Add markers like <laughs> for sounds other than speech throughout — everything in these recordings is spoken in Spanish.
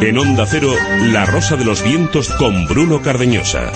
En Onda Cero, La Rosa de los Vientos con Bruno Cardeñosa.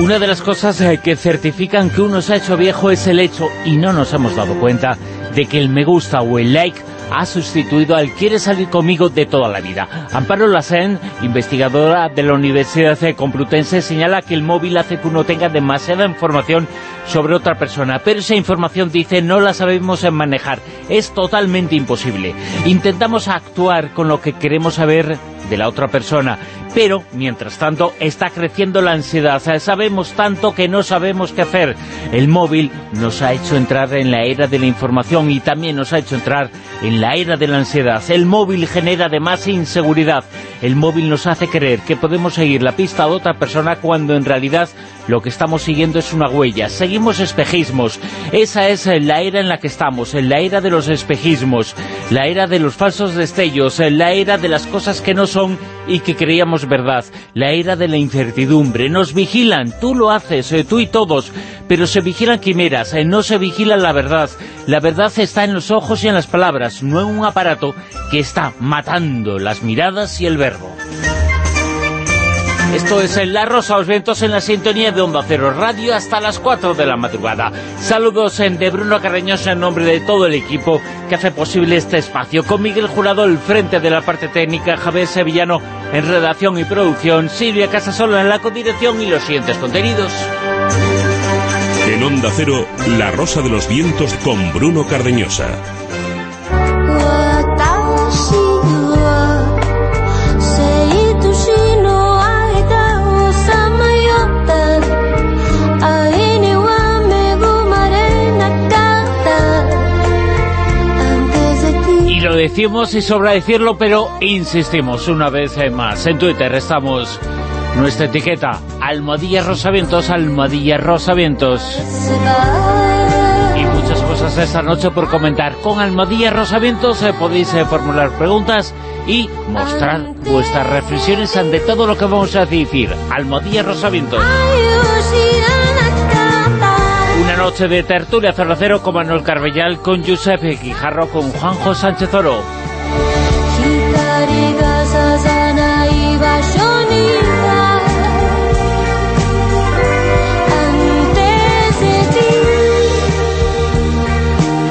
Una de las cosas eh, que certifican que uno se ha hecho viejo es el hecho, y no nos hemos dado cuenta, de que el me gusta o el like ha sustituido al quiere salir conmigo de toda la vida. Amparo Lassen, investigadora de la Universidad Complutense, señala que el móvil hace que uno tenga demasiada información sobre otra persona, pero esa información, dice, no la sabemos manejar. Es totalmente imposible. Intentamos actuar con lo que queremos saber de la otra persona, pero, mientras tanto, está creciendo la ansiedad. Sabemos tanto que no sabemos qué hacer. El móvil nos ha hecho entrar en la era de la información y también nos ha hecho entrar en la era de la ansiedad. El móvil genera además inseguridad. El móvil nos hace creer que podemos seguir la pista de otra persona cuando en realidad lo que estamos siguiendo es una huella. Seguimos espejismos. Esa es la era en la que estamos, en la era de los espejismos, la era de los falsos destellos, la era de las cosas que no son y que creíamos verdad, la era de la incertidumbre. Nos vigilan, tú lo haces, eh, tú y todos, pero se vigilan quimeras, eh, no se vigila la verdad. La verdad está en los ojos y en las palabras, no en un aparato que está matando las miradas y el verbo. Esto es en La Rosa, los vientos en la sintonía de Onda Cero Radio hasta las 4 de la madrugada. Saludos en de Bruno Carreñosa en nombre de todo el equipo que hace posible este espacio. Con Miguel Jurado el frente de la parte técnica, Javier Sevillano en redacción y producción, Silvia Casasola en la codirección y los siguientes contenidos. En Onda Cero, La Rosa de los Vientos con Bruno Cardeñosa. Decimos y sobra decirlo, pero insistimos una vez más. En Twitter estamos nuestra etiqueta, Almohadilla Rosavientos, Almohadilla Rosavientos. Y muchas cosas esta noche por comentar. Con Almohadilla Rosavientos eh, podéis eh, formular preguntas y mostrar vuestras reflexiones ante todo lo que vamos a decir. Almohadilla Rosavientos. Noche de tertulia Cero con Manuel Carbellal, con Giuseppe Guijarro, con Juanjo Sánchez Oro.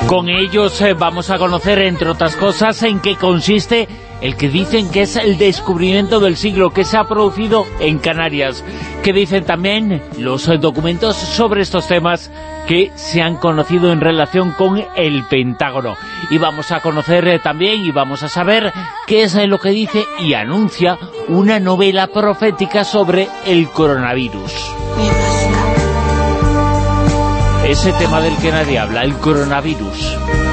Con ellos eh, vamos a conocer, entre otras cosas, en qué consiste el que dicen que es el descubrimiento del siglo que se ha producido en Canarias, que dicen también los documentos sobre estos temas que se han conocido en relación con el Pentágono. Y vamos a conocer eh, también y vamos a saber qué es lo que dice y anuncia una novela profética sobre el coronavirus. Ese tema del que nadie habla, el coronavirus.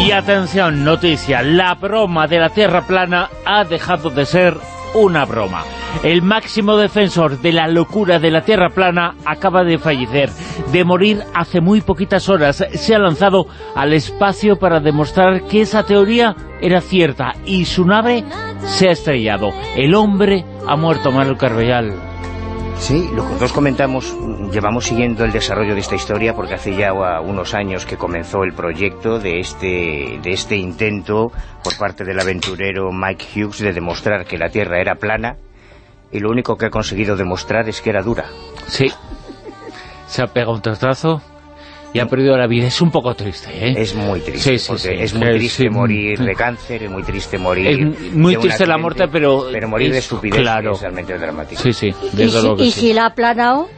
Y atención, noticia, la broma de la Tierra plana ha dejado de ser una broma. El máximo defensor de la locura de la Tierra plana acaba de fallecer, de morir hace muy poquitas horas. Se ha lanzado al espacio para demostrar que esa teoría era cierta y su nave se ha estrellado. El hombre ha muerto, Manuel Carbellal. Sí, lo que nosotros comentamos, llevamos siguiendo el desarrollo de esta historia porque hace ya unos años que comenzó el proyecto de este, de este intento por parte del aventurero Mike Hughes de demostrar que la Tierra era plana y lo único que ha conseguido demostrar es que era dura. Sí, se ha pegado un trazo y ha perdido la vida. Es un poco triste, ¿eh? Es muy triste, es muy triste morir de <laughs> cáncer, es muy triste morir... Es muy triste la muerte, pero... Pero morir de estupidez es realmente dramático. Sí, sí, ¿Y, si, ¿y si la ha aplanado?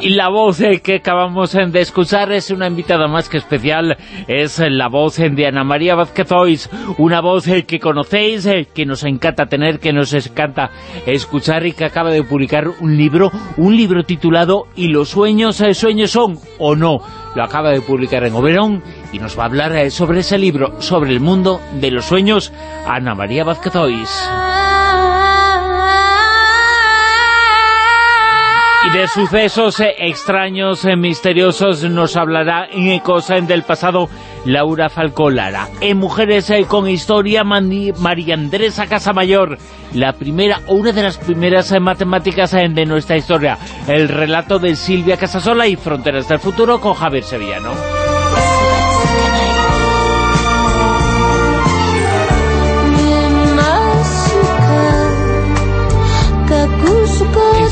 Y la voz eh, que acabamos de escuchar es una invitada más que especial, es la voz de Ana María Vázquez Ois, una voz eh, que conocéis, eh, que nos encanta tener, que nos encanta escuchar y que acaba de publicar un libro, un libro titulado ¿Y los sueños sueños son o no? Lo acaba de publicar en Oberón y nos va a hablar sobre ese libro, sobre el mundo de los sueños, Ana María Vázquez Ois. Y de sucesos eh, extraños, eh, misteriosos, nos hablará en Ecos del pasado Laura Falcolara. En Mujeres eh, con Historia, María Andresa Casamayor, la primera o una de las primeras matemáticas de nuestra historia. El relato de Silvia Casasola y Fronteras del Futuro con Javier Sevillano.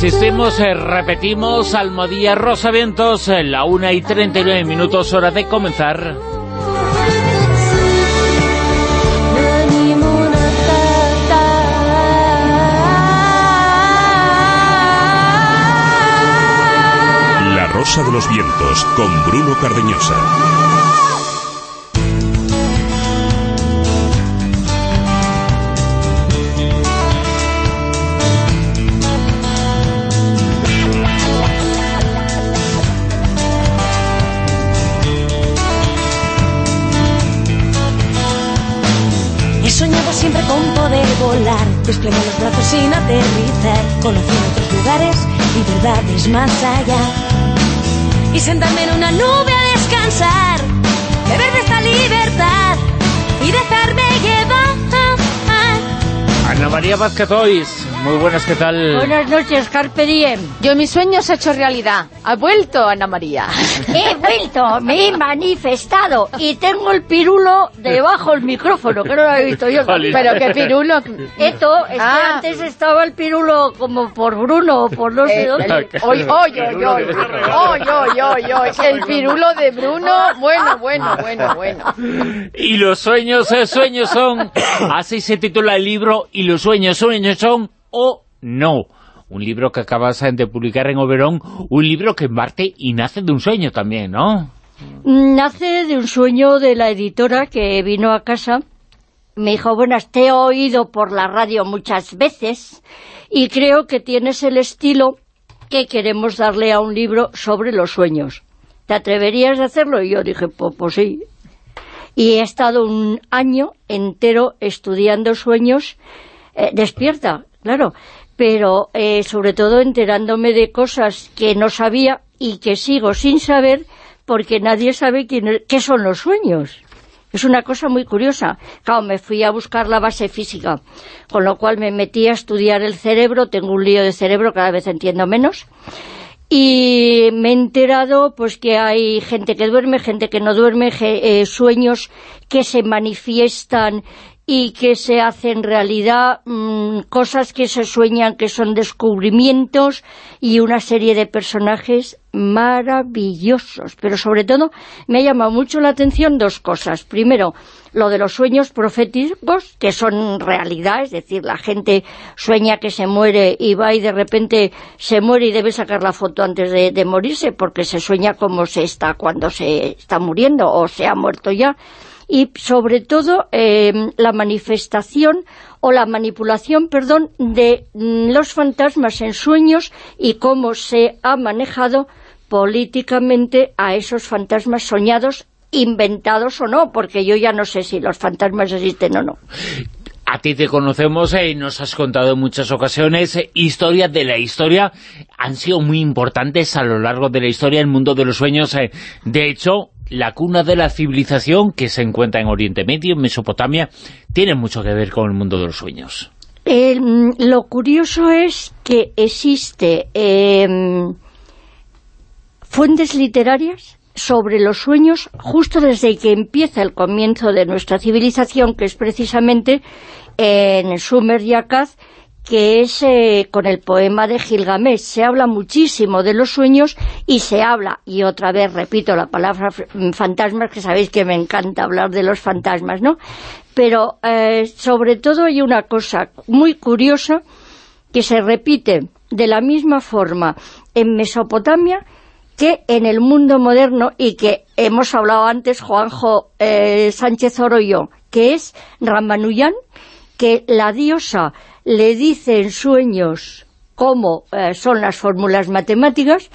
Insistimos, eh, repetimos, Almodía Rosavientos, eh, la 1 y 39 minutos, hora de comenzar. La Rosa de los Vientos, con Bruno Cardeñosa. Volar, despliega los brazos sin aterrizar, conocer otros lugares y verdades más allá. Y sentarme en una nube a descansar, beber de esta libertad y dejarme llevar. Ana María Vázquez muy buenas, ¿qué tal? Buenas noches, Carpe Diem. Yo mi sueño se ha hecho realidad. Ha vuelto, Ana María. <laughs> He vuelto, me he manifestado y tengo el pirulo debajo del micrófono, que no lo he visto yo. Pero qué <laughs> pirulo. Esto, es que ah. antes estaba el pirulo como por Bruno o por no sé eh, dónde. Hoy, hoy, hoy, hoy. Hoy, hoy, hoy, El pirulo de Bruno, bueno, bueno, bueno, bueno. Y los sueños, eh, sueños son, así se titula el libro, y los sueños, sueños son o no. Un libro que acabas de publicar en Oberón, un libro que parte y nace de un sueño también, ¿no? Nace de un sueño de la editora que vino a casa. Me dijo, bueno, te he oído por la radio muchas veces y creo que tienes el estilo que queremos darle a un libro sobre los sueños. ¿Te atreverías a hacerlo? Y yo dije, pues, pues sí. Y he estado un año entero estudiando sueños eh, despierta, claro, pero eh, sobre todo enterándome de cosas que no sabía y que sigo sin saber porque nadie sabe quién, qué son los sueños. Es una cosa muy curiosa. Claro, me fui a buscar la base física, con lo cual me metí a estudiar el cerebro, tengo un lío de cerebro, cada vez entiendo menos, y me he enterado pues que hay gente que duerme, gente que no duerme, eh, sueños que se manifiestan y que se hacen realidad mm, cosas que se sueñan que son descubrimientos y una serie de personajes maravillosos. Pero sobre todo me ha llamado mucho la atención dos cosas. Primero, lo de los sueños proféticos, que son realidad, es decir, la gente sueña que se muere y va y de repente se muere y debe sacar la foto antes de, de morirse porque se sueña como se está cuando se está muriendo o se ha muerto ya y sobre todo eh, la manifestación o la manipulación, perdón, de mm, los fantasmas en sueños y cómo se ha manejado políticamente a esos fantasmas soñados, inventados o no, porque yo ya no sé si los fantasmas existen o no. A ti te conocemos eh, y nos has contado en muchas ocasiones eh, historias de la historia. Han sido muy importantes a lo largo de la historia el mundo de los sueños. de hecho, la cuna de la civilización que se encuentra en Oriente Medio, en Mesopotamia, tiene mucho que ver con el mundo de los sueños. lo curioso es que existe em, fuentes literarias sobre los sueños justo desde que empieza el comienzo de nuestra civilización, que es precisamente en Sumer y Akkad, que es eh, con el poema de Gilgamesh. Se habla muchísimo de los sueños y se habla, y otra vez repito la palabra fantasmas, que sabéis que me encanta hablar de los fantasmas, ¿no? Pero eh, sobre todo hay una cosa muy curiosa que se repite de la misma forma en Mesopotamia que en el mundo moderno y que hemos hablado antes Juanjo eh, Sánchez Oro y yo, que es Ramanujan, que la diosa le dice en sueños cómo eh, son las fórmulas matemáticas,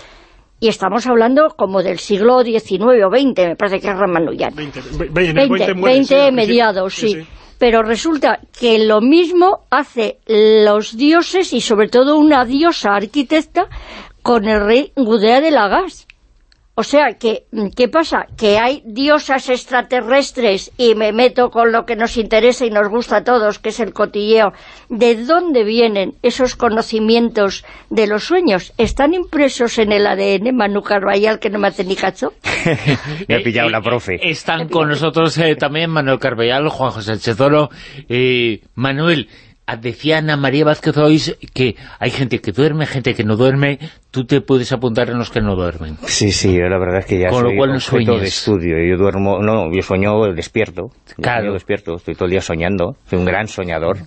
y estamos hablando como del siglo XIX o XX, me parece que es Ramanujan. 20, mediados, sí. Pero resulta que lo mismo hace los dioses y sobre todo una diosa arquitecta con el rey Gudea de Lagas. O sea, que, ¿qué pasa? Que hay diosas extraterrestres y me meto con lo que nos interesa y nos gusta a todos, que es el cotilleo. ¿De dónde vienen esos conocimientos de los sueños? ¿Están impresos en el ADN, Manu Carvallal, que no me hace ni cacho? <laughs> me ha pillado la profe. Eh, están con nosotros eh, también Manuel Carvallal, Juan José Chezoro. Eh, Manuel, decía Ana María Vázquez hoy que hay gente que duerme, gente que no duerme, tú te puedes apuntar en los que no duermen. Sí, sí, la verdad es que ya Con soy lo cual no de estudio. Yo duermo, no, yo sueño despierto. Yo Claro. sueño despierto, estoy todo el día soñando. Soy un gran soñador.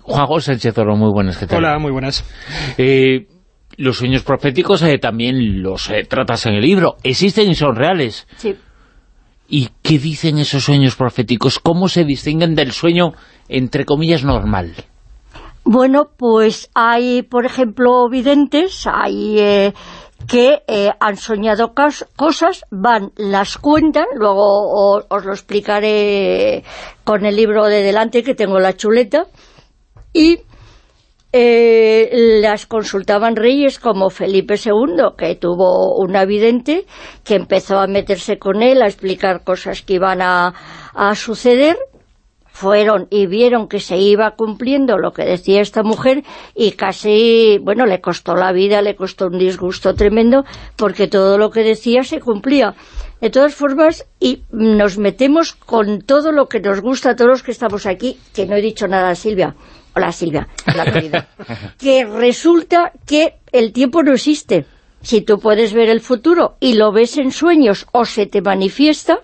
Juan José Chezoro, muy buenas, ¿qué tal? Hola, muy buenas. Eh, los sueños proféticos eh, también los eh, tratas en el libro. Existen y son reales. Sí. ¿Y qué dicen esos sueños proféticos? ¿Cómo se distinguen del sueño, entre comillas, normal? Bueno, pues hay, por ejemplo, videntes, hay eh, que eh, han soñado cosas, van, las cuentan, luego os lo explicaré con el libro de delante, que tengo la chuleta, y eh, las consultaban reyes como Felipe II, que tuvo una vidente que empezó a meterse con él, a explicar cosas que iban a, a suceder, fueron y vieron que se iba cumpliendo lo que decía esta mujer y casi, bueno, le costó la vida, le costó un disgusto tremendo porque todo lo que decía se cumplía. De todas formas, y nos metemos con todo lo que nos gusta a todos los que estamos aquí, que no he dicho nada a Silvia. Hola Silvia, la querida. <laughs> que resulta que el tiempo no existe. Si tú puedes ver el futuro y lo ves en sueños o se te manifiesta,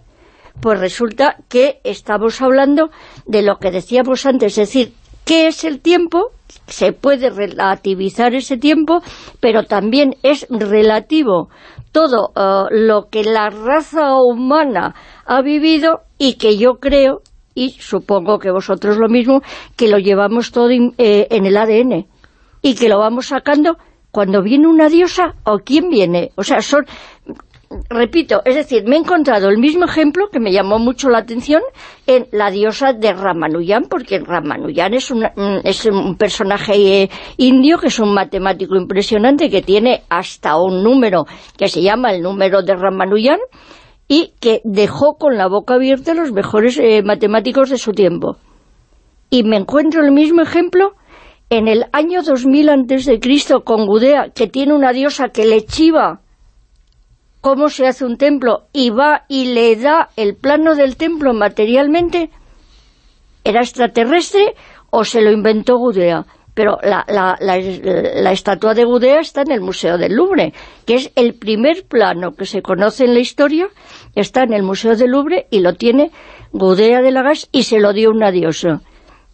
pues resulta que estamos hablando de lo que decíamos antes, es decir, ¿qué es el tiempo? Se puede relativizar ese tiempo, pero también es relativo todo eh, lo que la raza humana ha vivido y que yo creo, y supongo que vosotros lo mismo, que lo llevamos todo eh, en el ADN y que lo vamos sacando cuando viene una diosa o quién viene. O sea, son repito, es decir, me he encontrado el mismo ejemplo que me llamó mucho la atención en la diosa de Ramanujan, porque Ramanujan es, una- un- es un personaje eh, indio que es un matemático impresionante que tiene hasta un número que se llama el número de Ramanujan y que dejó con la boca abierta los mejores eh, matemáticos de su tiempo. Y me encuentro el mismo ejemplo en el año 2000 antes de Cristo con Gudea, que tiene una diosa que le chiva cómo se hace un templo y va y le da el plano del templo materialmente, ¿era extraterrestre o se lo inventó Gudea? Pero la, la, la, estatua de Gudea está en el Museo del Louvre, que es el primer plano que se conoce en la historia, está en el Museo del Louvre y lo tiene Gudea de Lagas y se lo dio una diosa.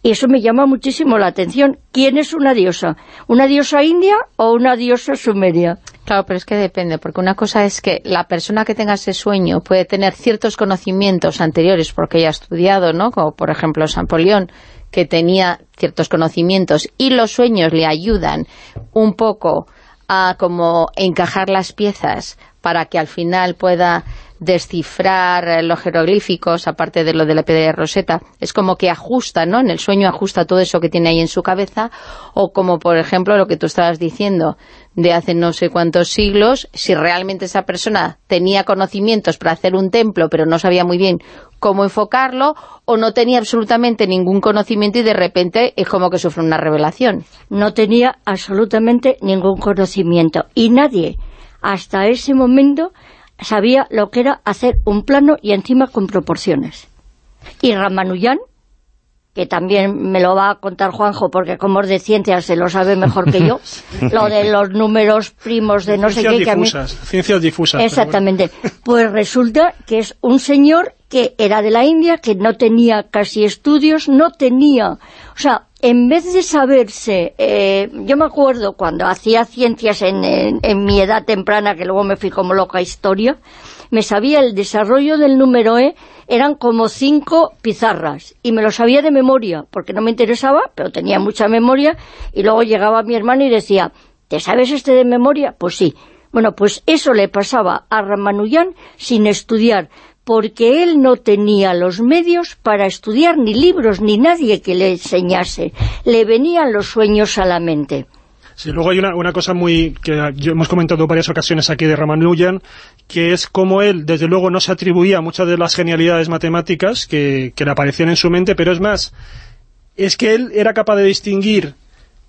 Y eso me llama muchísimo la atención. ¿Quién es una diosa? ¿Una diosa india o una diosa sumeria? Claro, pero es que depende, porque una cosa es que la persona que tenga ese sueño puede tener ciertos conocimientos anteriores porque haya estudiado, ¿no? Como por ejemplo Polión, que tenía ciertos conocimientos y los sueños le ayudan un poco a como encajar las piezas para que al final pueda descifrar eh, los jeroglíficos, aparte de lo de la piedra de Rosetta, es como que ajusta, ¿no? En el sueño ajusta todo eso que tiene ahí en su cabeza, o como por ejemplo lo que tú estabas diciendo, de hace no sé cuántos siglos, si realmente esa persona tenía conocimientos para hacer un templo, pero no sabía muy bien cómo enfocarlo, o no tenía absolutamente ningún conocimiento y de repente es como que sufre una revelación. No tenía absolutamente ningún conocimiento. Y nadie, hasta ese momento, sabía lo que era hacer un plano y encima con proporciones. Y Ramanujan, que también me lo va a contar Juanjo, porque como es de ciencias se lo sabe mejor que yo, <laughs> lo de los números primos de no sé Ciencias qué, que a mí... difusas, ciencias difusas. Exactamente. <laughs> Pues resulta que es un señor que era de la India, que no tenía casi estudios, no tenía... O sea, en vez de saberse... eh, yo me acuerdo cuando hacía ciencias en, en- en mi edad temprana, que luego me fui como loca a historia, me sabía el desarrollo del número E, eran como cinco pizarras, y me lo sabía de memoria, porque no me interesaba, pero tenía mucha memoria, y luego llegaba mi hermano y decía, ¿te sabes este de memoria? Pues sí. Bueno, pues eso le pasaba a Ramanujan sin estudiar, porque él no tenía los medios para estudiar ni libros ni nadie que le enseñase. Le venían los sueños a la mente. Sí, luego hay una, una cosa muy que hemos comentado varias ocasiones aquí de Ramanujan, que es como él, desde luego, no se atribuía muchas de las genialidades matemáticas que, que le aparecían en su mente, pero es más, es que él era capaz de distinguir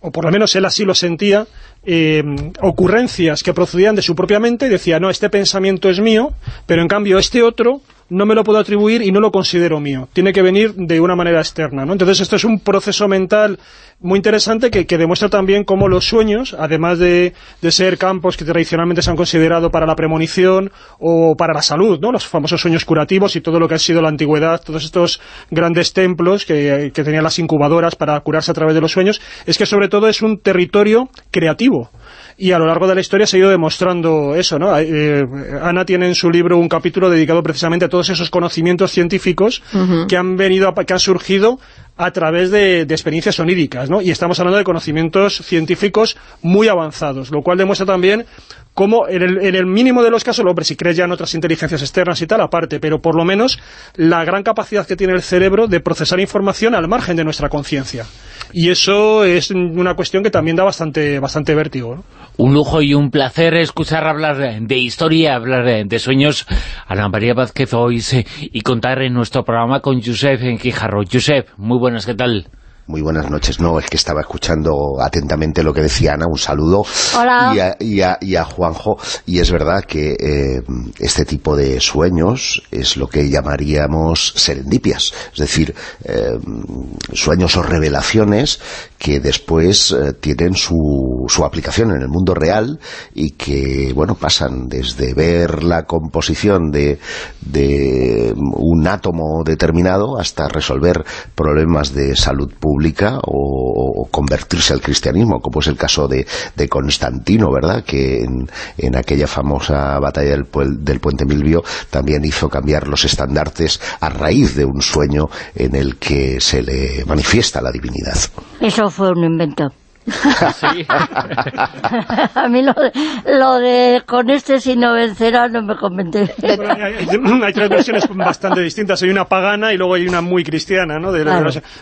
o por lo menos él así lo sentía, eh, ocurrencias que procedían de su propia mente y decía, no, este pensamiento es mío, pero en cambio este otro no me lo puedo atribuir y no lo considero mío. Tiene que venir de una manera externa, ¿no? Entonces esto es un proceso mental muy interesante que, demuestra también cómo los sueños, además de, ser campos que tradicionalmente se han considerado para la premonición o para la salud, ¿no? Los famosos sueños curativos y todo lo que ha sido la antigüedad, todos estos grandes templos que, que tenían las incubadoras para curarse a través de los sueños, es que sobre todo es un territorio creativo y a lo largo de la historia se ha ido demostrando eso, ¿no? Eh, Ana tiene en su libro un capítulo dedicado precisamente a todos esos conocimientos científicos que han venido, que han surgido a través de, experiencias oníricas, ¿no? Y estamos hablando de conocimientos científicos muy avanzados, lo cual demuestra también cómo en el, mínimo de los casos, hombre, si crees ya en otras inteligencias externas y tal, aparte, pero por lo menos la gran capacidad que tiene el cerebro de procesar información al margen de nuestra conciencia. Y eso es una cuestión que también da bastante, bastante vértigo. Un lujo y un placer escuchar hablar de historia, hablar de sueños. Ana María Vázquez hoy y contar en nuestro programa con Josep en Quijarro. Josep, muy buenas, ¿qué tal? Muy buenas noches. No, es que estaba escuchando atentamente lo que decía Ana. Un saludo. Hola. Y a, Juanjo. Y es verdad que eh, este tipo de sueños es lo que llamaríamos serendipias. Es decir, eh, sueños o revelaciones que después eh, tienen su, su aplicación en el mundo real y que, bueno, pasan desde ver la composición de, de un átomo determinado hasta resolver problemas de salud pública o, convertirse al cristianismo, como es el caso de, Constantino, ¿verdad? Que en, aquella famosa batalla del, del Puente Milvio también hizo cambiar los estandartes a raíz de un sueño en el que se le manifiesta la divinidad. Eso fue un invento. <laughs> a mí lo de, lo de, con este si no vencerá no me convence. hay, tres versiones bastante distintas. Hay una pagana y luego hay una muy cristiana, ¿no?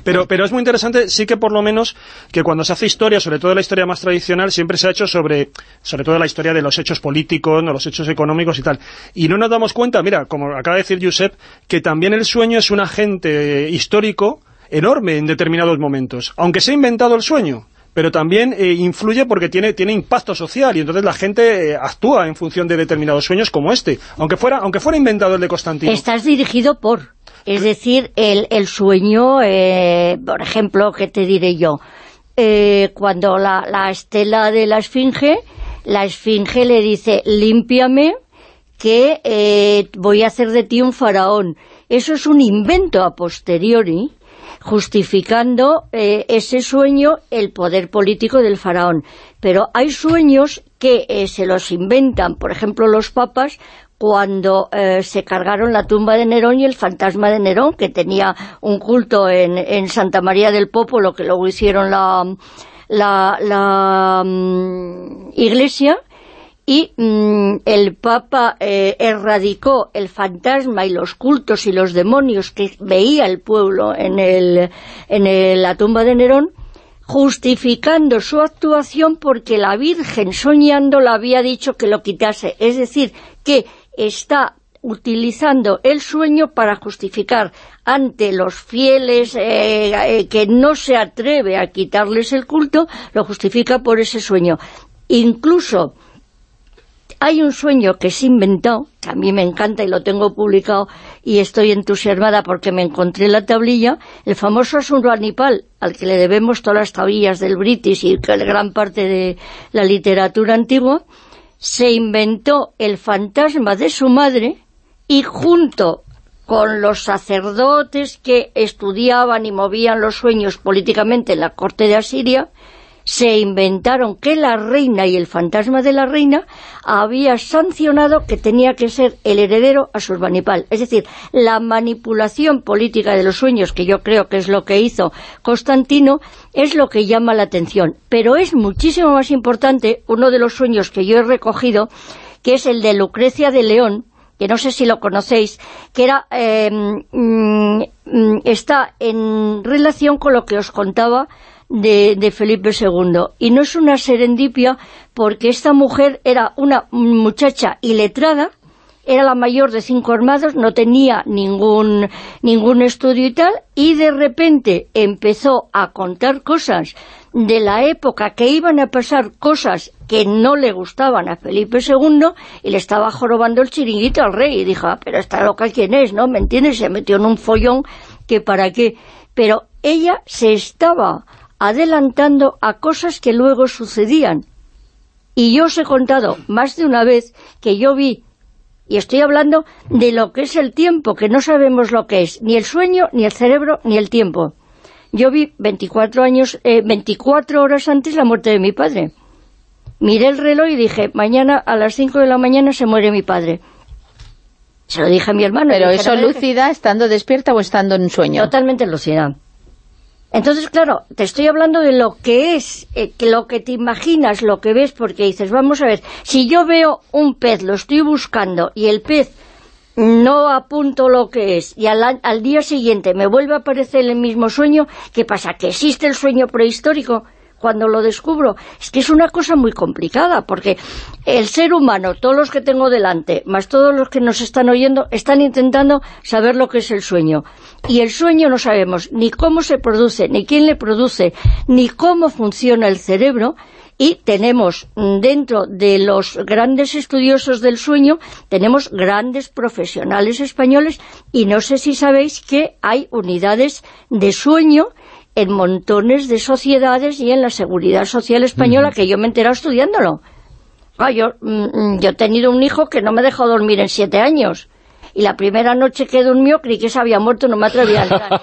pero, pero es muy interesante, sí que por lo menos, que cuando se hace historia, sobre todo la historia más tradicional, siempre se ha hecho sobre, sobre todo la historia de los hechos políticos, ¿no? los hechos económicos y tal. Y no nos damos cuenta, mira, como acaba de decir Josep, que también el sueño es un agente histórico enorme en determinados momentos, aunque se ha inventado el sueño pero también eh, influye porque tiene, tiene impacto social y entonces la gente eh, actúa en función de determinados sueños como este, aunque fuera, aunque fuera inventado el de Constantino. Estás dirigido por, es decir, el, el sueño, eh, por ejemplo, ¿qué te diré yo? cuando la, la estela de la esfinge, la esfinge le dice, límpiame que voy a hacer de ti un faraón. Eso es un invento a posteriori, justificando eh, ese sueño el poder político del faraón. Pero hay sueños que eh, se los inventan, por ejemplo los papas, cuando eh, se cargaron la tumba de Nerón y el fantasma de Nerón, que tenía un culto en, en Santa María del Popolo, que luego hicieron la, la, la mm, iglesia, y mm, el Papa eh, erradicó el fantasma y los cultos y los demonios que veía el pueblo en, el, en la tumba de Nerón, justificando su actuación porque la Virgen soñando le había dicho que lo quitase. Es decir, que está utilizando el sueño para justificar ante los fieles eh, eh, que no se atreve a quitarles el culto, lo justifica por ese sueño. Incluso hay un sueño que se inventó, que a mí me encanta y lo tengo publicado y estoy entusiasmada porque me encontré en la tablilla, el famoso Asurbanipal, al que le debemos todas las tablillas del British y gran parte de la literatura antigua, se inventó el fantasma de su madre y junto con los sacerdotes que estudiaban y movían los sueños políticamente en la corte de Asiria, se inventaron que la reina y el fantasma de la reina había sancionado que tenía que ser el heredero a Surbanipal. Es decir, la manipulación política de los sueños, que yo creo que es lo que hizo Constantino, es lo que llama la atención. Pero es muchísimo más importante uno de los sueños que yo he recogido, que es el de Lucrecia de León, que no sé si lo conocéis, que era eh, mm, mm, está en relación con lo que os contaba de, de Felipe II. Y no es una serendipia porque esta mujer era una muchacha iletrada, era la mayor de cinco hermanos, no tenía ningún, ningún estudio y tal, y de repente empezó a contar cosas de la época que iban a pasar cosas que no le gustaban a Felipe II y le estaba jorobando el chiringuito al rey y dijo, ah, pero está loca quién es, ¿no? ¿Me entiendes? Se metió en un follón que para qué. Pero ella se estaba adelantando a cosas que luego sucedían. Y yo os he contado más de una vez que yo vi y estoy hablando de lo que es el tiempo, que no sabemos lo que es, ni el sueño, ni el cerebro, ni el tiempo. Yo vi 24, años, eh, 24 horas antes la muerte de mi padre. Miré el reloj y dije, mañana a las 5 de la mañana se muere mi padre. Se lo dije a mi hermano. Pero dije, eso lúcida, estando despierta o estando en sueño. Totalmente lúcida. Entonces, claro, te estoy hablando de lo que es, eh, que lo que te imaginas, lo que ves, porque dices, vamos a ver, si yo veo un pez, lo estoy buscando, y el pez no apunto lo que es, y al, al día siguiente me vuelve a aparecer el mismo sueño, ¿qué pasa? ¿Que existe el sueño prehistórico? Cuando lo descubro, es que es una cosa muy complicada, porque el ser humano, todos los que tengo delante, más todos los que nos están oyendo, están intentando saber lo que es el sueño. Y el sueño no sabemos ni cómo se produce, ni quién le produce, ni cómo funciona el cerebro, y tenemos mm, dentro de los grandes estudiosos del sueño, tenemos grandes profesionales españoles, y no sé si sabéis que hay unidades de sueño en montones de sociedades y en la Seguridad Social Española, que yo me he enterado estudiándolo. Ah, yo, mm, mm, yo he tenido un hijo que no me dejó dormir en siete años. Y la primera noche que durmió creí que se había muerto, no me atrevía a entrar.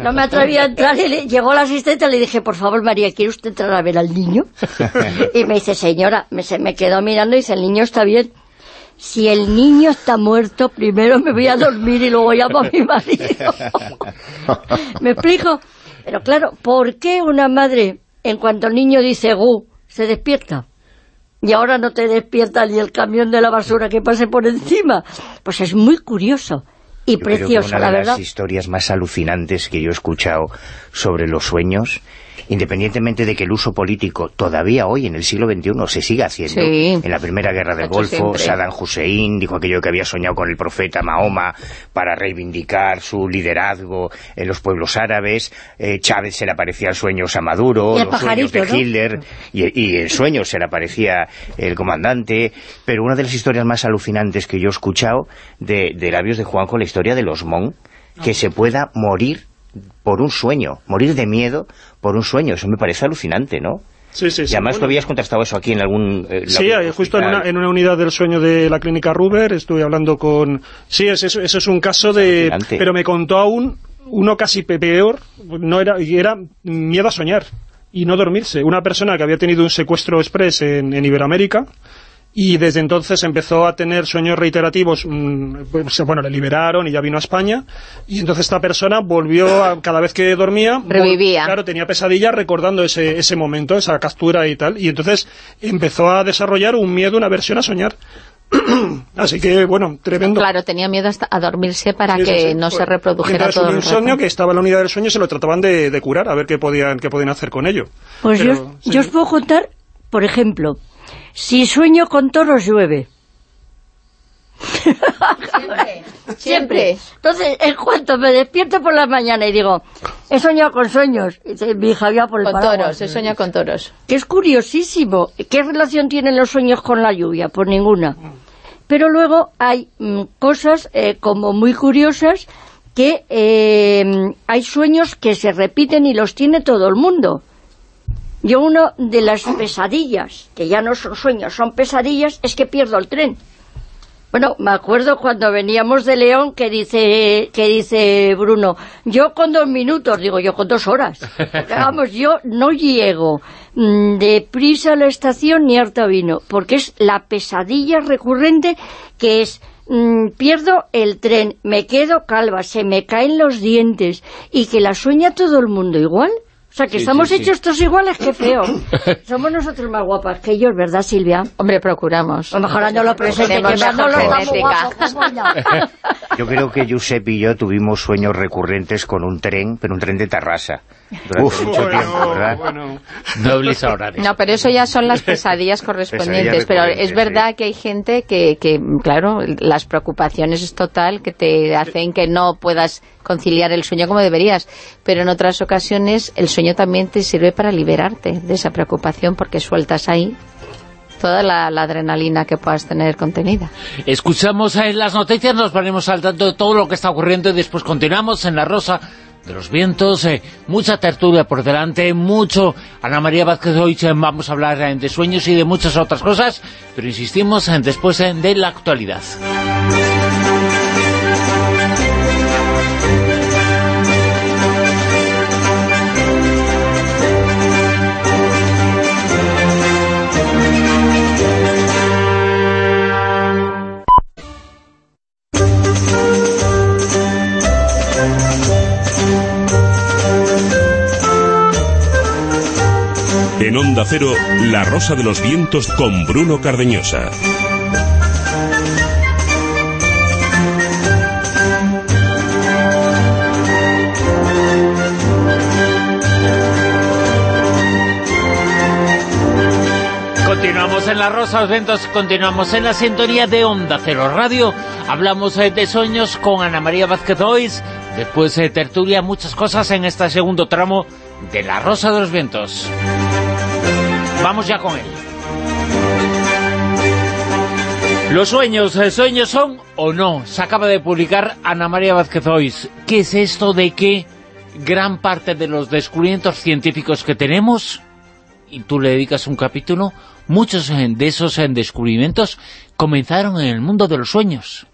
No me atrevía a entrar y le- llegó la asistente y le dije, por favor, María, ¿quiere usted entrar a ver al niño? <laughs> Y me dice, señora, me, se me quedó mirando y dice, el niño está bien. Si el niño está muerto, primero me voy a dormir y luego llamo a mi marido. <laughs> ¿Me explico? Pero claro, ¿por qué una madre, en cuanto el niño dice gu, se despierta? Y ahora no te despierta ni el camión de la basura que pase por encima. Pues es muy curioso y Yo creo que precioso, una la de verdad. las historias más alucinantes que yo he escuchado sobre los sueños, independientemente de que el uso político todavía hoy en el siglo XXI se siga haciendo. Sí. En la Primera Guerra del Golfo, siempre. Saddam Hussein dijo aquello que había soñado con el profeta Mahoma para reivindicar su liderazgo en los pueblos árabes. Eh, Chávez se le aparecía el sueños a Maduro, Y el los sueños de. Hitler, y, y en sueños se le aparecía el comandante. Pero una de las historias más alucinantes que yo he escuchado de, de labios de Juanjo, la historia de los Mon, que se pueda morir por un sueño, morir de miedo por un sueño. Eso me parece alucinante, ¿no? Sí, sí, sí. y además tú habías contrastado eso aquí en algún... eh, Sí, eh, justo en una, en una unidad del sueño de la clínica Ruber, estuve hablando con... Sí, ese, ese- es un caso de... Alucinante. Pero me contó aún uno casi pe- peor, no era, y era miedo a soñar y no dormirse. Una persona que había tenido un secuestro express en, en Iberoamérica y desde entonces empezó a tener sueños reiterativos, mm, pues, bueno, le liberaron y ya vino a España, y entonces esta persona volvió, a- cada vez que dormía, vol- Revivía. claro, tenía pesadillas recordando ese, ese momento, esa captura y tal, y entonces empezó a desarrollar un miedo, una aversión a soñar. <clears throat> Así que, bueno, tremendo. Claro, tenía miedo hasta a dormirse para Sí, que sí. no Pues, se reprodujera todo un el insomnio rato. que estaba en la unidad del sueño se lo trataban de, de curar, a ver qué podían, qué podían hacer con ello. Pues Pero, yo, sí. yo os puedo contar, por ejemplo, si sueño con toros llueve. <laughs> Siempre. Entonces, en cuanto me despierto por la mañana y digo, he soñado con sueños, dice mi hija ya por el Con paraguas. toros, se sueña con toros. que es curiosísimo. ¿Qué relación tienen los sueños con la lluvia? Pues ninguna. Pero luego hay mm, cosas eh, como muy curiosas que eh, hay sueños que se repiten y los tiene todo el mundo. Yo uno de las pesadillas, que ya no son sueños, son pesadillas, es que pierdo el tren. Bueno, me acuerdo cuando veníamos de León que dice que dice Bruno, yo con dos minutos, digo yo con dos horas. Porque, <laughs> Vamos, yo no llego mm, de prisa a la estación ni harta vino, porque es la pesadilla recurrente que es mm, pierdo el tren, me quedo calva, se me caen los dientes y que la sueña todo el mundo igual. O sea, que Sí, estamos sí, sí. hechos todos iguales, qué feo. <coughs> Somos nosotros más guapas que ellos, ¿verdad, Silvia? Hombre, procuramos. O mejorando lo presente, no lo. <laughs> Yo creo que Josep y yo tuvimos sueños recurrentes con un tren, pero un tren de Tarrasa, durante mucho tiempo, ¿verdad? Dobles horarios. No, pero eso ya son las pesadillas correspondientes. Pesadillas pero es verdad sí. que hay gente que, que, claro, las preocupaciones es total, que te hacen que no puedas conciliar el sueño como deberías. Pero en otras ocasiones el sueño también te sirve para liberarte de esa preocupación porque sueltas ahí toda la, la adrenalina que puedas tener contenida. Escuchamos las noticias, nos ponemos al tanto de todo lo que está ocurriendo y después continuamos en La Rosa de los Vientos. eh, mucha tertulia por delante, mucho Ana María Vázquez hoy eh, vamos a hablar eh, de sueños y de muchas otras cosas, pero insistimos en después eh, de la actualidad. En Onda Cero, La Rosa de los Vientos con Bruno Cardeñosa. Continuamos en La Rosa de los Vientos, continuamos en la sintonía de Onda Cero Radio. Hablamos eh, de sueños con Ana María Vázquez Ois, después de tertulia, muchas cosas en este segundo tramo de La Rosa de los Vientos. Vamos ya con él. Los sueños, ¿eh, ¿sueños son o no? Se acaba de publicar Ana María Vázquez Ois. ¿Qué es esto de que gran parte de los descubrimientos científicos que tenemos, y tú le dedicas un capítulo, muchos eh, de esos eh, descubrimientos comenzaron en el mundo de los sueños?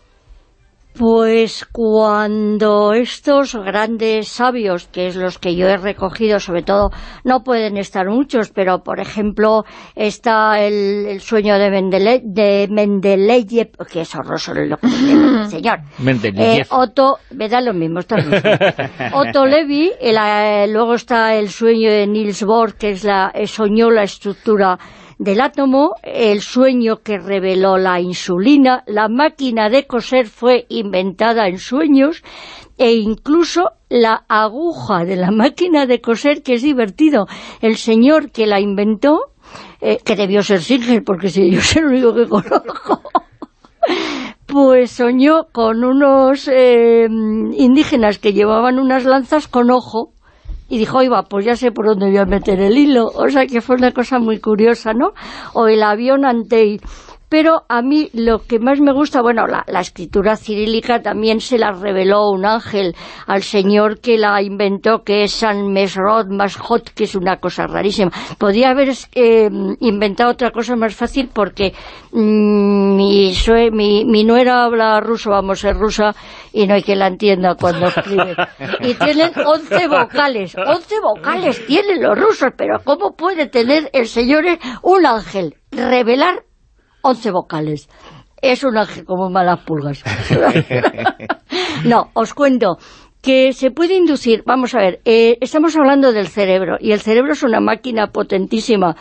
Pues cuando estos grandes sabios, que es los que yo he recogido, sobre todo, no pueden estar muchos, pero por ejemplo está el, el sueño de, Mendele, de Mendeleev, que es horroroso lo que el <laughs> señor. Mendeleev. Eh, Otto, me da lo mismo, está lo <laughs> mismo. Otto Levi, el, eh, luego está el sueño de Niels Bohr, que es la, eh, soñó la estructura del átomo, el sueño que reveló la insulina, la máquina de coser fue inventada en sueños e incluso la aguja de la máquina de coser, que es divertido, el señor que la inventó, eh, que debió ser Singer, porque si yo <laughs> soy el único que conozco, pues soñó con unos eh, indígenas que llevaban unas lanzas con ojo, y dijo, iba, pues ya sé por dónde voy a meter el hilo. O sea que fue una cosa muy curiosa, ¿no? O el avión Antei. Pero a mí lo que más me gusta, bueno, la, la, escritura cirílica también se la reveló un ángel al señor que la inventó, que es San Mesrod Mashot, que es una cosa rarísima. Podía haber eh, inventado otra cosa más fácil porque mmm, mi, sue, mi, mi nuera habla ruso, vamos, es rusa, y no hay que la entienda cuando escribe. Y tienen 11 vocales, 11 vocales tienen los rusos, pero ¿cómo puede tener el señor un ángel? Revelar 11 vocales. Es un ángel como malas pulgas. <laughs> <laughs> no, os cuento que se puede inducir, vamos a ver, eh, estamos hablando del cerebro, y el cerebro es una máquina potentísima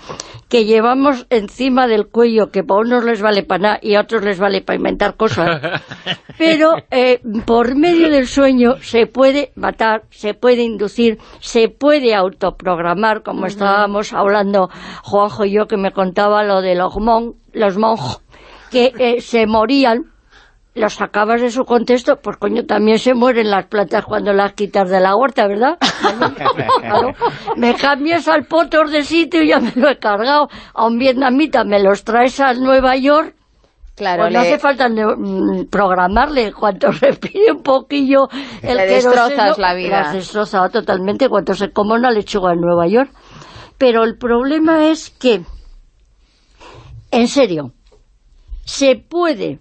que llevamos encima del cuello, que para unos les vale para nada y a otros les vale para inventar cosas, <laughs> pero eh, por medio del sueño se puede matar, se puede inducir, se puede autoprogramar, como uh -huh. estábamos hablando Juanjo y yo, que me contaba lo de los, mon los monjos, que eh, se morían los sacabas de su contexto, pues coño, también se mueren las plantas cuando las quitas de la huerta, ¿verdad? claro. Me cambias al potor de sitio y ya me lo he cargado. A un vietnamita me los traes a Nueva York, Claro, pues no le... hace falta mm, programarle. Cuanto <laughs> respire un poquillo el le destrozas la vida. Las destroza totalmente cuanto se coma una lechuga en Nueva York. Pero el problema es que, en serio, se puede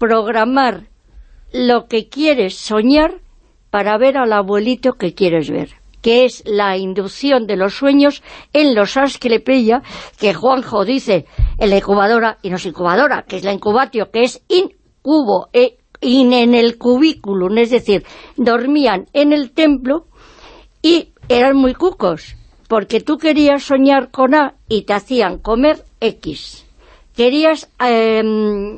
programar lo que quieres soñar para ver al abuelito que quieres ver que es la inducción de los sueños en los Asclepeia, que Juanjo dice en la incubadora, y no es incubadora, que es la incubatio, que es incubo, e, in en el cubículo, es decir, dormían en el templo y eran muy cucos, porque tú querías soñar con A y te hacían comer X querías eh,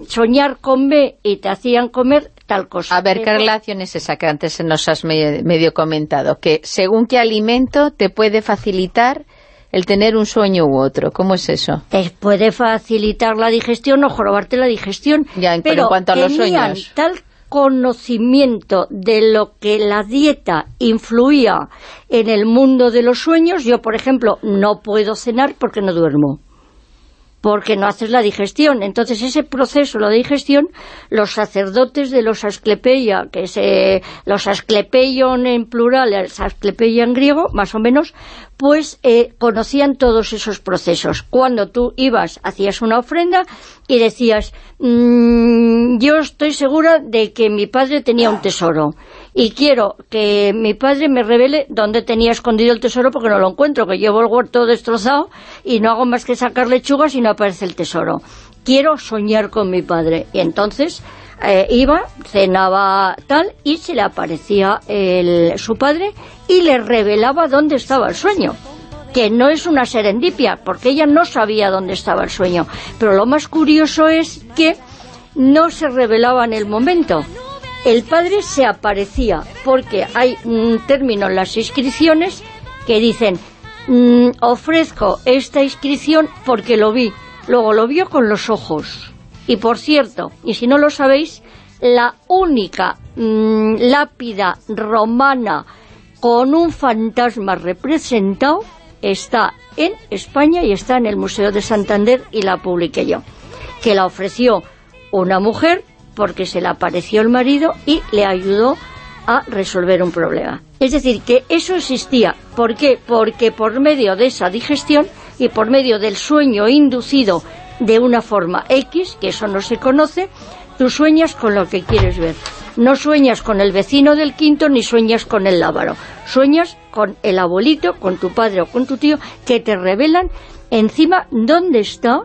soñar con B y te hacían comer tal cosa. A ver, ¿qué relación es esa que antes nos has me- medio comentado? Que según qué alimento te puede facilitar el tener un sueño u otro. ¿Cómo es eso? te puede facilitar la digestión o jorobarte la digestión. Ya, pero pero en cuanto a los sueños. tal conocimiento de lo que la dieta influía en el mundo de los sueños. Yo, por ejemplo, no puedo cenar porque no duermo porque no haces la digestión. Entonces, ese proceso, la digestión, los sacerdotes de los Asclepeia, que es eh, los Asclepeion en plural, Asclepeia en griego, más o menos, pues eh, conocían todos esos procesos. Cuando tú ibas, hacías una ofrenda y decías, "Mm, yo estoy segura de que mi padre tenía un tesoro y quiero que mi padre me revele dónde tenía escondido el tesoro porque no lo encuentro, que llevo el huerto destrozado y no hago más que sacar lechugas y no aparece el tesoro. Quiero soñar con mi padre. Y entonces eh, iba, cenaba tal y se le aparecía el- su padre y le revelaba dónde estaba el sueño que no es una serendipia, porque ella no sabía dónde estaba el sueño. Pero lo más curioso es que no se revelaba en el momento. El padre se aparecía, porque hay un término en las inscripciones que dicen, "Mm, ofrezco esta inscripción porque lo vi. Luego lo vio con los ojos. Y por cierto, y si no lo sabéis, la única mm, lápida romana con un fantasma representado está en España y está en el Museo de Santander y la publiqué yo. Que la ofreció una mujer porque se le apareció el marido y le ayudó a resolver un problema. Es decir, que eso existía. ¿Por qué? Porque por medio de esa digestión y por medio del sueño inducido de una forma X, que eso no se conoce, tú sueñas con lo que quieres ver. No sueñas con el vecino del quinto ni sueñas con el lábaro. Sueñas con el abuelito, con tu padre o con tu tío, que te revelan encima dónde está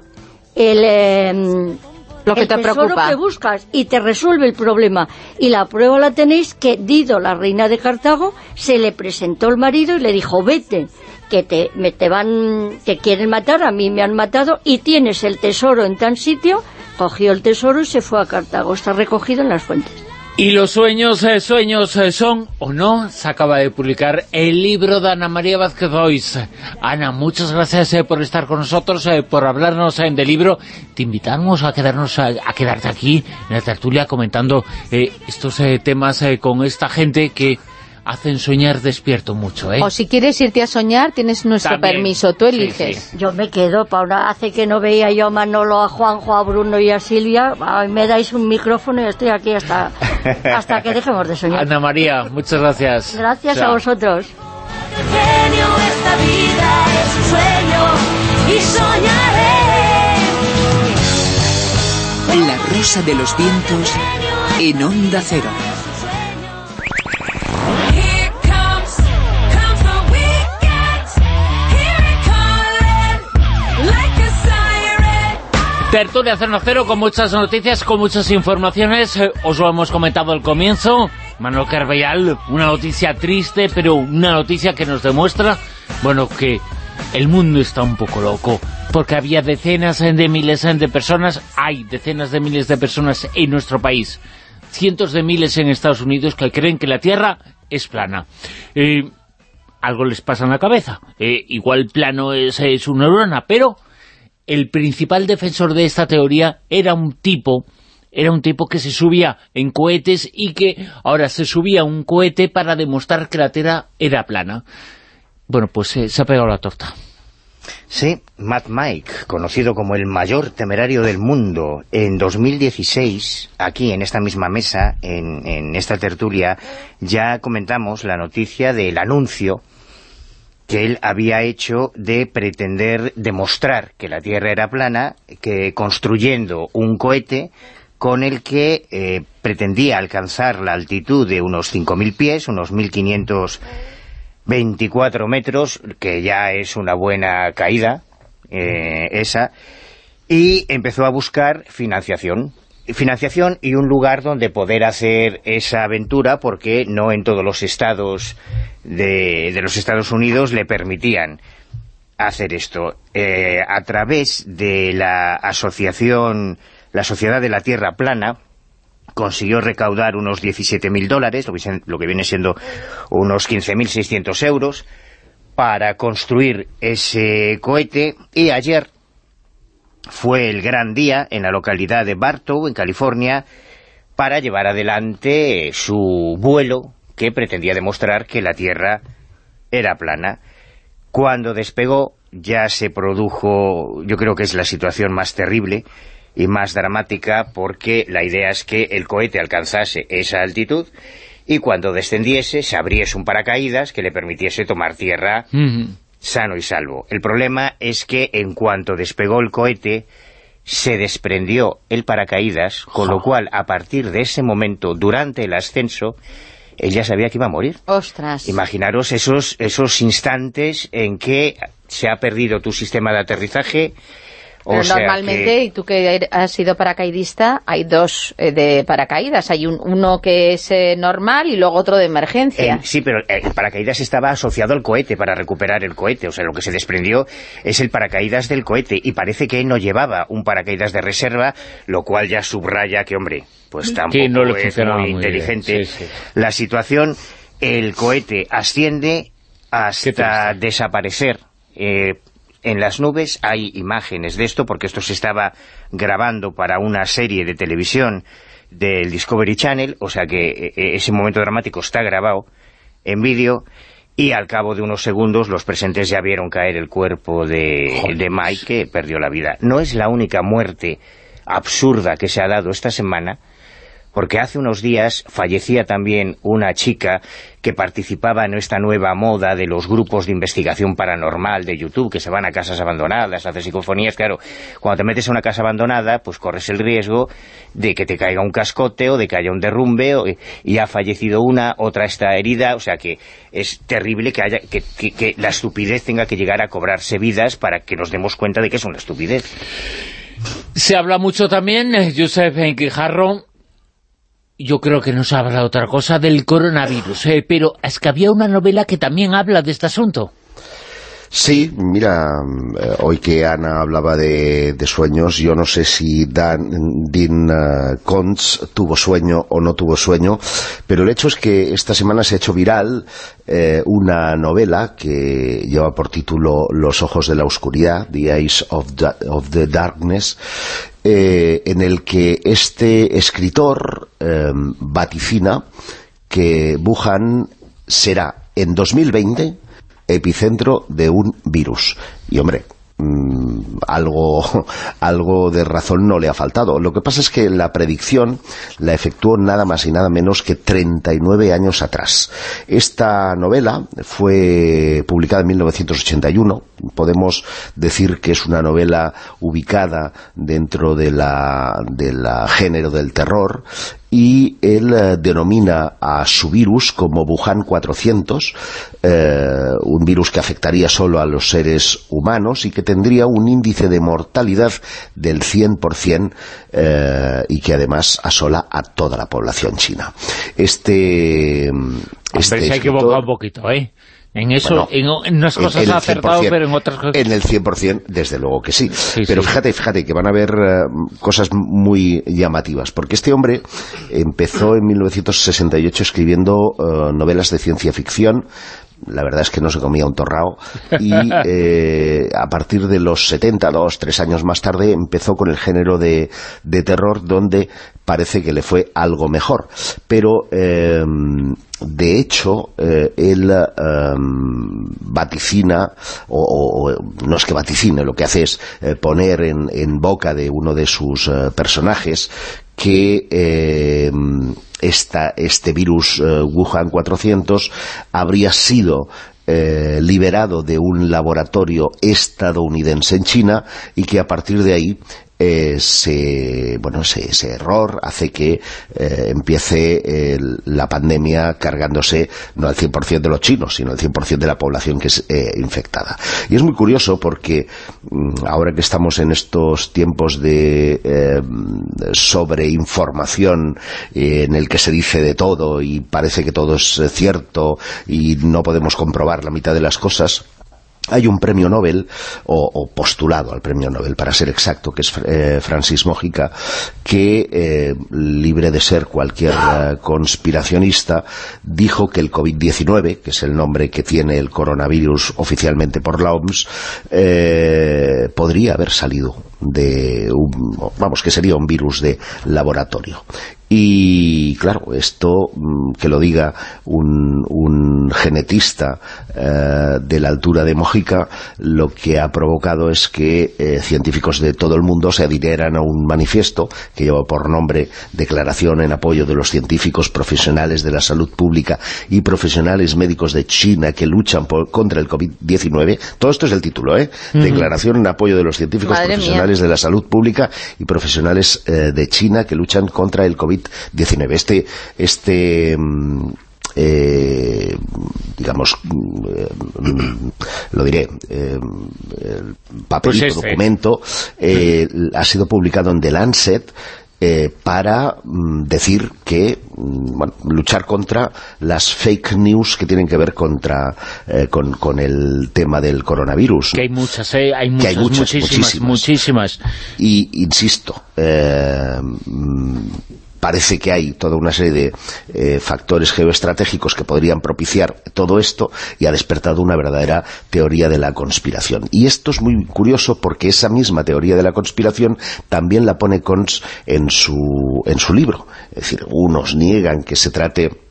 el... em, Lo que el te tesoro preocupa. que buscas y te resuelve el problema. Y la prueba la tenéis que Dido, la reina de Cartago, se le presentó el marido y le dijo, vete, que te, me, te van, te quieren matar, a mí me han matado y tienes el tesoro en tan sitio, cogió el tesoro y se fue a Cartago. Está recogido en las fuentes. Y los sueños, eh, sueños eh, son, o no, se acaba de publicar el libro de Ana María Vázquez Ois. Ana, muchas gracias eh, por estar con nosotros, eh, por hablarnos eh, del libro. Te invitamos a quedarnos a, a quedarte aquí en la tertulia comentando estos temas con esta gente que hacen soñar despierto mucho, ¿eh? O si quieres irte a soñar, tienes nuestro También. permiso, tú eliges. sí. Yo me quedo, Paula, hace que no veía yo a Manolo, a Juanjo, a Bruno y a Silvia, Ay, me dais un micrófono y estoy aquí hasta, <laughs> hasta que dejemos de soñar. Ana María, muchas gracias. Gracias a vosotros. genio, esta vida es un sueño y soñaré. La rosa de los vientos en Onda Cero. Tertulia 00 con muchas noticias, con muchas informaciones. Eh, Os lo hemos comentado al comienzo. Manuel Carvellal, una noticia triste, pero una noticia que nos demuestra, bueno, que el mundo está un poco loco. Porque había decenas de miles de personas, hay decenas de miles de personas en nuestro país, cientos de miles en Estados Unidos que creen que la Tierra es plana. Eh, algo les pasa en la cabeza. Eh, igual plano es, es una neurona, pero el principal defensor de esta teoría era un tipo era un tipo que se subía en cohetes y que ahora se subía un cohete para demostrar que la Tierra era plana. Bueno, pues eh, se ha pegado la torta. Sí, Matt Mike, conocido como el mayor temerario del mundo, en 2016, aquí en esta misma mesa, en esta tertulia, ya comentamos la noticia del anuncio que él había hecho de pretender demostrar que la Tierra era plana, que construyendo un cohete con el que eh, pretendía alcanzar la altitud de unos 5.000 pies, unos 1.524 metros, que ya es una buena caída, eh, esa, y empezó a buscar financiación. Financiación y un lugar donde poder hacer esa aventura, porque no en todos los estados de, los Estados Unidos le permitían hacer esto. Eh, a través de la asociación, la Sociedad de la Tierra Plana, consiguió recaudar unos 17.000 dólares, lo que viene siendo unos 15.600 euros, para construir ese cohete, y ayer fue el gran día en la localidad de Bartow, en California, para llevar adelante su vuelo que pretendía demostrar que la Tierra era plana. Cuando despegó ya se produjo, yo creo que es la situación más terrible y más dramática porque la idea es que el cohete alcanzase esa altitud y cuando descendiese se abriese un paracaídas que le permitiese tomar tierra sano y salvo. El problema es que en cuanto despegó el cohete se desprendió el paracaídas, con lo cual a partir de ese momento, durante el ascenso, él ya sabía que iba a morir. Ostras. Imaginaros esos, esos instantes en que se ha perdido tu sistema de aterrizaje, pero normalmente, y tú que has sido paracaidista, hay dos eh, de paracaídas. Hay uno que es eh, normal y luego otro de emergencia. sí, pero el paracaídas estaba asociado al cohete para recuperar el cohete. O sea, lo que se desprendió es el paracaídas del cohete. Y parece que no llevaba un paracaídas de reserva, lo cual ya subraya que, hombre, pues tampoco no es muy, inteligente. La situación, el cohete asciende hasta desaparecer. Eh, en las nubes hay imágenes de esto, porque esto se estaba grabando para una serie de televisión del Discovery Channel, o sea que eh, eh, ese momento dramático está grabado en vídeo, y al cabo de unos segundos los presentes ya vieron caer el cuerpo de, de Mike, que perdió la vida. No es la única muerte absurda que se ha dado esta semana, porque hace unos días fallecía también una chica que participaba en esta nueva moda de los grupos de investigación paranormal de YouTube, que se van a casas abandonadas, hacen psicofonías, claro, cuando te metes a una casa abandonada, pues corres el riesgo de que te caiga un cascote o de que haya un derrumbe, y ha fallecido una, otra está herida, o sea que es terrible que, haya, que, la estupidez tenga que llegar a cobrarse vidas para que nos demos cuenta de que es una estupidez. Se habla mucho también, eh, Josep Quijarro, yo creo que nos habla otra cosa del coronavirus, eh, pero es que había una novela que también habla de este asunto. Sí, mira, eh, hoy que Ana hablaba de, sueños, yo no sé si Dan, Dean uh, tuvo sueño o no tuvo sueño, pero el hecho es que esta semana se ha hecho viral eh, una novela que lleva por título Los ojos de la oscuridad, The Eyes of the, Darkness, en el que este escritor vaticina que Wuhan será en 2020 epicentro de un virus. Y hombre, Mm, algo, <laughs> algo de razón no le ha faltado. Lo que pasa es que la predicción la efectuó nada más y nada menos que 39 años atrás. Esta novela fue publicada en 1981. Podemos decir que es una novela ubicada dentro de la, de género del terror y él eh, denomina a su virus como Wuhan 400, eh, un virus que afectaría solo a los seres humanos y que tendría un índice de mortalidad del 100% eh, y que además asola a toda la población china. Este... este se ha equivocado un poquito, ¿eh? En eso, en, unas cosas ha acertado, pero en otras cosas... En el 100%, desde luego que sí. pero fíjate, fíjate que van a haber eh, cosas muy llamativas, porque este hombre empezó en 1968 escribiendo eh, novelas de ciencia ficción, la verdad es que no se comía un torrao. Y <laughs> eh, a partir de los 70, dos, tres años más tarde empezó con el género de, de terror donde parece que le fue algo mejor. Pero eh, de hecho eh, él vaticina o, no es que vaticine, lo que hace es poner en, en, boca de uno de sus personajes que esta, este virus eh, Wuhan 400 habría sido eh, liberado de un laboratorio estadounidense en China y que a partir de ahí ese, bueno, ese, error hace que eh, empiece la pandemia cargándose no al 100% de los chinos, sino al 100% de la población que es eh, infectada. Y es muy curioso porque mm, ahora que estamos en estos tiempos de eh, sobreinformación en el que se dice de todo y parece que todo es cierto y no podemos comprobar la mitad de las cosas, hay un premio Nobel, o, postulado al premio Nobel, para ser exacto, que es eh, Francis Mójica, que, eh, libre de ser cualquier eh, conspiracionista, dijo que el COVID-19, que es el nombre que tiene el coronavirus oficialmente por la OMS, podría haber salido de un, vamos, que sería un virus de laboratorio. Y claro, esto mm, que lo diga un, genetista eh, de la altura de Mojica, lo que ha provocado es que eh, científicos de todo el mundo se adhirieran a un manifiesto que lleva por nombre Declaración en apoyo de los científicos profesionales de la salud pública y profesionales médicos de China que luchan contra el COVID-19. Todo esto es el título, ¿eh? Declaración en apoyo de los científicos profesionales de la salud pública y profesionales eh, de China que luchan contra el COVID 19 Este, este mm, eh, digamos, mm, lo diré, eh, papel, pues este. documento, eh, ha sido publicado en The Lancet, para mm, decir que bueno, luchar contra las fake news que tienen que ver contra con, el tema del coronavirus. Que hay muchas, hay muchas, muchísimas, muchísimas, Y, insisto, parece que hay toda una serie de eh, factores geoestratégicos que podrían propiciar todo esto y ha despertado una verdadera teoría de la conspiración. Y esto es muy curioso porque esa misma teoría de la conspiración también la pone Cons en su, en su libro. Es decir, unos niegan que se trate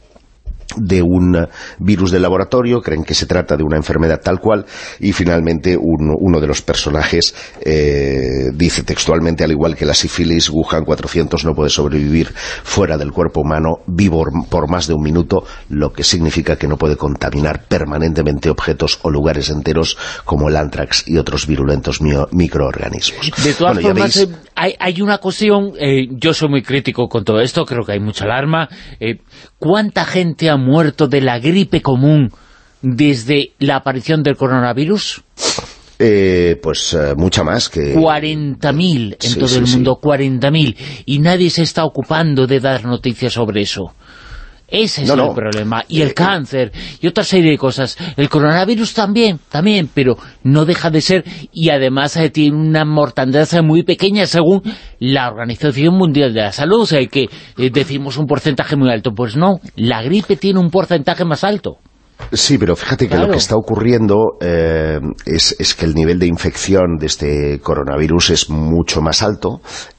de un virus de laboratorio, creen que se trata de una enfermedad tal cual, y finalmente uno de los personajes eh, dice textualmente, al igual que la sífilis, Wuhan 400 no puede sobrevivir fuera del cuerpo humano vivo por más de un minuto, lo que significa que no puede contaminar permanentemente objetos o lugares enteros como el antrax y otros virulentos microorganismos. De todas formas, hay, una cuestión, eh, yo soy muy crítico con todo esto, creo que hay mucha alarma, ¿cuánta gente ha muerto de la gripe común desde la aparición del coronavirus? Eh, pues eh, mucha más que... 40.000 en todo el mundo, 40.000. Y nadie se está ocupando de dar noticias sobre eso. Ese es el problema. Y el eh, cáncer, y otra serie de cosas. El coronavirus también, también, pero no deja de ser, y además eh, tiene una mortandad muy pequeña según la Organización Mundial de la Salud, o sea, que eh, decimos un porcentaje muy alto. Pues no, la gripe tiene un porcentaje más alto. Sí, pero fíjate que lo que está ocurriendo es, es, que el nivel de infección de este coronavirus es mucho más alto eh,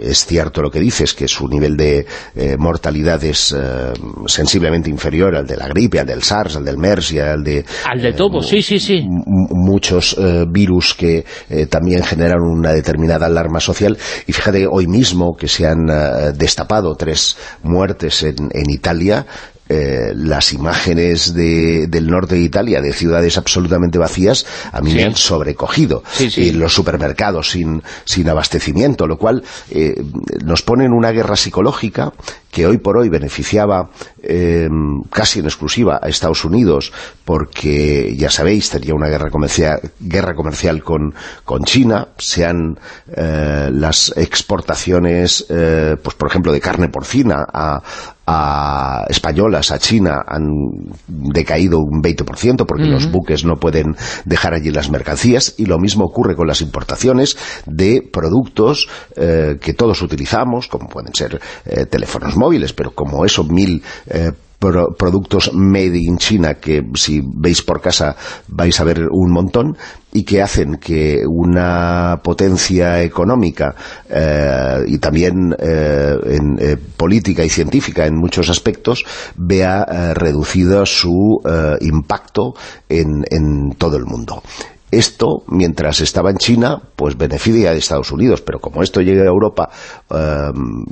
es cierto lo que dices, que su nivel de eh, mortalidad es eh, sensiblemente inferior al de la gripe, al del SARS, al del MERS y al de... Al de todo, sí, sí, sí. Muchos virus que también generan una determinada alarma social. Y fíjate, hoy mismo que se han destapado tres muertes en, en Italia, eh, las imágenes del norte de Italia, de ciudades absolutamente vacías, a mí me han sobrecogido. y los supermercados sin, sin abastecimiento, lo cual eh, nos pone en una guerra psicológica que hoy por hoy beneficiaba eh, casi en exclusiva a Estados Unidos, porque, ya sabéis, tenía una guerra comercial, guerra comercial con, con China, sean las exportaciones, pues por ejemplo, de carne porcina a, a españolas a China han decaído un 20% porque los buques no pueden dejar allí las mercancías y lo mismo ocurre con las importaciones de productos eh, que todos utilizamos, como pueden ser eh, teléfonos móviles, pero como esos mil eh, productos made in China que si veis por casa vais a ver un montón y que hacen que una potencia económica eh, y también eh, en eh, política y científica en muchos aspectos vea reducido su impacto en, en todo el mundo. Esto, mientras estaba en China, pues beneficia a Estados Unidos, pero como esto llega a Europa, em,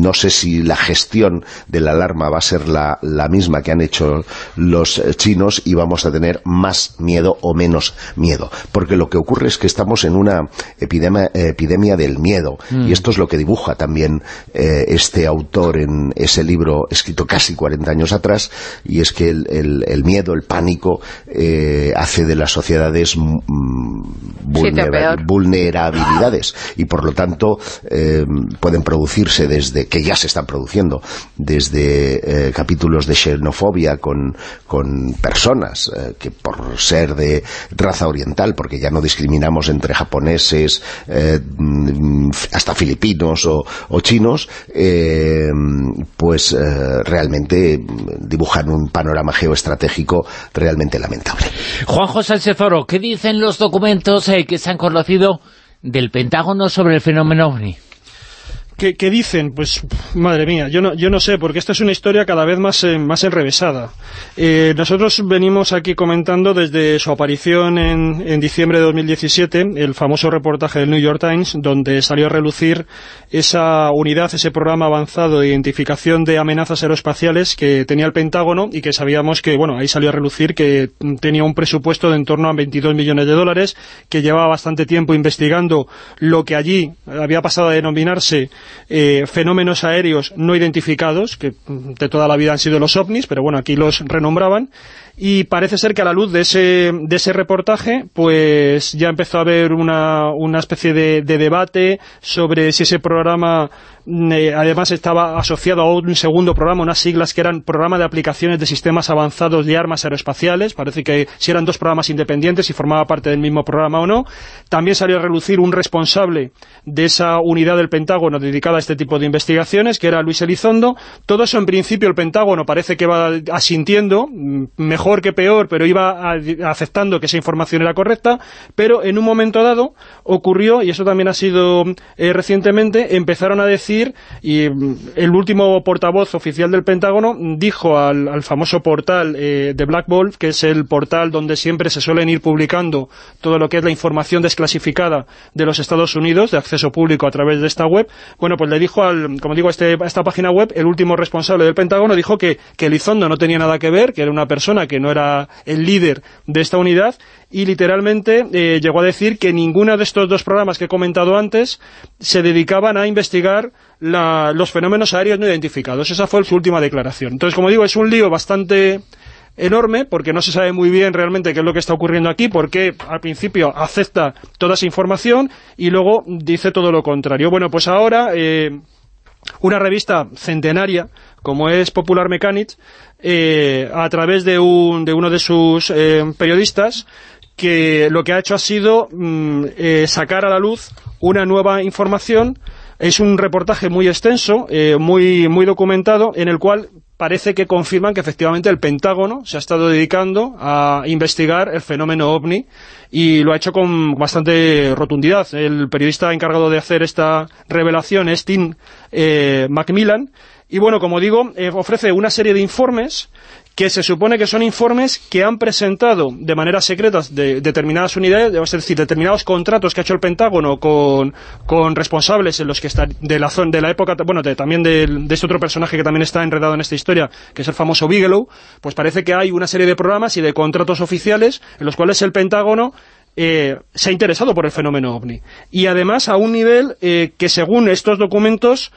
no sé si la gestión de la alarma va a ser la, misma que han hecho los chinos y vamos a tener más miedo o menos miedo. Porque lo que ocurre es que estamos en una epidemia, epidemia del miedo, mm. y esto es lo que dibuja también eh, este autor en ese libro escrito casi 40 años atrás, y es que el, miedo, el pánico, eh, hace de las sociedades mm, vulnerabilidades y por lo tanto eh, pueden producirse desde, que ya se están produciendo, desde eh, capítulos de xenofobia con, con personas eh, que por ser de raza oriental, porque ya no discriminamos entre japoneses, eh, mm, hasta filipinos o, o chinos, eh, pues eh, realmente dibujan un panorama geoestratégico realmente lamentable. Juanjo Sánchez Oro, ¿qué dicen los documentos eh, que se han conocido del Pentágono sobre el fenómeno OVNI? ¿Qué, dicen? Pues, madre mía, yo no, yo no sé, porque esta es una historia cada vez más, eh, más enrevesada. Eh, nosotros venimos aquí comentando desde su aparición en, en diciembre de 2017, el famoso reportaje del New York Times, donde salió a relucir esa unidad, ese programa avanzado de identificación de amenazas aeroespaciales que tenía el Pentágono y que sabíamos que, bueno, ahí salió a relucir que tenía un presupuesto de en torno a 22 millones de dólares, que llevaba bastante tiempo investigando lo que allí había pasado a denominarse eh, fenómenos aéreos no identificados, que de toda la vida han sido los ovnis, pero bueno, aquí los renombraban, y parece ser que a la luz de ese, de ese reportaje, pues ya empezó a haber una, una especie de, de debate sobre si ese programa mm, eh, además estaba asociado a un segundo programa, unas siglas que eran Programa de Aplicaciones de Sistemas Avanzados de Armas Aeroespaciales, parece que si eran dos programas independientes y formaba parte del mismo programa o no. También salió a relucir un responsable de esa unidad del Pentágono dedicada a este tipo de investigaciones, que era Luis Elizondo. Todo eso en principio el Pentágono parece que va asintiendo, mm, mejor que peor, pero iba aceptando que esa información era correcta, pero en un momento dado ocurrió, y eso también ha sido eh, recientemente, empezaron a decir, y mm, el último portavoz oficial del Pentágono dijo al, famoso portal eh, de Black Bolt, que es el portal donde siempre se suelen ir publicando todo lo que es la información desclasificada de los Estados Unidos, de acceso público a través de esta web, bueno, pues le dijo, al, como digo, este, esta página web, el último responsable del Pentágono dijo que, que Elizondo no tenía nada que ver, que era una persona que no era el líder de esta unidad, y literalmente eh, llegó a decir que ninguno de estos dos programas que he comentado antes se dedicaban a investigar la- los fenómenos aéreos no identificados. Esa fue su última declaración. Entonces, como digo, es un lío bastante enorme porque no se sabe muy bien realmente qué es lo que está ocurriendo aquí, porque al principio acepta toda esa información y luego dice todo lo contrario. Bueno, pues ahora eh, una revista centenaria como es Popular Mechanics, eh, a través de, un, de uno de sus eh, periodistas, que lo que ha hecho ha sido mm, eh, sacar a la luz una nueva información. Es un reportaje muy extenso, muy, muy documentado, en el cual parece que confirman que efectivamente el Pentágono se ha estado dedicando a investigar el fenómeno OVNI y lo ha hecho con bastante rotundidad. El periodista encargado de hacer esta revelación es Tim eh, Macmillan y bueno, como digo, eh, ofrece una serie de informes que se supone que son informes que han presentado de manera secreta de determinadas unidades, es decir, determinados contratos que ha hecho el Pentágono con, con responsables en los que están de la zona, de la época, bueno, de, también del- de, este otro personaje que también está enredado en esta historia, que es el famoso Bigelow, pues parece que hay una serie de programas y de contratos oficiales en los cuales el Pentágono eh, se ha interesado por el fenómeno OVNI. Y además a un nivel eh, que según estos documentos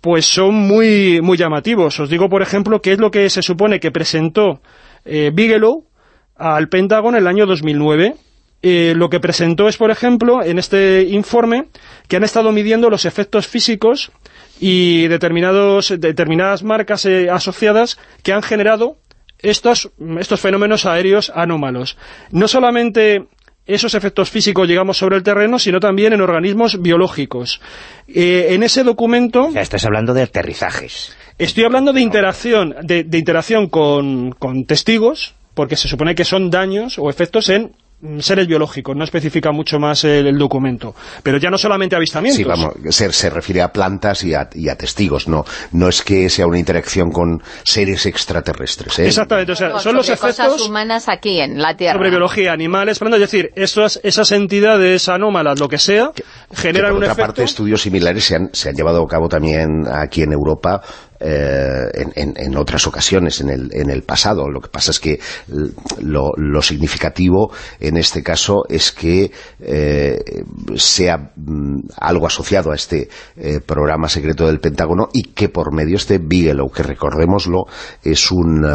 pues son muy, muy llamativos. Os digo, por ejemplo, qué es lo que se supone que presentó eh, Bigelow al Pentágono en el año 2009. Eh, lo que presentó es, por ejemplo, en este informe, que han estado midiendo los efectos físicos y determinados, determinadas marcas eh, asociadas que han generado estos, estos fenómenos aéreos anómalos. No solamente esos efectos físicos llegamos sobre el terreno, sino también en organismos biológicos. Eh, en ese documento... Ya estás hablando de aterrizajes. Estoy hablando de interacción, de, de interacción con, con testigos, porque se supone que son daños o efectos en seres biológicos, no especifica mucho más el, el documento. Pero ya no solamente avistamientos. Sí, vamos, se, se refiere a plantas y a, y a testigos, no no es que sea una interacción con seres extraterrestres. ¿eh? Exactamente, o sea, No, son los cosas efectos humanas aquí en la Tierra. sobre biología, animales, plantas, es decir, esas, esas entidades anómalas, lo que sea, Que generan por un otra efecto... parte, estudios similares se han, se han llevado a cabo también aquí en Europa en, en, otras ocasiones en el, en el pasado. Lo que pasa es que lo, significativo en este caso es que sea mm, algo asociado a este programa secreto del Pentágono y que por medio este Bigelow, que recordémoslo, es un,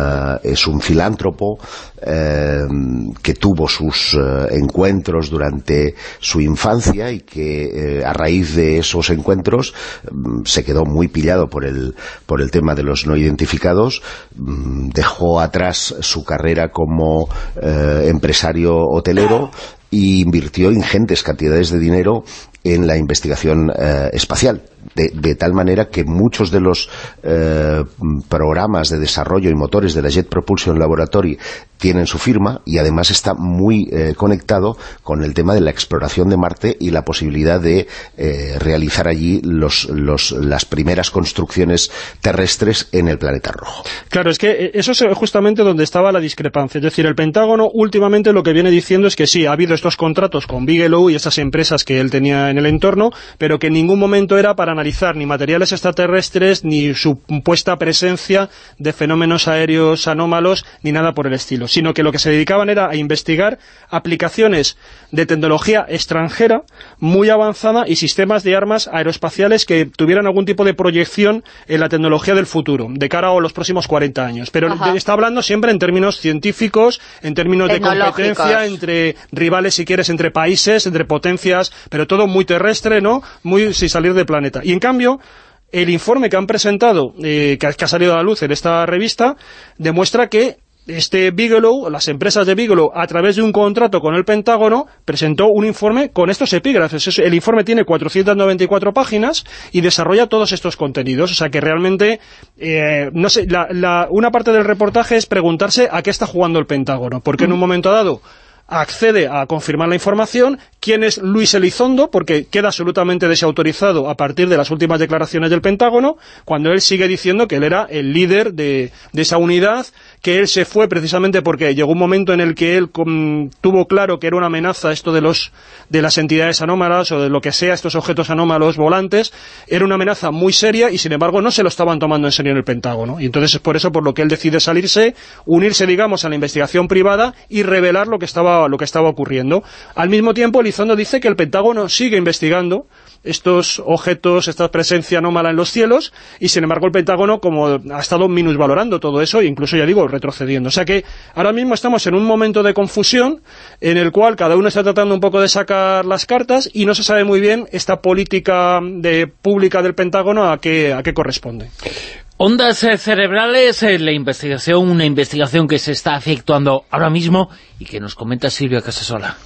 es un filántropo que tuvo sus encuentros durante su infancia y que a raíz de esos encuentros mm, se quedó muy pillado por el, por el tema de los no identificados, mm, dejó atrás su carrera como eh, empresario hotelero e invirtió ingentes cantidades de dinero en la investigación eh, espacial. De, tal manera que muchos de los eh, programas de desarrollo y motores de la Jet Propulsion Laboratory tienen su firma y además está muy eh, conectado con el tema de la exploración de Marte y la posibilidad de eh, realizar allí los, las primeras construcciones terrestres en el planeta rojo. Claro, es que eso es justamente donde estaba la discrepancia. Es decir, el Pentágono últimamente lo que viene diciendo es que sí, ha habido estos contratos con Bigelow y estas empresas que él tenía en el entorno, pero que en ningún momento era para analizar ni materiales extraterrestres, ni supuesta presencia de fenómenos aéreos anómalos, ni nada por el estilo, sino que lo que se dedicaban era a investigar aplicaciones de tecnología extranjera muy avanzada y sistemas de armas aeroespaciales que tuvieran algún tipo de proyección en la tecnología del futuro, de cara a los próximos 40 años. Pero está hablando siempre en términos científicos, en términos de competencia entre rivales, si quieres, entre países, entre potencias, pero todo muy terrestre, ¿no? Muy sin salir del planeta. Y en cambio, el informe que han presentado, eh, que, ha salido a la luz en esta revista, demuestra que este Bigelow, las empresas de Bigelow, a través de un contrato con el Pentágono, presentó un informe con estos epígrafes. El informe tiene 494 páginas y desarrolla todos estos contenidos. O sea que realmente, eh, no sé, una parte del reportaje es preguntarse a qué está jugando el Pentágono. Porque en un momento dado accede a confirmar la información, quién es Luis Elizondo, porque queda absolutamente desautorizado a partir de las últimas declaraciones del Pentágono, cuando él sigue diciendo que él era el líder de, esa unidad, que él se fue precisamente porque llegó un momento en el que él tuvo claro que era una amenaza esto de los de las entidades anómalas o de lo que sea, estos objetos anómalos volantes, era una amenaza muy seria y sin embargo no se lo estaban tomando en serio en el Pentágono. Y entonces es por eso por lo que él decide salirse, unirse, digamos, a la investigación privada y revelar lo que estaba lo que estaba ocurriendo. Al mismo tiempo, Elizondo dice que el Pentágono sigue investigando estos objetos, esta presencia anómala en los cielos, y sin embargo el Pentágono como ha estado minusvalorando todo eso, e incluso, ya digo, retrocediendo. O sea que ahora mismo estamos en un momento de confusión en el cual cada uno está tratando un poco de sacar las cartas y no se sabe muy bien esta política de pública del Pentágono a qué, a qué corresponde. Ondas eh, cerebrales, eh, la investigación, una investigación que se está efectuando ahora mismo y que nos comenta Silvia Casasola.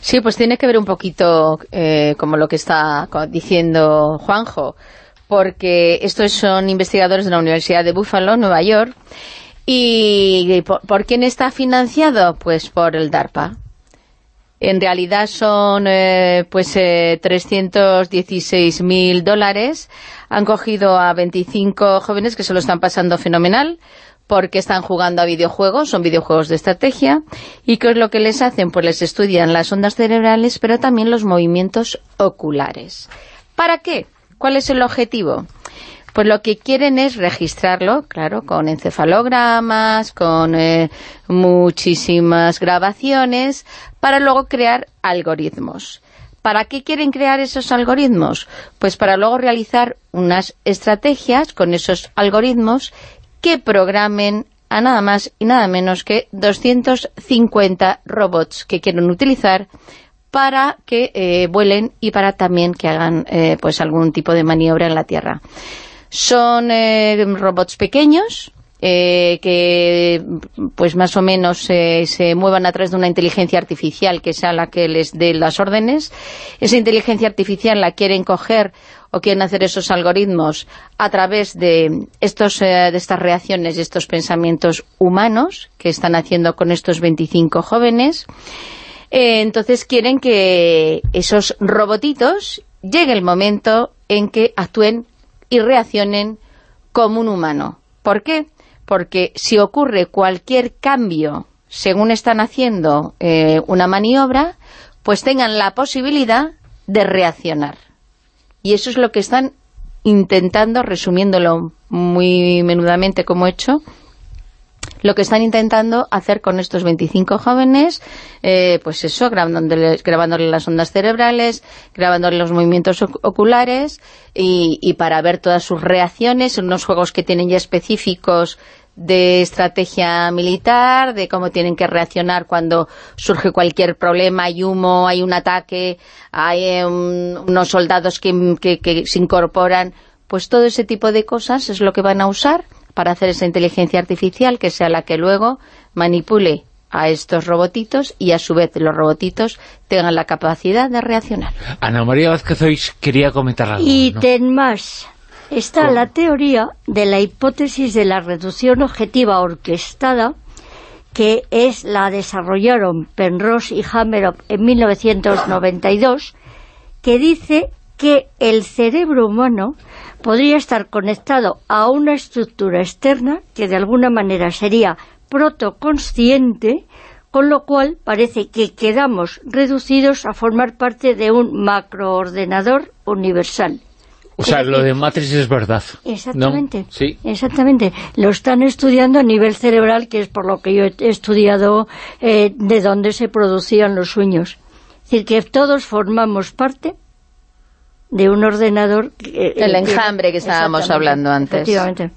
Sí, pues tiene que ver un poquito eh, como lo que está diciendo Juanjo, porque estos son investigadores de la Universidad de Buffalo, Nueva York, y ¿por, quién está financiado? Pues por el DARPA. En realidad son pues 316 mil dólares han cogido a 25 jóvenes que se lo están pasando fenomenal porque están jugando a videojuegos, son videojuegos de estrategia, y ¿qué es lo que les hacen? Pues les estudian las ondas cerebrales, pero también los movimientos oculares. ¿Para qué? ¿Cuál es el objetivo? Pues lo que quieren es registrarlo, claro, con encefalogramas, con eh, muchísimas grabaciones, para luego crear algoritmos. ¿Para qué quieren crear esos algoritmos? Pues para luego realizar unas estrategias con esos algoritmos que programen a nada más y nada menos que 250 robots que quieren utilizar para que eh, vuelen y para también que hagan eh, pues algún tipo de maniobra en la Tierra. Son eh, robots pequeños, eh, que pues más o menos se muevan a través de una inteligencia artificial que sea la que les dé las órdenes. Esa inteligencia artificial la quieren coger o quieren hacer esos algoritmos a través de, estos, eh, de estas reacciones y estos pensamientos humanos que están haciendo con estos 25 jóvenes. Eh, entonces quieren que esos robotitos llegue el momento en que actúen y reaccionen como un humano. ¿Por qué? porque si ocurre cualquier cambio según están haciendo eh, una maniobra, pues tengan la posibilidad de reaccionar. Y eso es lo que están intentando, resumiéndolo muy menudamente como he hecho, lo que están intentando hacer con estos 25 jóvenes, eh, pues eso, grabándoles, grabándoles las ondas cerebrales, grabándoles los movimientos oculares y, y para ver todas sus reacciones, unos juegos que tienen ya específicos de estrategia militar, de cómo tienen que reaccionar cuando surge cualquier problema, hay humo, hay un ataque, hay um, unos soldados que, se incorporan, pues todo ese tipo de cosas es lo que van a usar para hacer esa inteligencia artificial que sea la que luego manipule a estos robotitos y a su vez los robotitos tengan la capacidad de reaccionar. Ana María Vázquez quería comentar algo. Y ten más está la teoría de la hipótesis de la reducción objetiva orquestada, que es la desarrollaron Penrose y Hameroff en 1992, que dice que el cerebro humano podría estar conectado a una estructura externa que de alguna manera sería protoconsciente, con lo cual parece que quedamos reducidos a formar parte de un macroordenador universal. O sea, lo de Matrix es verdad. Exactamente. Sí. Exactamente. Lo están estudiando a nivel cerebral, que es por lo que yo he estudiado eh, de dónde se producían los sueños. Es decir, que todos formamos parte de un ordenador... Eh, El enjambre que estábamos hablando antes. Efectivamente.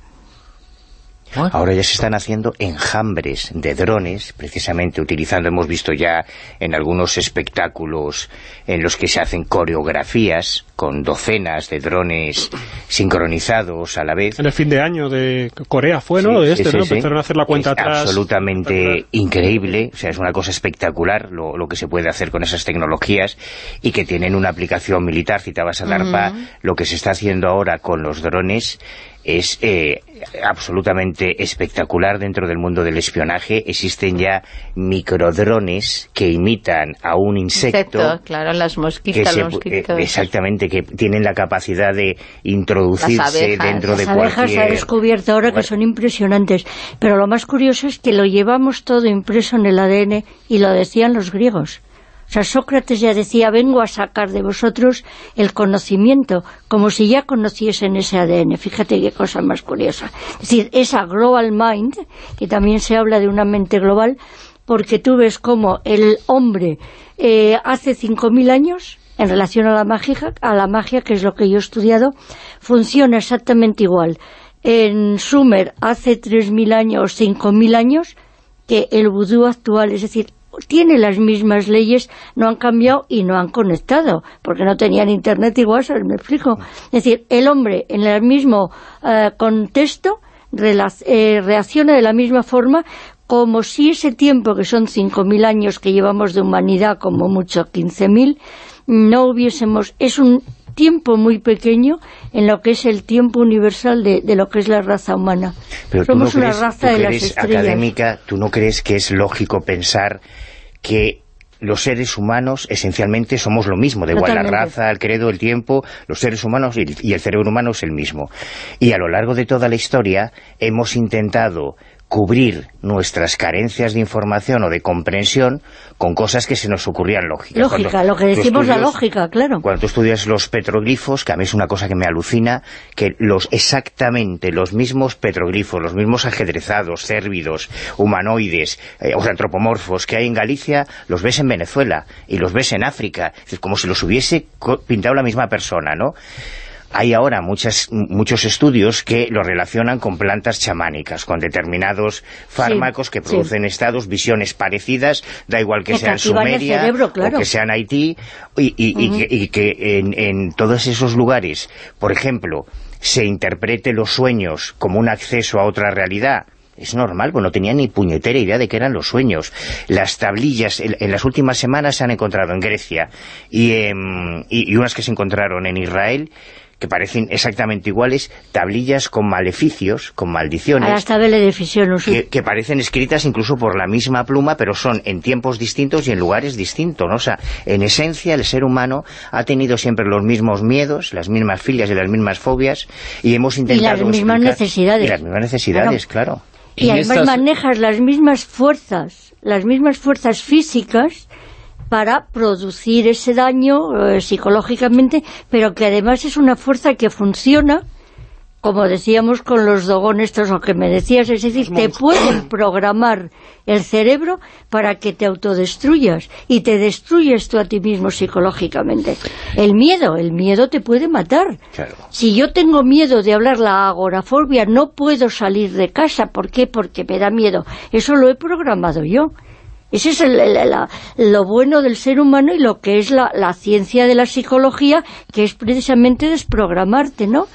Ahora ya se están haciendo enjambres de drones, precisamente utilizando, hemos visto ya en algunos espectáculos en los que se hacen coreografías con docenas de drones sincronizados a la vez. En el fin de año de Corea fue, ¿no? de este, ¿no? Empezaron a hacer la cuenta atrás. absolutamente increíble, o sea, es una cosa espectacular lo, que se puede hacer con esas tecnologías y que tienen una aplicación militar, citabas a DARPA, lo que se está haciendo ahora con los drones es eh, absolutamente espectacular dentro del mundo del espionaje. Existen ya microdrones que imitan a un insecto. claro, las mosquitas, los eh, exactamente, que tienen la capacidad de introducirse dentro de cualquier... Las abejas se ha descubierto ahora que son impresionantes. Pero lo más curioso es que lo llevamos todo impreso en el ADN y lo decían los griegos. Sea, Sócrates ya decía, vengo a sacar de vosotros el conocimiento, como si ya conociesen ese ADN. Fíjate qué cosa más curiosa. Es decir, esa global mind, que también se habla de una mente global, porque tú ves cómo el hombre eh, hace 5.000 años, en relación a la, magia, a la magia, que es lo que yo he estudiado, funciona exactamente igual. En Sumer hace 3.000 años, 5.000 años, que el vudú actual, es decir, tiene las mismas leyes, no han cambiado y no han conectado, porque no tenían internet igual, me explico. Es decir, el hombre en el mismo eh, contexto eh, reacciona de la misma forma como si ese tiempo, que son 5.000 años que llevamos de humanidad, como mucho 15.000, no hubiésemos... Es un tiempo muy pequeño en lo que es el tiempo universal de, lo que es la raza humana. Pero Somos una raza de las estrellas. académica, ¿tú no crees que es lógico pensar que los seres humanos esencialmente somos lo mismo, de igual la raza, el credo, el tiempo, los seres humanos y el cerebro humano es el mismo. Y a lo largo de toda la historia hemos intentado cubrir nuestras carencias de información o de comprensión con cosas que se nos ocurrían lógicas. Lógica, lo que decimos la lógica, claro. Cuando tú estudias los petroglifos, que a mí es una cosa que me alucina, que los exactamente los mismos petroglifos, los mismos ajedrezados, cérvidos, humanoides, eh, o antropomorfos que hay en Galicia, los ves en Venezuela y los ves en África. Es como si los hubiese pintado la misma persona, ¿no? Hay ahora muchas, muchos estudios que lo relacionan con plantas chamánicas, con determinados fármacos que producen estados, visiones parecidas, da igual que, sean Sumeria o que sean Haití, y, que, en, todos esos lugares, por ejemplo, se interprete los sueños como un acceso a otra realidad, es normal, pues no tenía ni puñetera idea de qué eran los sueños. Las tablillas, en, las últimas semanas se han encontrado en Grecia y, y, unas que se encontraron en Israel que parecen exactamente iguales, tablillas con maleficios, con maldiciones. A las de fisión, que, que, parecen escritas incluso por la misma pluma, pero son en tiempos distintos y en lugares distintos, ¿no? O sea, en esencia el ser humano ha tenido siempre los mismos miedos, las mismas filias y las mismas fobias, y hemos intentado... Y las mismas necesidades. Y las mismas necesidades, claro. Y, además manejas las mismas fuerzas, las mismas fuerzas físicas para producir ese daño eh, psicológicamente, pero que además es una fuerza que funciona como decíamos con los dogones estos o que me decías, es decir, te pueden programar el cerebro para que te autodestruyas y te destruyes tú a ti mismo psicológicamente. El miedo, el miedo te puede matar. Si yo tengo miedo de hablar la agorafobia, no puedo salir de casa. ¿Por qué? Porque me da miedo. Eso lo he programado yo. Ese es lo bueno del ser humano y lo que es la, la ciencia de la psicología, que es precisamente desprogramarte, ¿no?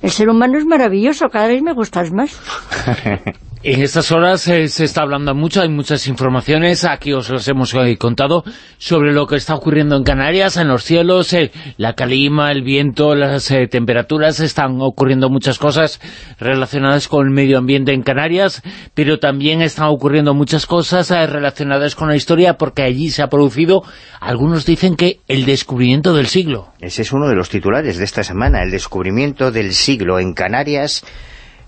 El ser humano es maravilloso, cada vez me gustas más. <laughs> En estas horas eh, se está hablando mucho, hay muchas informaciones, aquí os las hemos eh, contado, sobre lo que está ocurriendo en Canarias, en los cielos, eh, la calima, el viento, las temperaturas, están ocurriendo muchas cosas relacionadas con el medio ambiente en Canarias, pero también están ocurriendo muchas cosas relacionadas con la historia, porque allí se ha producido, algunos dicen que el descubrimiento del siglo. Ese es uno de los titulares de esta semana, el descubrimiento del siglo en Canarias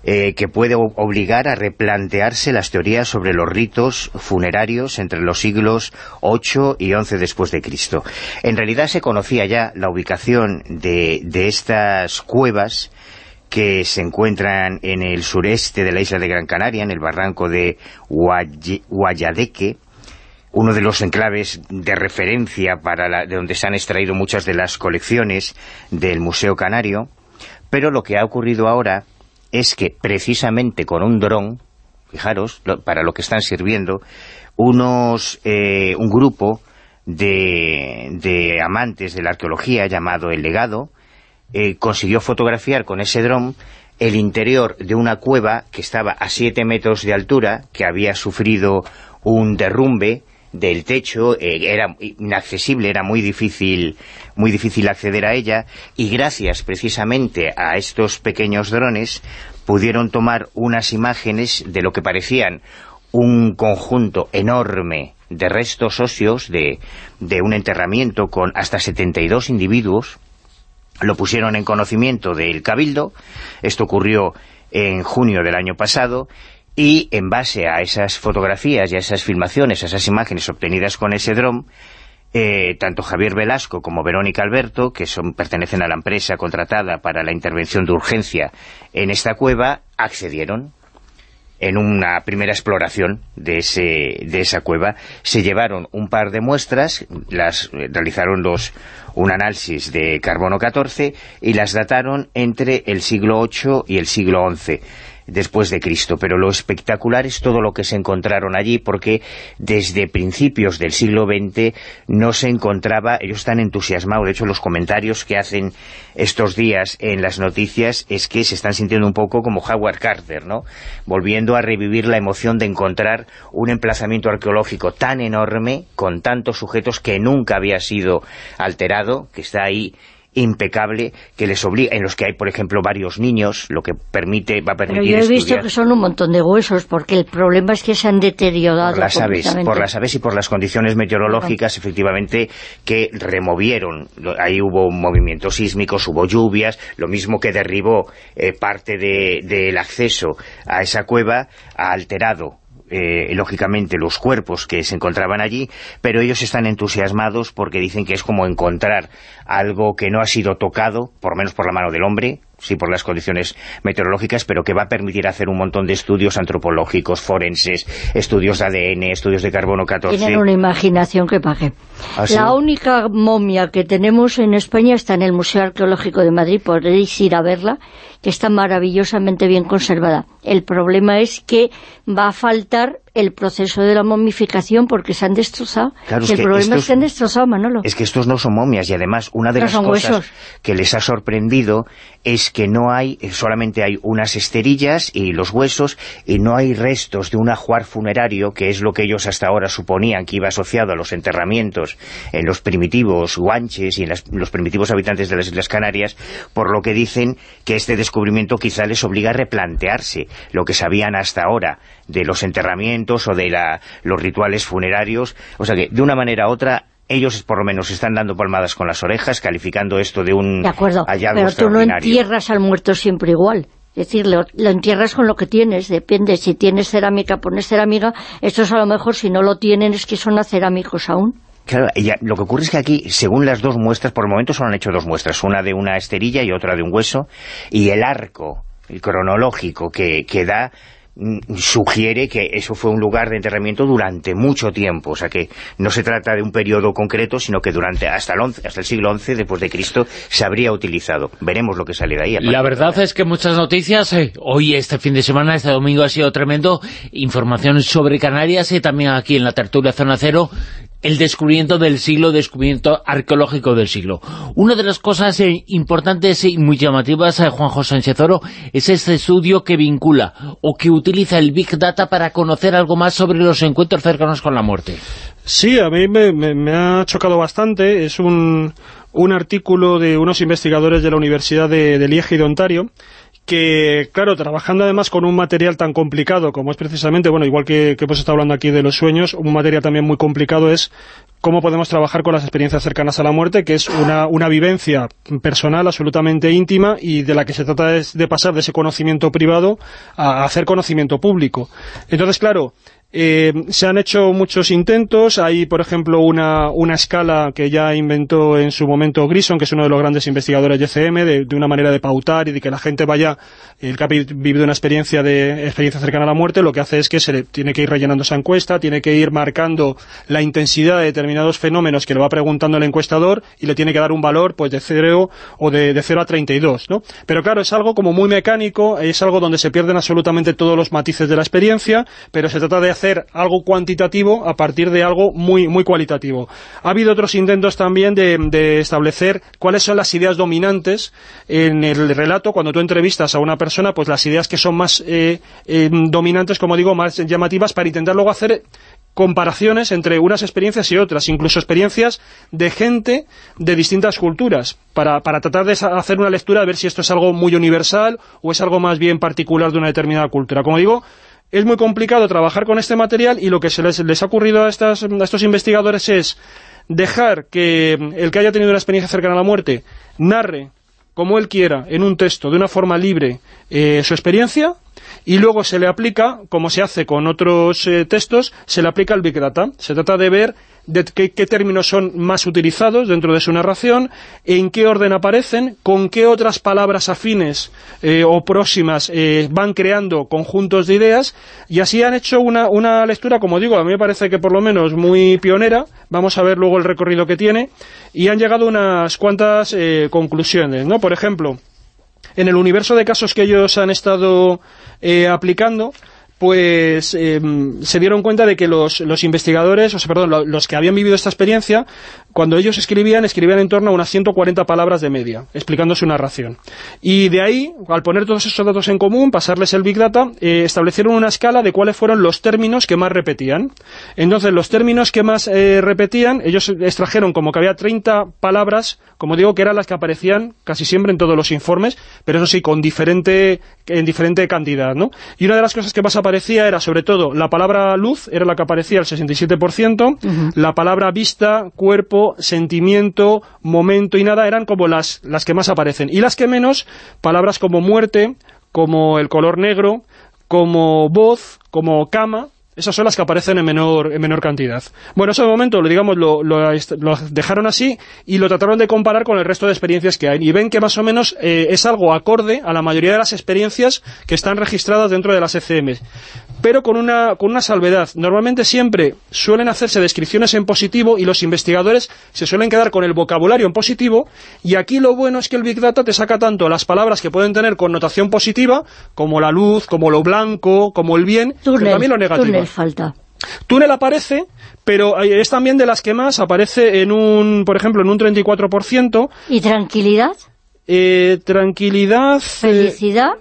eh, que puede obligar a replantearse las teorías sobre los ritos funerarios entre los siglos 8 y 11 después de Cristo. En realidad se conocía ya la ubicación de, estas cuevas que se encuentran en el sureste de la isla de Gran Canaria, en el barranco de Guayadeque, uno de los enclaves de referencia para de donde se han extraído muchas de las colecciones del Museo Canario, pero lo que ha ocurrido ahora es que precisamente con un dron, fijaros, para lo que están sirviendo, unos eh, un grupo de, amantes de la arqueología llamado El Legado eh, consiguió fotografiar con ese dron el interior de una cueva que estaba a 7 metros de altura, que había sufrido un derrumbe del techo, eh, era inaccesible, era muy difícil, muy difícil acceder a ella, y gracias precisamente a estos pequeños drones pudieron tomar unas imágenes de lo que parecían un conjunto enorme de restos óseos de, de un enterramiento con hasta 72 individuos, lo pusieron en conocimiento del Cabildo, esto ocurrió en junio del año pasado, y en base a esas fotografías y a esas filmaciones, a esas imágenes obtenidas con ese dron, eh, tanto Javier Velasco como Verónica Alberto, que son pertenecen a la empresa contratada para la intervención de urgencia en esta cueva, accedieron en una primera exploración de, ese, de esa cueva. Se llevaron un par de muestras, las realizaron los, un análisis de carbono 14 y las dataron entre el siglo VIII y el siglo XI después de Cristo, pero lo espectacular es todo lo que se encontraron allí, porque desde principios del siglo XX no se encontraba, ellos están entusiasmados, de hecho los comentarios que hacen estos días en las noticias es que se están sintiendo un poco como Howard Carter, ¿no? Volviendo a revivir la emoción de encontrar un emplazamiento arqueológico tan enorme, con tantos sujetos que nunca había sido alterado, que está ahí impecable que les obliga, en los que hay, por ejemplo, varios niños, lo que permite va a permitir Pero yo he visto que son un montón de huesos, porque el problema es que se han deteriorado Por las aves, por las aves y por las condiciones meteorológicas, efectivamente, que removieron, ahí hubo movimientos sísmicos, hubo lluvias, lo mismo que derribó eh, parte del acceso a esa cueva, ha alterado eh, lógicamente los cuerpos que se encontraban allí, pero ellos están entusiasmados porque dicen que es como encontrar algo que no ha sido tocado, por menos por la mano del hombre, sí por las condiciones meteorológicas, pero que va a permitir hacer un montón de estudios antropológicos, forenses, estudios de ADN, estudios de carbono 14. Tienen una imaginación que pague. ¿Ah, la única momia que tenemos en España está en el Museo Arqueológico de Madrid, podéis ir a verla, que está maravillosamente bien conservada. El problema es que va a faltar el proceso de la momificación porque se han destrozado. el problema es que han destrozado, Manolo. Es que estos no son momias y además una de las cosas que les ha sorprendido es que no hay, solamente hay unas esterillas y los huesos y no hay restos de un ajuar funerario que es lo que ellos hasta ahora suponían que iba asociado a los enterramientos en los primitivos guanches y en los primitivos habitantes de las Islas Canarias, por lo que dicen que este descubrimiento quizá les obliga a replantearse lo que sabían hasta ahora de los enterramientos o de la, los rituales funerarios. O sea que, de una manera u otra, ellos por lo menos están dando palmadas con las orejas, calificando esto de un de acuerdo, pero tú no entierras al muerto siempre igual. Es decir, lo, entierras con lo que tienes, depende. Si tienes cerámica, pones cerámica. Estos a lo mejor, si no lo tienen, es que son acerámicos aún. Claro, lo que ocurre es que aquí, según las dos muestras, por el momento solo han hecho dos muestras, una de una esterilla y otra de un hueso, y el arco el cronológico que, que da mm, sugiere que eso fue un lugar de enterramiento durante mucho tiempo, o sea que no se trata de un periodo concreto, sino que durante hasta el, 11, hasta el siglo XI después de Cristo se habría utilizado. Veremos lo que sale de ahí. La verdad es que muchas noticias, eh, hoy este fin de semana, este domingo ha sido tremendo, información sobre Canarias y también aquí en la tertulia Zona Cero, el descubrimiento del siglo, descubrimiento arqueológico del siglo. Una de las cosas eh, importantes y muy llamativas, a Juan José Sánchez Oro, es este estudio que vincula o que utiliza el Big Data para conocer algo más sobre los encuentros cercanos con la muerte. Sí, a mí me, ha chocado bastante. Es un, un, artículo de unos investigadores de la Universidad de, de Lieja y de Ontario que, claro, trabajando además con un material tan complicado como es precisamente, bueno, igual que, que hemos estado hablando aquí de los sueños, un material también muy complicado es cómo podemos trabajar con las experiencias cercanas a la muerte, que es una, una vivencia personal absolutamente íntima y de la que se trata de pasar de ese conocimiento privado a hacer conocimiento público. Entonces, claro, eh, se han hecho muchos intentos, hay por ejemplo una, una, escala que ya inventó en su momento Grison, que es uno de los grandes investigadores de ECM, de, una manera de pautar y de que la gente vaya, el que ha vivido una experiencia de experiencia cercana a la muerte, lo que hace es que se tiene que ir rellenando esa encuesta, tiene que ir marcando la intensidad de determinados fenómenos que le va preguntando el encuestador y le tiene que dar un valor pues de 0 o de, de 0 a 32, ¿no? Pero claro, es algo como muy mecánico, es algo donde se pierden absolutamente todos los matices de la experiencia, pero se trata de hacer algo cuantitativo a partir de algo muy, muy cualitativo. Ha habido otros intentos también de, establecer cuáles son las ideas dominantes en el relato. Cuando tú entrevistas a una persona, pues las ideas que son más eh, eh, dominantes, como digo, más llamativas, para intentar luego hacer comparaciones entre unas experiencias y otras, incluso experiencias de gente de distintas culturas, para, para, tratar de hacer una lectura, de ver si esto es algo muy universal o es algo más bien particular de una determinada cultura. Como digo, es muy complicado trabajar con este material y lo que se les, ha ocurrido a, estos investigadores es dejar que el que haya tenido una experiencia cercana a la muerte narre como él quiera, en un texto, de una forma libre, eh, su experiencia, y luego se le aplica, como se hace con otros eh, textos, se le aplica el Big Data. Se trata de ver de qué, términos son más utilizados dentro de su narración, en qué orden aparecen, con qué otras palabras afines eh, o próximas eh, van creando conjuntos de ideas, y así han hecho una, una lectura, como digo, a mí me parece que por lo menos muy pionera, vamos a ver luego el recorrido que tiene, y han llegado unas cuantas eh, conclusiones, ¿no? Por ejemplo, en el universo de casos que ellos han estado aplicando, pues em, se dieron cuenta de que los, los investigadores, o sea, perdón, los que habían vivido esta experiencia, cuando ellos escribían, escribían en torno a unas 140 palabras de media, explicando su narración. Y de ahí, al poner todos esos datos en común, pasarles el Big Data, eh, establecieron una escala de cuáles fueron los términos que más repetían. Entonces, los términos que más eh, repetían, ellos extrajeron como que había 30 palabras, como digo, que eran las que aparecían casi siempre en todos los informes, pero eso sí, con diferente, en diferente cantidad, ¿no? Y una de las cosas que más aparecía era, sobre todo, la palabra luz, era la que aparecía el 67%, la palabra vista, cuerpo, sentimiento, momento y nada eran como las, las que más aparecen. Y las que menos, palabras como muerte, como el color negro, como voz, como cama, esas son las que aparecen en menor, en menor cantidad. Bueno, eso de momento, lo, digamos, lo, dejaron así y lo trataron de comparar con el resto de experiencias que hay. Y ven que más o menos eh, es algo acorde a la mayoría de las experiencias que están registradas dentro de las ECM. Pero con una, con una salvedad. Normalmente siempre suelen hacerse descripciones en positivo y los investigadores se suelen quedar con el vocabulario en positivo y aquí lo bueno es que el Big Data te saca tanto las palabras que pueden tener connotación positiva, como la luz, como lo blanco, como el bien, pero también lo negativo falta. Túnel aparece, pero es también de las que más aparece en un, por ejemplo, en un 34%. ¿Y tranquilidad? Eh, tranquilidad... Eh, ¿Felicidad?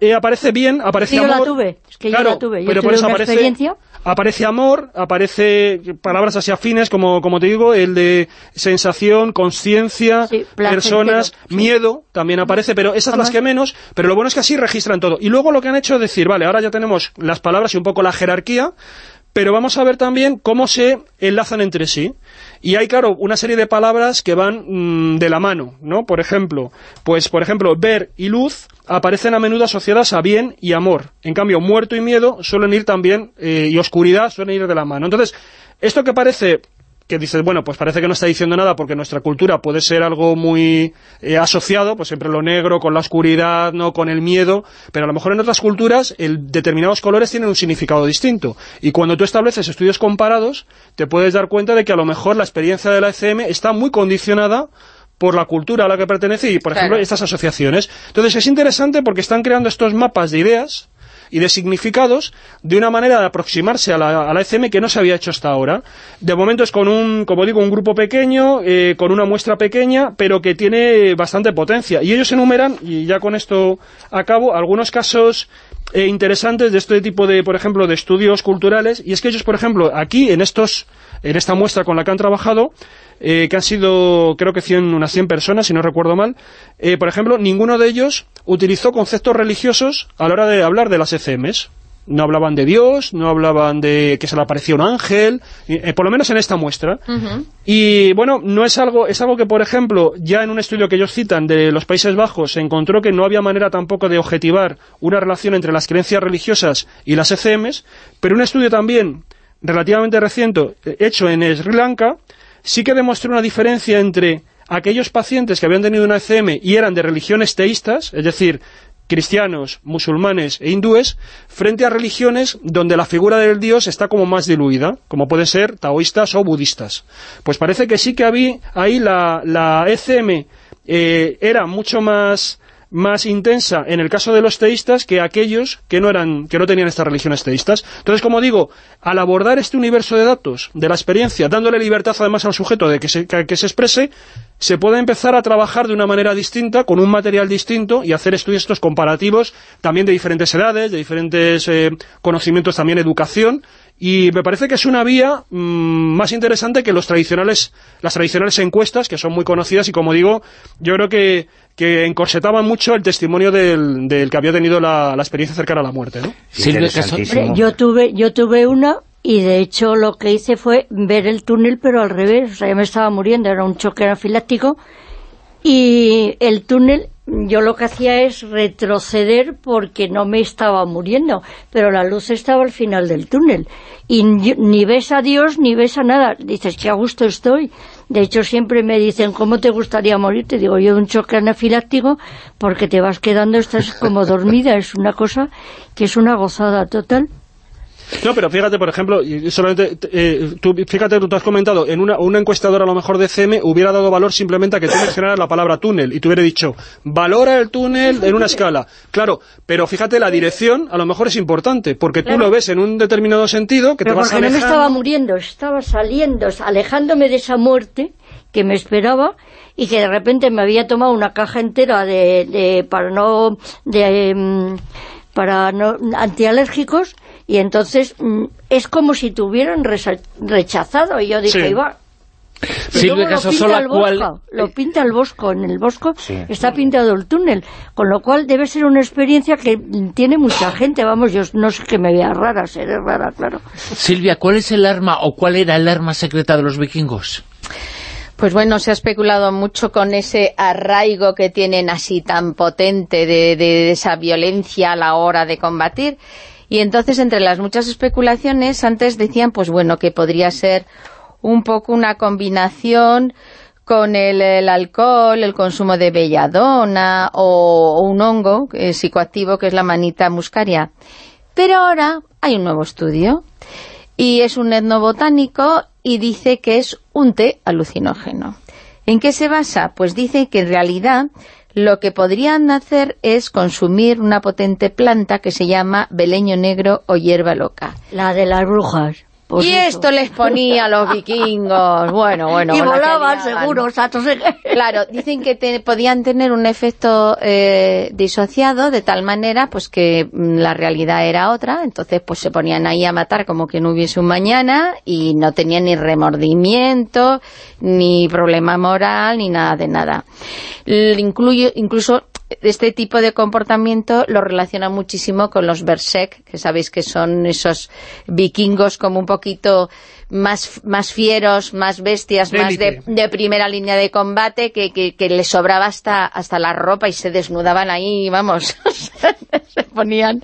Eh, aparece bien, aparece amor. la tuve, es que yo la tuve. Yo pero tuve por eso aparece, experiencia. Aparece amor, aparece palabras así afines, como, como te digo, el de sensación, conciencia, Sí, personas, sí. miedo, también aparece, pero esas las que menos, pero lo bueno es que así registran todo. Y luego lo que han hecho es decir, vale, ahora ya tenemos las palabras y un poco la jerarquía, pero vamos a ver también cómo se enlazan entre sí. Y hay, claro, una serie de palabras que van mm, de la mano, ¿no? Por ejemplo, pues por ejemplo, ver y luz aparecen a menudo asociadas a bien y amor. En cambio, muerto y miedo suelen ir también, eh, y oscuridad suelen ir de la mano. Entonces, esto que parece que dices, bueno, pues parece que no está diciendo nada porque nuestra cultura puede ser algo muy eh, asociado, pues siempre lo negro, con la oscuridad, no con el miedo, pero a lo mejor en otras culturas el determinados colores tienen un significado distinto. Y cuando tú estableces estudios comparados, te puedes dar cuenta de que a lo mejor la experiencia de la ECM está muy condicionada por la cultura a la que pertenece y, por ejemplo, estas asociaciones. Entonces es interesante porque están creando estos mapas de ideas y de significados de una manera de aproximarse a la, a la ECM que no se había hecho hasta ahora. De momento es con un, como digo, un grupo pequeño, eh, con una muestra pequeña, pero que tiene bastante potencia. Y ellos enumeran, y ya con esto acabo, algunos casos eh, interesantes de este tipo de, por ejemplo, de estudios culturales, y es que ellos, por ejemplo, aquí en estos en esta muestra con la que han trabajado, eh, que han sido, creo que 100, unas 100 personas, si no recuerdo mal, eh, por ejemplo, ninguno de ellos utilizó conceptos religiosos a la hora de hablar de las ECMs. No hablaban de Dios, no hablaban de que se le apareció un ángel, eh, por lo menos en esta muestra. Y bueno, no es algo, es algo que, por ejemplo, ya en un estudio que ellos citan de los Países Bajos, se encontró que no había manera tampoco de objetivar una relación entre las creencias religiosas y las ECMs, pero un estudio también relativamente reciente, hecho en Sri Lanka, sí que demostró una diferencia entre aquellos pacientes que habían tenido una ECM y eran de religiones teístas, es decir, cristianos, musulmanes e hindúes, frente a religiones donde la figura del dios está como más diluida, como puede ser taoístas o budistas. Pues parece que sí que había ahí la, la ECM eh, era mucho más más intensa en el caso de los teístas que aquellos que no eran que no tenían estas religiones teístas. Entonces, como digo, al abordar este universo de datos de la experiencia, dándole libertad además al sujeto de que se, que se exprese, se puede empezar a trabajar de una manera distinta, con un material distinto, y hacer estudios estos comparativos, también de diferentes edades, de diferentes eh, conocimientos, también educación, y me parece que es una vía mm, más interesante que los tradicionales las tradicionales encuestas, que son muy conocidas, y como digo, yo creo que, que encorsetaban mucho el testimonio del, del que había tenido la, la, experiencia cercana a la muerte, ¿no? yo tuve yo tuve una y de hecho lo que hice fue ver el túnel pero al revés, o sea, yo me estaba muriendo, era un choque anafiláctico. Y el túnel yo lo que hacía es retroceder porque no me estaba muriendo, pero la luz estaba al final del túnel. Y ni ves a Dios ni ves a nada, dices que a gusto estoy de hecho siempre me dicen ¿cómo te gustaría morir? te digo yo un choque anafiláctico porque te vas quedando, estás como dormida es una cosa que es una gozada total no, pero fíjate, por ejemplo, solamente eh, tú, fíjate, tú has comentado, en una, una encuestadora a lo mejor de CM hubiera dado valor simplemente a que tú mencionaras la palabra túnel y te hubiera dicho, valora el túnel en una escala. Claro, pero fíjate, la dirección a lo mejor es importante, porque tú lo ves en un determinado sentido que pero te vas porque no me estaba muriendo, estaba saliendo, alejándome de esa muerte que me esperaba y que de repente me había tomado una caja entera de, de para no... De, um, para no, antialérgicos y entonces mm, es como si te hubieran rechazado y yo dije, sí. iba Silvia Casasola, ¿cuál...? Lo pinta el bosco, en el bosco sí. está pintado el túnel, con lo cual debe ser una experiencia que tiene mucha gente, vamos, yo no sé que me vea rara, seré rara, claro. Silvia, ¿cuál es el arma, o cuál era el arma secreta de los vikingos? Pues bueno, se ha especulado mucho con ese arraigo que tienen así tan potente de, de esa violencia a la hora de combatir, y entonces entre las muchas especulaciones antes decían pues bueno que podría ser un poco una combinación con el, alcohol, el consumo de belladona o, o un hongo eh, psicoactivo que es la manita muscaria. Pero ahora hay un nuevo estudio y es un etnobotánico y dice que es un té alucinógeno. ¿En qué se basa? Pues dice que en realidad lo que podrían hacer es consumir una potente planta que se llama beleño negro o hierba loca. La de las brujas. Pues y eso. esto les ponía a los vikingos, <laughs> bueno, bueno. Y volaban seguro, o sea, <laughs> Claro, dicen que te, podían tener un efecto eh, disociado de tal manera pues que mm, la realidad era otra, entonces pues se ponían ahí a matar como que no hubiese un mañana y no tenían ni remordimiento, ni problema moral, ni nada de nada. Incluyo, incluso este tipo de comportamiento lo relaciona muchísimo con los Berserk, que sabéis que son esos vikingos como un poquito más, más fieros, más bestias, más de, de, primera línea de combate, que, que, que les sobraba hasta, hasta la ropa y se desnudaban ahí, vamos, <laughs> se ponían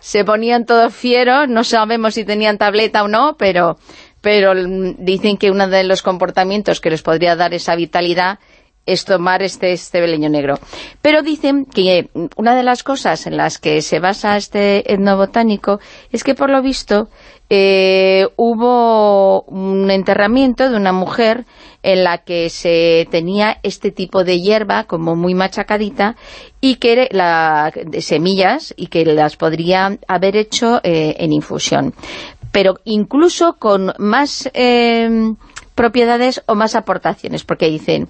se ponían todos fieros, no sabemos si tenían tableta o no, pero pero mm, dicen que uno de los comportamientos que les podría dar esa vitalidad es tomar este, este beleño negro. Pero dicen que una de las cosas en las que se basa este etnobotánico es que por lo visto eh, hubo un enterramiento de una mujer en la que se tenía este tipo de hierba como muy machacadita y que la, de semillas y que las podría haber hecho eh, en infusión. Pero incluso con más eh, propiedades o más aportaciones, porque dicen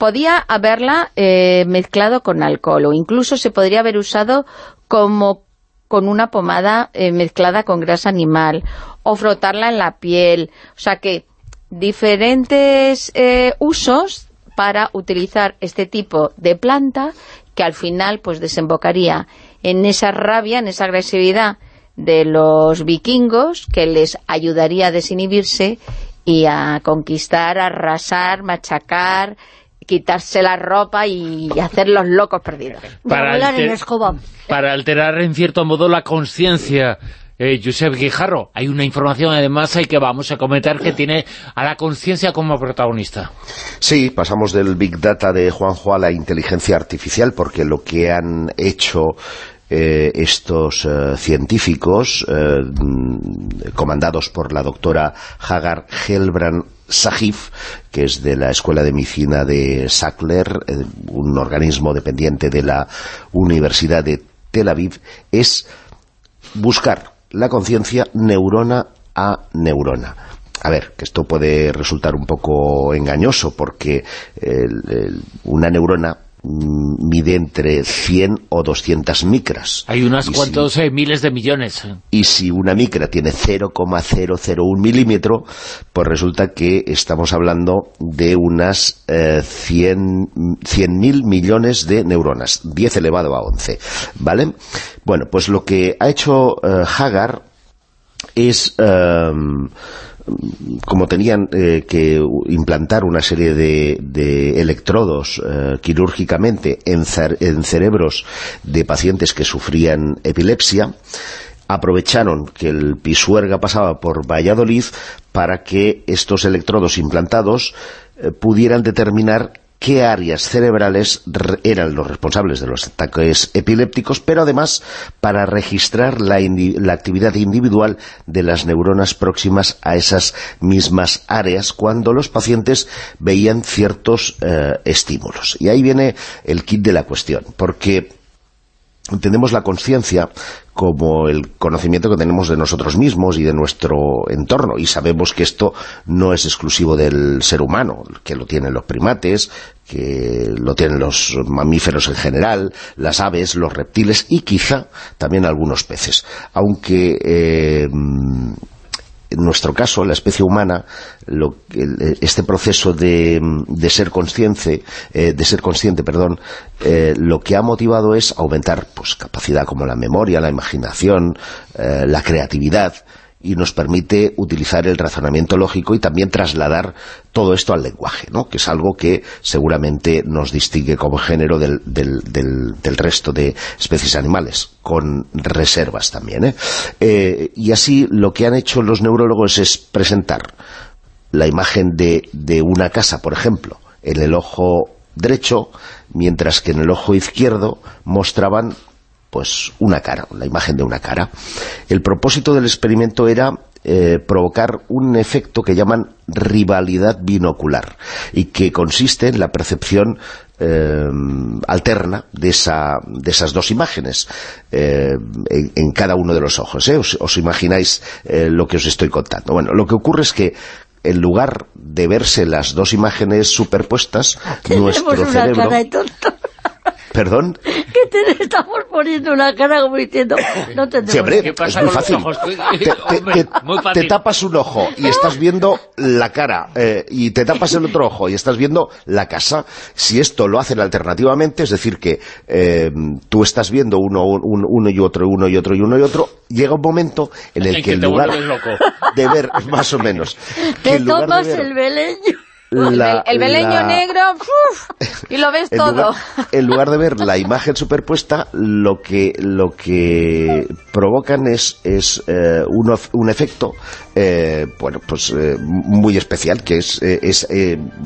podía haberla eh, mezclado con alcohol o incluso se podría haber usado como con una pomada eh, mezclada con grasa animal o frotarla en la piel. O sea que diferentes eh, usos para utilizar este tipo de planta que al final pues desembocaría en esa rabia, en esa agresividad de los vikingos que les ayudaría a desinhibirse y a conquistar, arrasar, machacar quitarse la ropa y hacer los locos perdidos. Para, en escoba. para alterar en cierto modo la conciencia eh, Josep Guijarro, hay una información además hay que vamos a comentar que tiene a la conciencia como protagonista. Sí, pasamos del Big Data de Juanjo a la inteligencia artificial, porque lo que han hecho eh, estos eh, científicos, eh, mm, comandados por la doctora Hagar Helbrand Sahif, que es de la Escuela de Medicina de Sackler, un organismo dependiente de la Universidad de Tel Aviv, es buscar la conciencia neurona a neurona. A ver, que esto puede resultar un poco engañoso porque una neurona mide entre 100 o 200 micras. Hay unas cuantos eh, miles de millones. Y si una micra tiene 0,001 milímetro, pues resulta que estamos hablando de unas eh, 100.000 mil millones de neuronas, 10 elevado a 11, ¿vale? Bueno, pues lo que ha hecho eh, Hagar es... Como tenían eh, que implantar una serie de, electrodos eh, quirúrgicamente en, cerebros de pacientes que sufrían epilepsia, aprovecharon que el Pisuerga pasaba por Valladolid para que estos electrodos implantados eh, pudieran determinar qué áreas cerebrales eran los responsables de los ataques epilépticos, pero además para registrar la, actividad individual de las neuronas próximas a esas mismas áreas cuando los pacientes veían ciertos eh, estímulos. Y ahí viene el kit de la cuestión, porque entendemos la conciencia como el conocimiento que tenemos de nosotros mismos y de nuestro entorno, y sabemos que esto no es exclusivo del ser humano, que lo tienen los primates, que lo tienen los mamíferos en general, las aves, los reptiles y quizá también algunos peces. Aunque eh, en nuestro caso, la especie humana, este proceso de, ser consciente, eh, de ser consciente, perdón, eh, lo que ha motivado es aumentar pues capacidad como la memoria, la imaginación, eh, la creatividad, y nos permite utilizar el razonamiento lógico y también trasladar todo esto al lenguaje, ¿no? que es algo que seguramente nos distingue como género del, resto de especies animales, con reservas también. ¿eh? Eh, y así lo que han hecho los neurólogos es presentar la imagen de, de una casa, por ejemplo, en el ojo derecho, mientras que en el ojo izquierdo mostraban pues una cara, la imagen de una cara. El propósito del experimento era eh, provocar un efecto que llaman rivalidad binocular y que consiste en la percepción eh, alterna de, esa, de esas dos imágenes eh, en, cada uno de los ojos. Os, os, imagináis lo que os estoy contando. Bueno, lo que ocurre es que en lugar de verse las dos imágenes superpuestas, <laughs> nuestro cerebro... ¿Perdón? Que te <laughs> estamos poniendo una cara como diciendo, no tendremos... ¿Qué pasa muy fácil. Te, tapas un ojo y estás viendo la cara, eh, y te tapas el otro ojo y estás viendo la casa. Si esto lo hacen alternativamente, es decir, que eh, tú estás viendo uno, uno y otro, uno y otro y uno y otro, llega un momento en el <laughs> que, en lugar de ver, más o menos... Te tomas el beleño la- el, el beleño la- negro, uf, y lo ves <laughs> en todo. lugar, en lugar de ver la imagen superpuesta, lo que lo que provocan es, es eh, un, un efecto eh, bueno pues eh, muy especial, que es, eh, es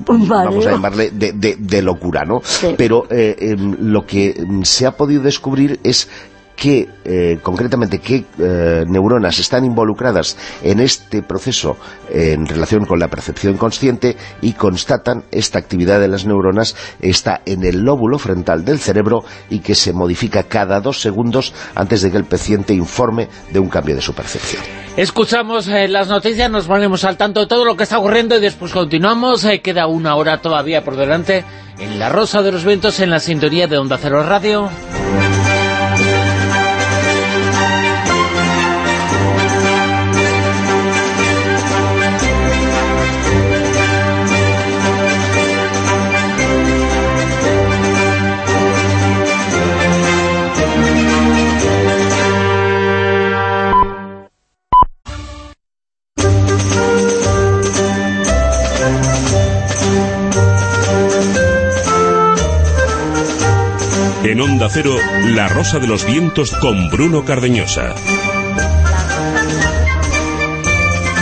vamos a llamarle de, de- de locura, ¿no? Sí. Pero em, lo que se ha podido descubrir es que, eh, concretamente, qué eh, neuronas están involucradas en este proceso eh, en relación con la percepción consciente y constatan esta actividad de las neuronas está en el lóbulo frontal del cerebro y que se modifica cada dos segundos antes de que el paciente informe de un cambio de su percepción. Escuchamos las noticias, nos ponemos al tanto de todo lo que está ocurriendo y después continuamos. Queda una hora todavía por delante en La Rosa de los Vientos, en la sintonía de Onda Cero Radio. Cero, La Rosa de los Vientos con Bruno Cardeñosa.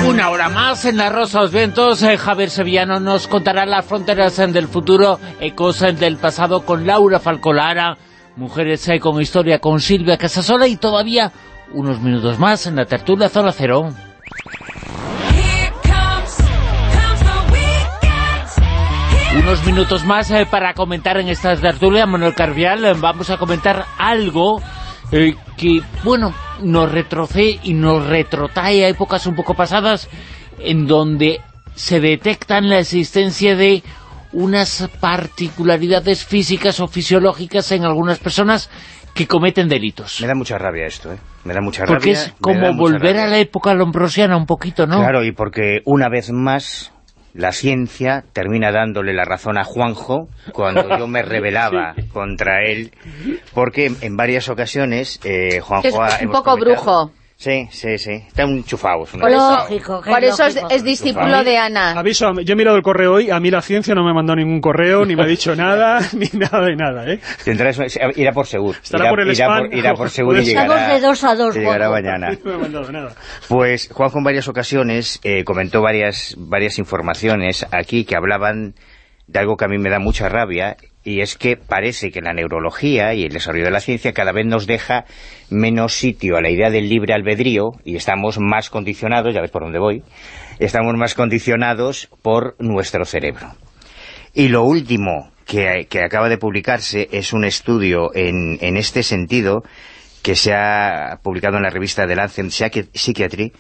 Una hora más en La Rosa de los Vientos. Eh, Javier Sevillano nos contará las fronteras eh, del futuro, ecos eh, del pasado con Laura Falcolara, Mujeres con Historia con Silvia Casasola y todavía unos minutos más en la tertulia Zona Cero. Unos minutos más eh, para comentar en esta tertulia, Manuel Carvial, eh, vamos a comentar algo eh, que, bueno, nos retrocede y nos retrotrae a épocas un poco pasadas en donde se detectan la existencia de unas particularidades físicas o fisiológicas en algunas personas que cometen delitos. Me da mucha rabia esto, ¿eh? Me da mucha Porque rabia. es me como volver a la época lombrosiana un poquito, ¿no? Claro, y porque una vez más la ciencia termina dándole la razón a Juanjo cuando yo me <laughs> rebelaba contra él, porque en varias ocasiones eh, Juanjo Es ha- un poco comentado- brujo. Sí, sí, sí. Está un chufao. es Por eso, chufao. Lógico, que por eso es, discípulo de Ana. Aviso, yo he mirado el correo hoy, a mí la ciencia no me ha mandado ningún correo, ni me ha dicho nada, <laughs> ni nada de nada, ¿eh? Tendrás, irá por seguro. Estará irá, por el irá spam. por, irá por seguro y Estamos llegará, de dos a dos, llegará mañana. <laughs> No me ha mandado nada. Pues Juanjo en varias ocasiones eh, comentó varias, varias informaciones aquí que hablaban de algo que a mí me da mucha rabia y es que parece que la neurología y el desarrollo de la ciencia cada vez nos deja menos sitio a la idea del libre albedrío y estamos más condicionados, ya ves por dónde voy, estamos más condicionados por nuestro cerebro. Y lo último que, que acaba de publicarse es un estudio en, en este sentido que se ha publicado en la revista The Lancet Psychi- Psychiatry,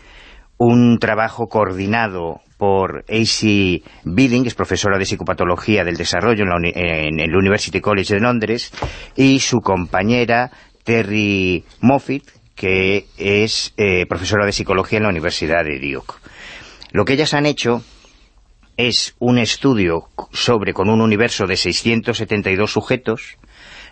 un trabajo coordinado por A.C. Billing, que es profesora de psicopatología del desarrollo en, la en el University College de Londres, y su compañera Terry Moffitt, que es eh, profesora de psicología en la Universidad de Duke. Lo que ellas han hecho es un estudio sobre con un universo de 672 sujetos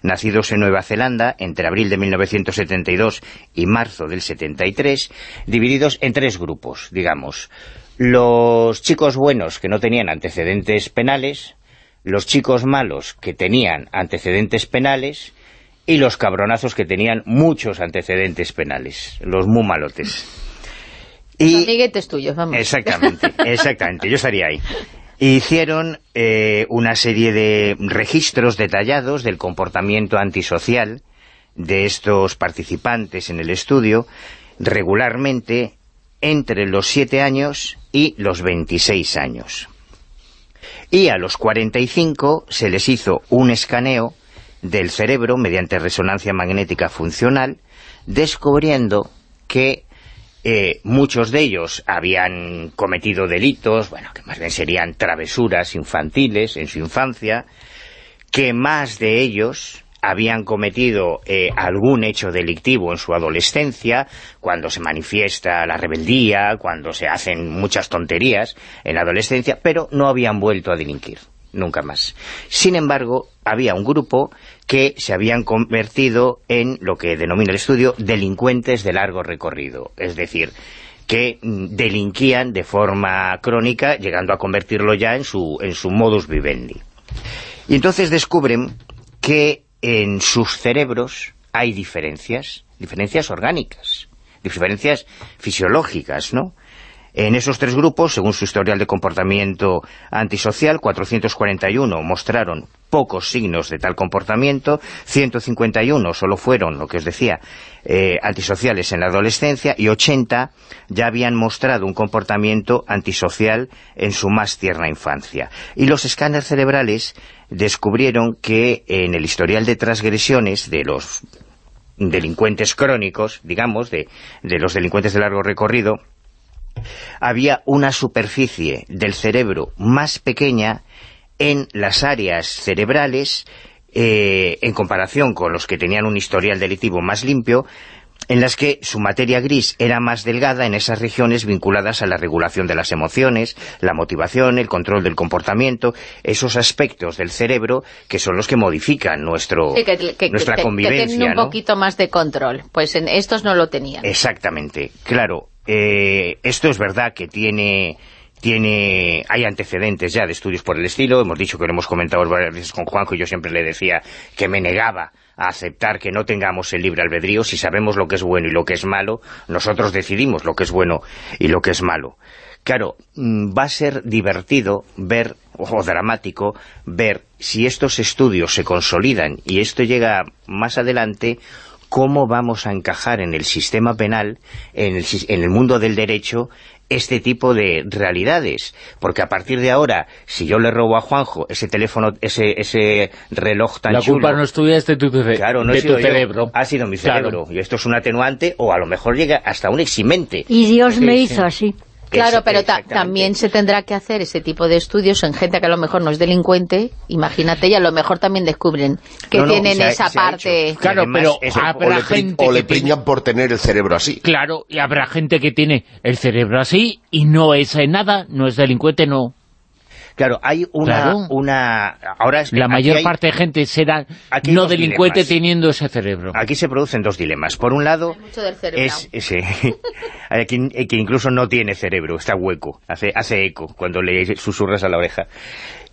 nacidos en Nueva Zelanda entre abril de 1972 y marzo del 73, divididos en tres grupos, digamos. Los chicos buenos que no tenían antecedentes penales, los chicos malos que tenían antecedentes penales y los cabronazos que tenían muchos antecedentes penales, los muy malotes. Y Amiguetes tuyos, vamos. Exactamente, <laughs> exactamente, yo estaría ahí. Hicieron eh, una serie de registros detallados del comportamiento antisocial de estos participantes en el estudio regularmente entre los 7 años y los 26 años. Y a los 45 se les hizo un escaneo del cerebro mediante resonancia magnética funcional, descubriendo que eh, muchos de ellos habían cometido delitos, bueno, que más bien serían travesuras infantiles en su infancia, que más de ellos habían cometido eh, algún hecho delictivo en su adolescencia, cuando se manifiesta la rebeldía, cuando se hacen muchas tonterías en la adolescencia, pero no habían vuelto a delinquir, nunca más. Sin embargo, había un grupo que se habían convertido en lo que denomina el estudio delincuentes de largo recorrido, es decir, que mm, delinquían de forma crónica, llegando a convertirlo ya en su, en su modus vivendi. Y entonces descubren que en sus cerebros hay diferencias, diferencias orgánicas, diferencias fisiológicas, ¿no? En esos tres grupos, según su historial de comportamiento antisocial, 441 mostraron pocos signos de tal comportamiento, 151 solo fueron, lo que os decía, eh, antisociales en la adolescencia y 80 ya habían mostrado un comportamiento antisocial en su más tierna infancia. Y los escáneres cerebrales descubrieron que en el historial de transgresiones de los delincuentes crónicos, digamos, de, de los delincuentes de largo recorrido, había una superficie del cerebro más pequeña en las áreas cerebrales eh, en comparación con los que tenían un historial delictivo más limpio, en las que su materia gris era más delgada en esas regiones vinculadas a la regulación de las emociones, la motivación, el control del comportamiento, esos aspectos del cerebro que son los que modifican nuestro, Sí, que, que- nuestra que- que convivencia. tienen un ¿no? poquito más de control. Pues en estos no lo tenían. Exactamente, claro. Eh, esto es verdad que tiene tiene hay antecedentes ya de estudios por el estilo, hemos dicho que lo hemos comentado varias veces con Juanjo y yo siempre le decía que me negaba a aceptar que no tengamos el libre albedrío, si sabemos lo que es bueno y lo que es malo, nosotros decidimos lo que es bueno y lo que es malo. Claro, mm, va a ser divertido ver, o dramático, ver si estos estudios se consolidan y esto llega más adelante, cómo vamos a encajar en el sistema penal, en el, en el mundo del derecho, este tipo de realidades. Porque a partir de ahora, si yo le robo a Juanjo ese teléfono, ese, ese reloj tan La culpa chulo... no es tuya, es de tu, ce- Claro, no de he sido tu yo, cerebro. ha sido mi Claro. cerebro. Y esto es un atenuante, o a lo mejor llega hasta un eximente. Y Dios Sí, me sí. hizo así. Claro, pero ta- también se tendrá que hacer ese tipo de estudios en gente que a lo mejor no es delincuente, imagínate, y a lo mejor también descubren que No, no, tienen se esa se parte... Claro, Además, pero eso- O habrá le, gente o le tiene- por tener el cerebro así. Claro, y habrá gente que tiene el cerebro así y no es nada, no es delincuente, no. Claro, hay una... Claro. una ahora es- La mayor hay- parte de gente será no delincuente dilemas. teniendo ese cerebro. Aquí se producen dos dilemas. Por un lado, mucho del cerebro. es ese, <laughs> hay quien, hay quien incluso no tiene cerebro, está hueco, hace, hace eco cuando le susurras a la oreja.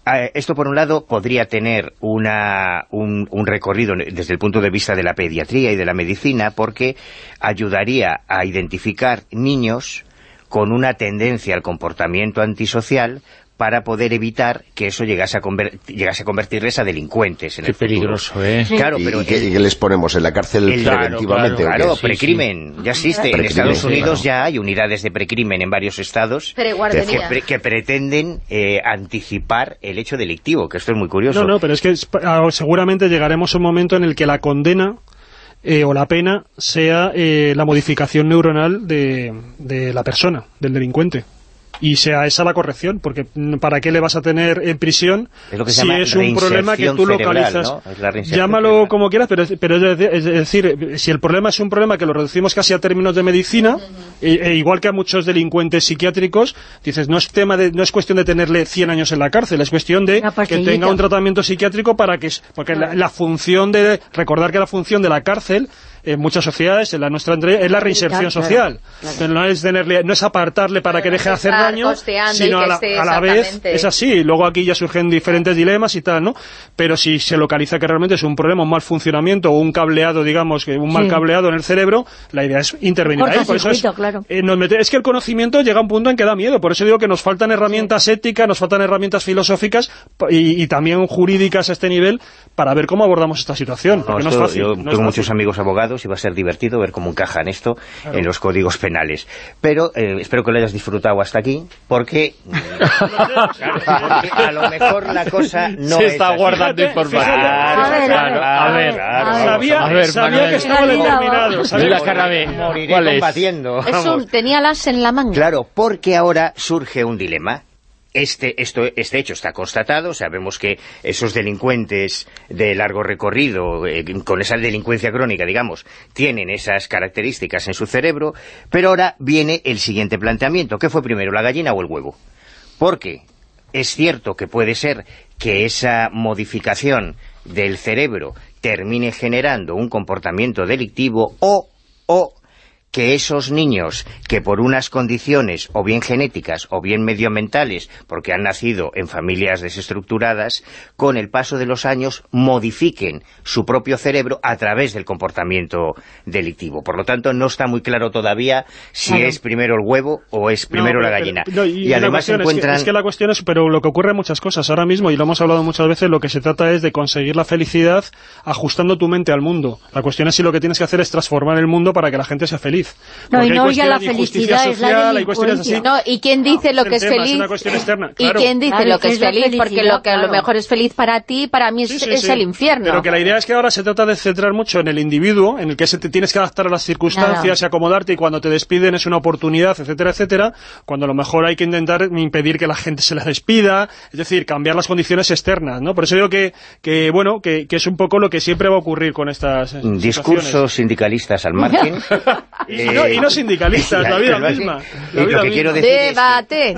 Eh, Esto, por un lado, podría tener una, un, un recorrido desde el punto de vista de la pediatría y de la medicina, porque ayudaría a identificar niños con una tendencia al comportamiento antisocial para poder evitar que eso llegase a, conver- llegase a convertirles a delincuentes en Qué el peligroso, ¿eh? Claro, ¿Y, pero y qué, y qué les ponemos? ¿En la cárcel El- preventivamente? Claro? Sí, precrimen, ya existe. En Estados sí, Unidos claro. ya hay unidades de precrimen en varios estados que, Preguardería. pre- que pretenden eh, anticipar el hecho delictivo, que esto es muy curioso. No, no, pero es que es- ah, seguramente llegaremos a un momento en el que la condena eh, o la pena sea eh, la modificación neuronal de, de la persona, del delincuente. Y sea esa la corrección, porque ¿para qué le vas a tener en prisión Es lo que se si llama es un problema que tú localizas? Llámalo cerebral. como quieras, pero, es- pero es, decir, es decir, si el problema es un problema que lo reducimos casi a términos de medicina, e, e igual que a muchos delincuentes psiquiátricos, dices, no es tema de, no es cuestión de tenerle 100 años en la cárcel, es cuestión de que tenga un tratamiento psiquiátrico para que... Porque la, la función de... Recordar que la función de la cárcel en muchas sociedades, en la nuestra entre es la reinserción social. claro. No es tenerle, no es apartarle para que deje de hacer daño, sino a la, a la vez es así. Luego aquí ya surgen diferentes dilemas y tal, ¿no? Pero si se localiza que realmente es un problema, un mal funcionamiento o un cableado, digamos, que un mal Sí. cableado en el cerebro, la idea es intervenir ahí. Por eso es, Cortocircuito, claro. eh, nos mete- es que el conocimiento llega a un punto en que da miedo. Por eso digo que nos faltan herramientas éticas, nos faltan herramientas filosóficas y, y también jurídicas a este nivel para ver cómo abordamos esta situación. No, porque no, esto- es fácil. yo no tengo es muchos amigos abogados y va a ser divertido ver cómo encajan esto en los códigos penales. Pero eh, espero que lo hayas disfrutado hasta aquí, porque, <laughs> a lo mejor la cosa no Se es está así. guardando información. A ver, Claro, a ver, claro, a ver. Sabía, que estaba determinado. sabía la cara de- Moriré combatiendo. Es un, tenía las en la manga. Claro, porque ahora surge un dilema. Este, esto, este hecho está constatado, sabemos que esos delincuentes de largo recorrido, eh, con esa delincuencia crónica, digamos, tienen esas características en su cerebro, pero ahora viene el siguiente planteamiento. ¿Qué fue primero, la gallina o el huevo? Porque es cierto que puede ser que esa modificación del cerebro termine generando un comportamiento delictivo o, o que esos niños que por unas condiciones o bien genéticas o bien medioambientales, porque han nacido en familias desestructuradas, con el paso de los años modifiquen su propio cerebro a través del comportamiento delictivo. Por lo tanto, no está muy claro todavía si es primero el huevo o es primero No, la pero- gallina. no, y, además se cuestión es que- encuentran... Es que, la cuestión es, pero lo que ocurre en muchas cosas ahora mismo, y lo hemos hablado muchas veces, lo que se trata es de conseguir la felicidad ajustando tu mente al mundo. La cuestión es si lo que tienes que hacer es transformar el mundo para que la gente sea feliz. No, Porque y hay no ya cuestiones la felicidad, es la social, hay cuestiones así. delincuencia. No, ¿y quién dice lo es que es tema, es feliz? una cuestión externa, ¿Y claro. quién dice Claro, lo que es es la feliz? Porque lo que a lo mejor es feliz para ti, para mí es, Sí, sí, es sí. el infierno. Pero que la idea es que ahora se trata de centrar mucho en el individuo, en el que se te tienes que adaptar a las circunstancias y acomodarte, y cuando te despiden es una oportunidad, etcétera, etcétera, cuando a lo mejor hay que intentar impedir que la gente se la despida, es decir, cambiar las condiciones externas, ¿no? Por eso digo que, que bueno, que, que es un poco lo que siempre va a ocurrir con estas discursos sindicalistas al margen. <laughs> Y no- y no sindicalistas, <laughs> la vida misma, la vida lo que misma. quiero decir es que Debate, hay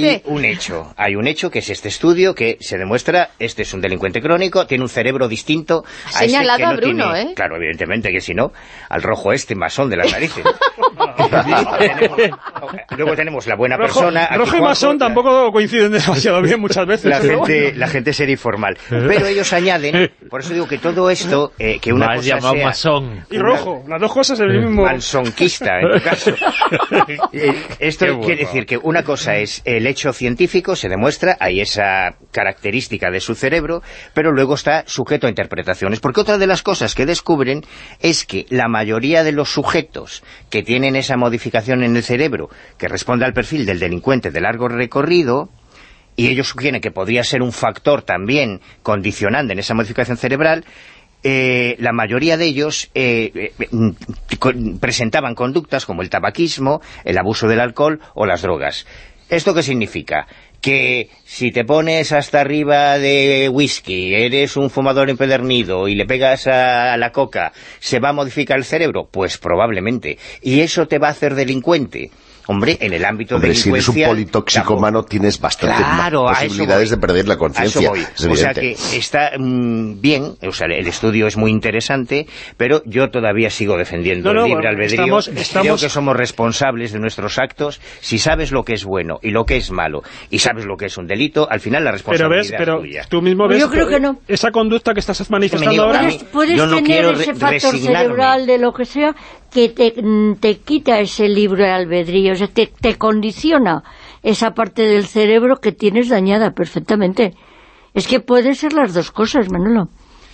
debate. un hecho, hay un hecho que es este estudio que se demuestra, este es un delincuente crónico, tiene un cerebro distinto Ha a este señalado que no a Bruno, tiene- ¿eh? Claro, evidentemente que si no, al rojo este masón de las <laughs> narices. <laughs> Luego tenemos la buena Rojo, persona. rojo y masón la- tampoco coinciden demasiado bien muchas veces. la pero gente, bueno. la gente seria y formal. Pero ellos añaden, por eso digo que todo esto, eh, que una Me has cosa llamado sea... masón. Y rojo, las dos cosas en el mismo... Malsonquista, en tu caso. <laughs> Eh, Esto bueno. quiere decir que una cosa es el hecho científico, se demuestra, hay esa característica de su cerebro, pero luego está sujeto a interpretaciones. Porque otra de las cosas que descubren es que la mayoría de los sujetos que tienen esa modificación en el cerebro, que responde al perfil del delincuente de largo recorrido, y ellos sugieren que podría ser un factor también condicionante en esa modificación cerebral, eh, la mayoría de ellos eh, eh, mm, presentaban conductas como el tabaquismo, el abuso del alcohol o las drogas. ¿Esto qué significa? Que si te pones hasta arriba de whisky, eres un fumador empedernido y le pegas a la coca, ¿se va a modificar el cerebro? Pues probablemente. ¿Y eso te va a hacer delincuente? Hombre, en el ámbito Hombre, si eres un politoxicomano tienes bastantes Claro, posibilidades de perder la conciencia. o sea que está mm, bien, o sea, el estudio es muy interesante, pero yo todavía sigo defendiendo No, no, el libre albedrío. estamos- Creo estamos- que somos responsables de nuestros actos. Si sabes lo que es bueno y lo que es malo, y sabes lo que es un delito, al final la Pero responsabilidad ves, pero es tuya. tú mismo ves yo creo que no. esa conducta que estás manifestando ahora. Puedes, puedes yo no tener quiero ese factor resignarme. cerebral de lo que sea que te, te quita ese libre albedrío, o sea, te, te condiciona esa parte del cerebro que tienes dañada perfectamente. Es que pueden ser las dos cosas, Manolo.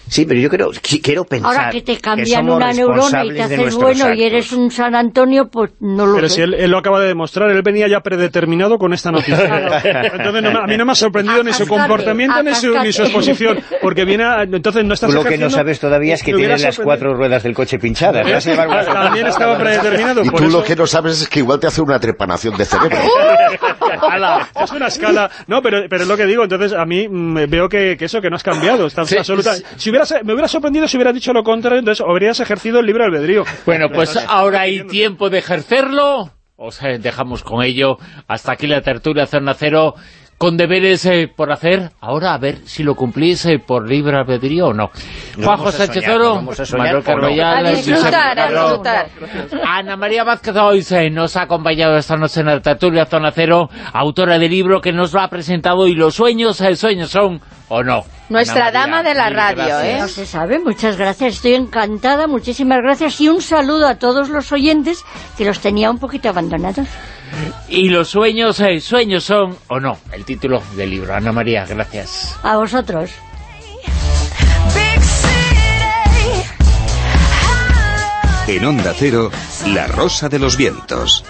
Sí, pero yo creo, qui- quiero pensar Ahora que te cambian somos una neurona y te haces bueno y actos. eres un San Antonio, pues no lo Pero sé. si él, él lo acaba de demostrar, él venía ya predeterminado con esta noticia. <laughs> Entonces no me- a mí no me ha sorprendido ni su comportamiento ni su, ni su exposición, porque viene a, entonces no estás lo que no sabes todavía es que tienes las cuatro ruedas del coche pinchadas. Una- También estaba predeterminado. Y por tú eso- lo que no sabes es que igual te hace una trepanación de cerebro. <laughs> ¡Hala! Es una escala. No, pero, pero es lo que digo. Entonces, a mí mm, veo que, que eso, que no has cambiado. Estás Sí, absoluta... Si hubieras, me hubiera sorprendido si hubieras dicho lo contrario, entonces habrías ejercido el libre albedrío. Bueno, pues ahora hay tiempo de ejercerlo. Os eh, dejamos con ello. Hasta aquí la tertulia Zona Cero. Con deberes eh, por hacer. Ahora a ver si lo cumplís eh, por libre albedrío o no. Nos Juanjo Sánchez Oro, Manuel no. Disfrutar, disfrutar. Ana María Vázquez hoy se nos ha acompañado esta noche en la tertulia Zona Cero, autora del libro que nos lo ha presentado y los sueños, el sueños son o no. Nuestra dama de la radio, gracias. No se sabe, muchas gracias, estoy encantada, muchísimas gracias y un saludo a todos los oyentes que los tenía un poquito abandonados. Y los sueños, eh, sueños son o no. El título del libro. Ana María, gracias. A vosotros. En Onda Cero, La Rosa de los Vientos.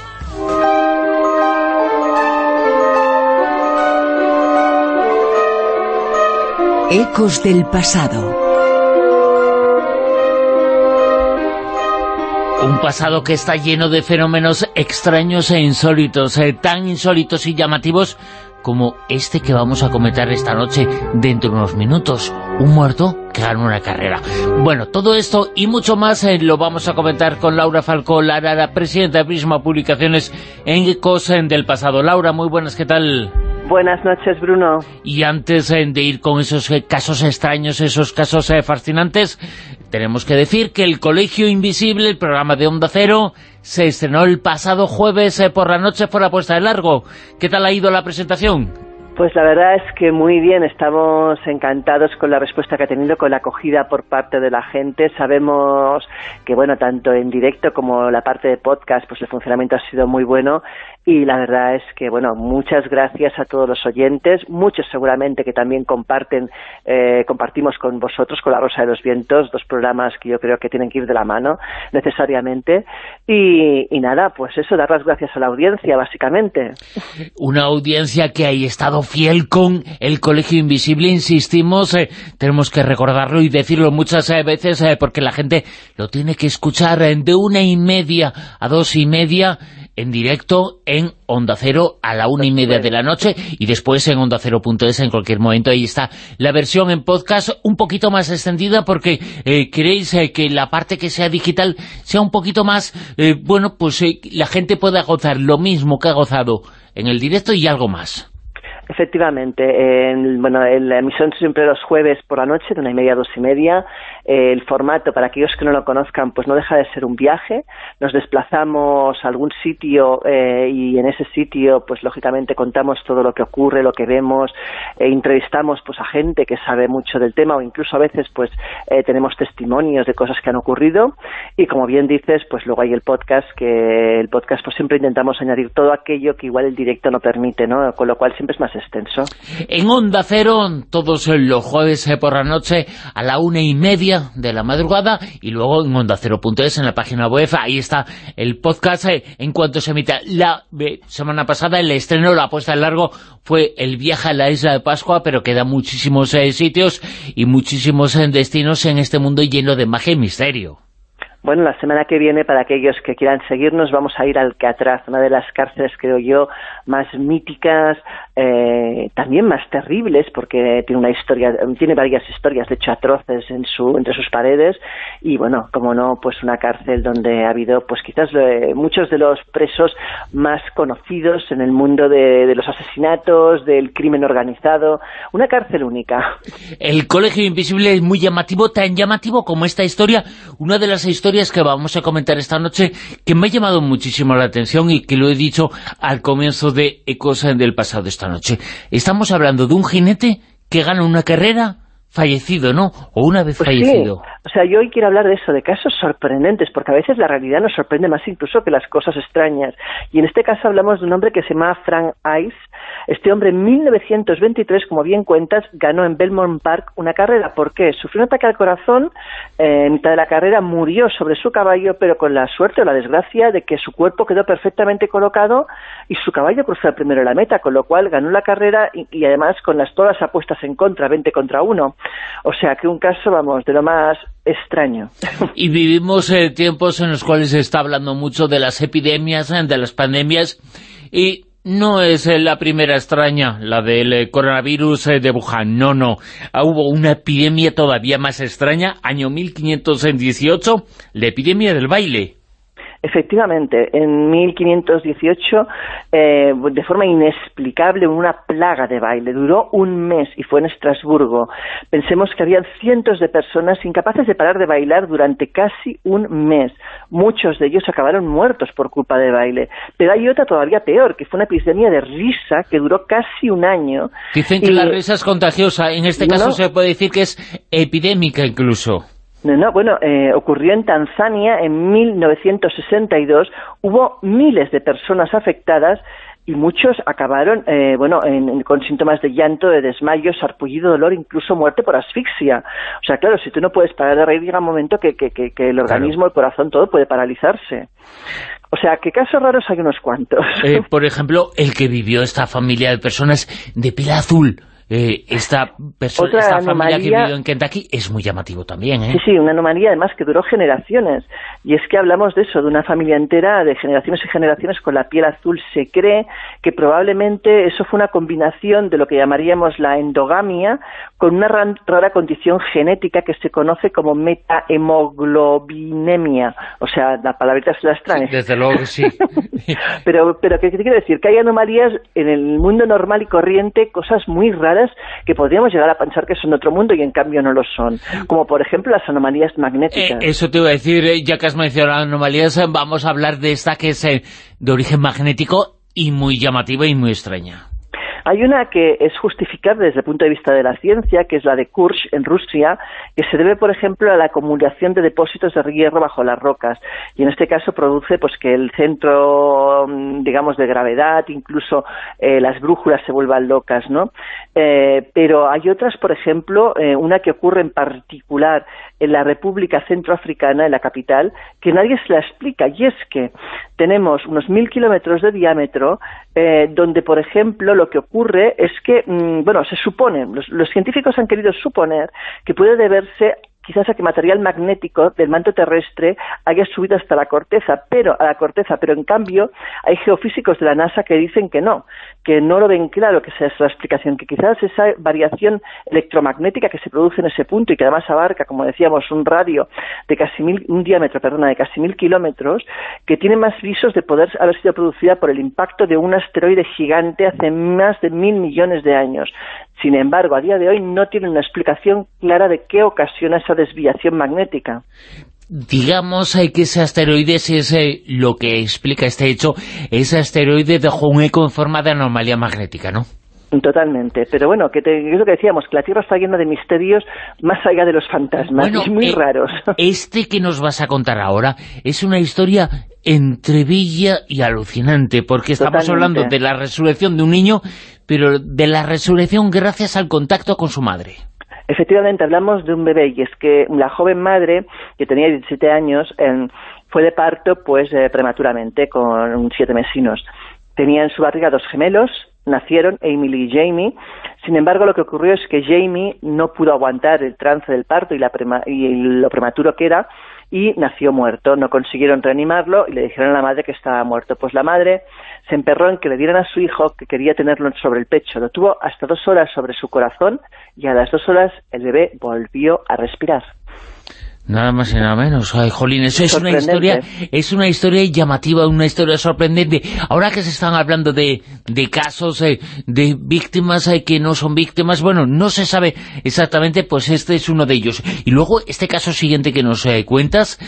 Ecos del pasado. Un pasado que está lleno de fenómenos extraños e insólitos, eh, tan insólitos y llamativos como este que vamos a comentar esta noche dentro de unos minutos. Un muerto que gana una carrera. Bueno, todo esto y mucho más eh, lo vamos a comentar con Laura Falcó, Lara, la presidenta de Prisma Publicaciones en Ecos del pasado. Laura, muy buenas, ¿qué tal? Buenas noches, Bruno. Y antes eh, de ir con esos eh, casos extraños, esos casos eh, fascinantes, tenemos que decir que el Colegio Invisible, el programa de Onda Cero, se estrenó el pasado jueves por la noche por la puesta de largo. ¿Qué tal ha ido la presentación? Pues la verdad es que muy bien, estamos encantados con la respuesta que ha tenido, con la acogida por parte de la gente. Sabemos que, bueno, tanto en directo como la parte de podcast, pues el funcionamiento ha sido muy bueno y la verdad es que, bueno, muchas gracias a todos los oyentes, muchos seguramente que también comparten, eh, compartimos con vosotros, con La Rosa de los Vientos, dos programas que yo creo que tienen que ir de la mano necesariamente. Y, nada, pues eso, dar las gracias a la audiencia, básicamente. Una audiencia que ha estado fiel con el Colegio Invisible, insistimos, eh, tenemos que recordarlo y decirlo muchas eh, veces porque la gente lo tiene que escuchar de una y media a dos y media en directo en Onda Cero a la una y media de la noche y después en Onda Cero.es en cualquier momento. Ahí está la versión en podcast un poquito más extendida porque eh, queréis eh, que la parte que sea digital sea un poquito más, eh, bueno, pues la gente pueda gozar lo mismo que ha gozado en el directo y algo más. Efectivamente, en, bueno, en la emisión siempre los jueves por la noche, de una y media a dos y media, el formato, para aquellos que no lo conozcan, pues no deja de ser un viaje. Nos desplazamos a algún sitio eh, y en ese sitio, pues lógicamente contamos todo lo que ocurre, lo que vemos, e entrevistamos pues a gente que sabe mucho del tema o incluso a veces pues eh, tenemos testimonios de cosas que han ocurrido y como bien dices, pues luego hay el podcast, que el podcast pues siempre intentamos añadir todo aquello que igual el directo no permite, ¿no? Con lo cual siempre es más extenso. En Onda Cero, todos los jueves eh, por la noche a la una y media de la madrugada y luego en Onda Cero.es en la página web, ahí está el podcast eh, en cuanto se emita. La eh, semana pasada el estreno, la puesta en largo fue el viaje a la isla de Pascua, pero queda muchísimos eh, sitios y muchísimos destinos en este mundo lleno de magia y misterio. Bueno, la semana que viene, para aquellos que quieran seguirnos, vamos a ir al Alcatraz, una de las cárceles, creo yo, más míticas, eh, también más terribles, porque tiene una historia, tiene varias historias, de hecho, atroces en su, entre sus paredes, y bueno, como no, pues una cárcel donde ha habido, pues quizás eh, muchos de los presos más conocidos en el mundo de, los asesinatos, del crimen organizado, una cárcel única. El Colegio Invisible es muy llamativo, tan llamativo como esta historia, una de las historias que vamos a comentar esta noche, que me ha llamado muchísimo la atención y que lo he dicho al comienzo de Ecos del pasado esta noche. Estamos hablando de un jinete que gana una carrera fallecido, ¿no? O una vez pues fallecido. O sea, yo hoy quiero hablar de eso, de casos sorprendentes, porque a veces la realidad nos sorprende más incluso que las cosas extrañas. Y en este caso hablamos de un hombre que se llama Frank Ice. Este hombre en 1923, como bien cuentas, ganó en Belmont Park una carrera. ¿Por qué? Sufrió un ataque al corazón, eh, en mitad de la carrera murió sobre su caballo, pero con la suerte o la desgracia de que su cuerpo quedó perfectamente colocado y su caballo cruzó primero la meta, con lo cual ganó la carrera y, además con las todas las apuestas en contra, 20 contra 1. O sea que un caso, vamos, de lo más extraño. Y vivimos eh, tiempos en los cuales se está hablando mucho de las epidemias, de las pandemias, y no es eh, la primera extraña, la del coronavirus de Wuhan, no, no. Ah, hubo una epidemia todavía más extraña, año 1518, la epidemia del baile. Efectivamente, en 1518, eh, de forma inexplicable, una plaga de baile. Duró un mes y fue en Estrasburgo. Pensemos que había cientos de personas incapaces de parar de bailar durante casi un mes. Muchos de ellos acabaron muertos por culpa de baile. Pero hay otra todavía peor, que fue una epidemia de risa que duró casi un año. Dicen que la risa es contagiosa. En este caso se puede decir que es epidémica incluso. No, no, bueno, eh, ocurrió en Tanzania en 1962, hubo miles de personas afectadas y muchos acabaron, eh, bueno, con síntomas de llanto, de desmayo, sarpullido, dolor, incluso muerte por asfixia. O sea, claro, si tú no puedes parar de reír, llega un momento que, que, que, el organismo, el corazón, todo puede paralizarse. O sea, que casos raros hay unos cuantos. Eh, <laughs> por ejemplo, el que vivió esta familia de personas de piel azul, eh, esta, persona, esta familia que vivió en Kentucky es muy llamativo también, ¿eh? Sí, sí, una anomalía además que duró generaciones. Y es que hablamos de eso, de una familia entera, de generaciones y generaciones con la piel azul. Se cree que probablemente eso fue una combinación de lo que llamaríamos la endogamia con una rara condición genética que se conoce como metahemoglobinemia. O sea, la palabrita se la extraña. desde luego que sí. <laughs> pero, pero ¿qué quiere decir? Que hay anomalías en el mundo normal y corriente, cosas muy raras que podríamos llegar a pensar que son otro mundo y en cambio no lo son. Como por ejemplo las anomalías magnéticas. Eh, eso te iba a decir, eh, ya que has mencionado anomalías, eh, vamos a hablar de esta que es de origen magnético y muy llamativa y muy extraña. Hay una que es justificable desde el punto de vista de la ciencia, que es la de Kursk en Rusia, que se debe, por ejemplo, a la acumulación de depósitos de hierro bajo las rocas. Y en este caso produce pues que el centro, mm, digamos, de gravedad, incluso eh, las brújulas se vuelvan locas, ¿no? Eh, pero hay otras, por ejemplo, eh, una que ocurre en particular en la República Centroafricana, en la capital, que nadie se la explica, y es que tenemos unos mil kilómetros de diámetro, donde, por ejemplo, lo que ocurre es que, mm, bueno, se supone, los, científicos han querido suponer que puede deberse quizás a que material magnético del manto terrestre haya subido hasta la corteza, pero a la corteza, pero en cambio hay geofísicos de la NASA que dicen que no, que no lo ven claro que esa la explicación, que quizás esa variación electromagnética que se produce en ese punto y que además abarca, como decíamos, un radio de casi mil, un diámetro, perdona, de casi mil kilómetros, que tiene más visos de poder haber sido producida por el impacto de un asteroide gigante hace más de mil millones de años. Sin embargo, a día de hoy no tiene una explicación clara de qué ocasiona esa desviación magnética. Digamos que ese asteroide es lo que explica este hecho, ese asteroide dejó un eco en forma de anomalía magnética, ¿no? Totalmente, pero bueno, que es lo que decíamos, que la Tierra está llena de misterios más allá de los fantasmas, muy eh, raros. Este que nos vas a contar ahora es una historia entre bella y alucinante, porque estamos hablando de la resurrección de un niño, pero de la resurrección gracias al contacto con su madre. Efectivamente, hablamos de un bebé, y es que la joven madre, que tenía 17 años, fue de parto pues eh, prematuramente, con siete mesinos. Tenía en su barriga dos gemelos, nacieron Emily y Jamie. Sin embargo, lo que ocurrió es que Jamie no pudo aguantar el trance del parto y, y lo prematuro que era, y nació muerto. No consiguieron reanimarlo y le dijeron a la madre que estaba muerto. Pues la madre se emperró en que le dieran a su hijo que quería tenerlo sobre el pecho. Lo tuvo hasta dos horas sobre su corazón y a las dos horas el bebé volvió a respirar. Nada más y nada menos. Ay, jolín, eso es una historia, es una historia llamativa, una historia sorprendente. Ahora que se están hablando de, de casos eh, de víctimas eh, que no son víctimas, bueno, no se sabe exactamente, pues este es uno de ellos. Y luego, este caso siguiente que nos eh, cuentas,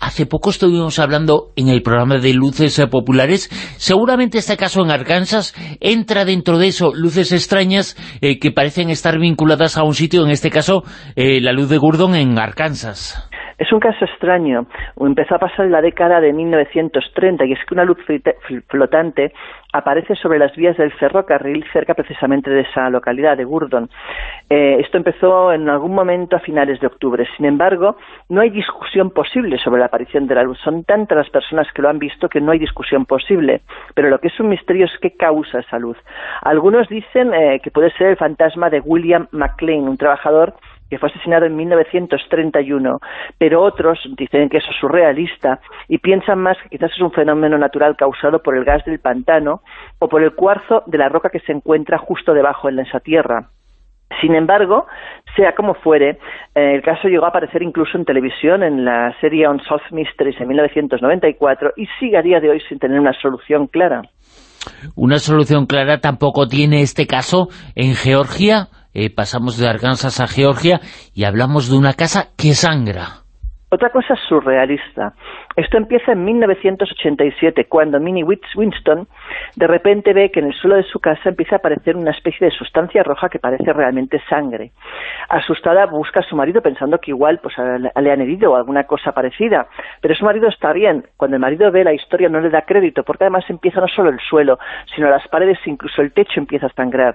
hace poco estuvimos hablando en el programa de Luces Populares, seguramente este caso en Arkansas entra dentro de eso, luces extrañas que parecen estar vinculadas a un sitio, en este caso, la luz de Gurdon en Arkansas. Es un caso extraño. Empezó a pasar en la década de 1930 y es que una luz flotante aparece sobre las vías del ferrocarril cerca precisamente de esa localidad de Gurdon. Eh, esto empezó en algún momento a finales de octubre. Sin embargo, no hay discusión posible sobre la aparición de la luz. Son tantas las personas que lo han visto que no hay discusión posible. Pero lo que es un misterio es qué causa esa luz. Algunos dicen eh, que puede ser el fantasma de William McLean, un trabajador que fue asesinado en 1931, pero otros dicen que eso es surrealista y piensan más que quizás es un fenómeno natural causado por el gas del pantano o por el cuarzo de la roca que se encuentra justo debajo en esa tierra. Sin embargo, sea como fuere, eh, el caso llegó a aparecer incluso en televisión en la serie Unsolved Mysteries en 1994 y sigue a día de hoy sin tener una solución clara. Una solución clara tampoco tiene este caso en Georgia, eh, pasamos de Arkansas a Georgia y hablamos de una casa que sangra. Otra cosa surrealista. Esto empieza en 1987, cuando Minnie Winston de repente ve que en el suelo de su casa empieza a aparecer una especie de sustancia roja que parece realmente sangre. Asustada busca a su marido pensando que igual pues, le han herido o alguna cosa parecida, pero su marido está bien. Cuando el marido ve la historia no le da crédito, porque además empieza no solo el suelo, sino las paredes, incluso el techo empieza a sangrar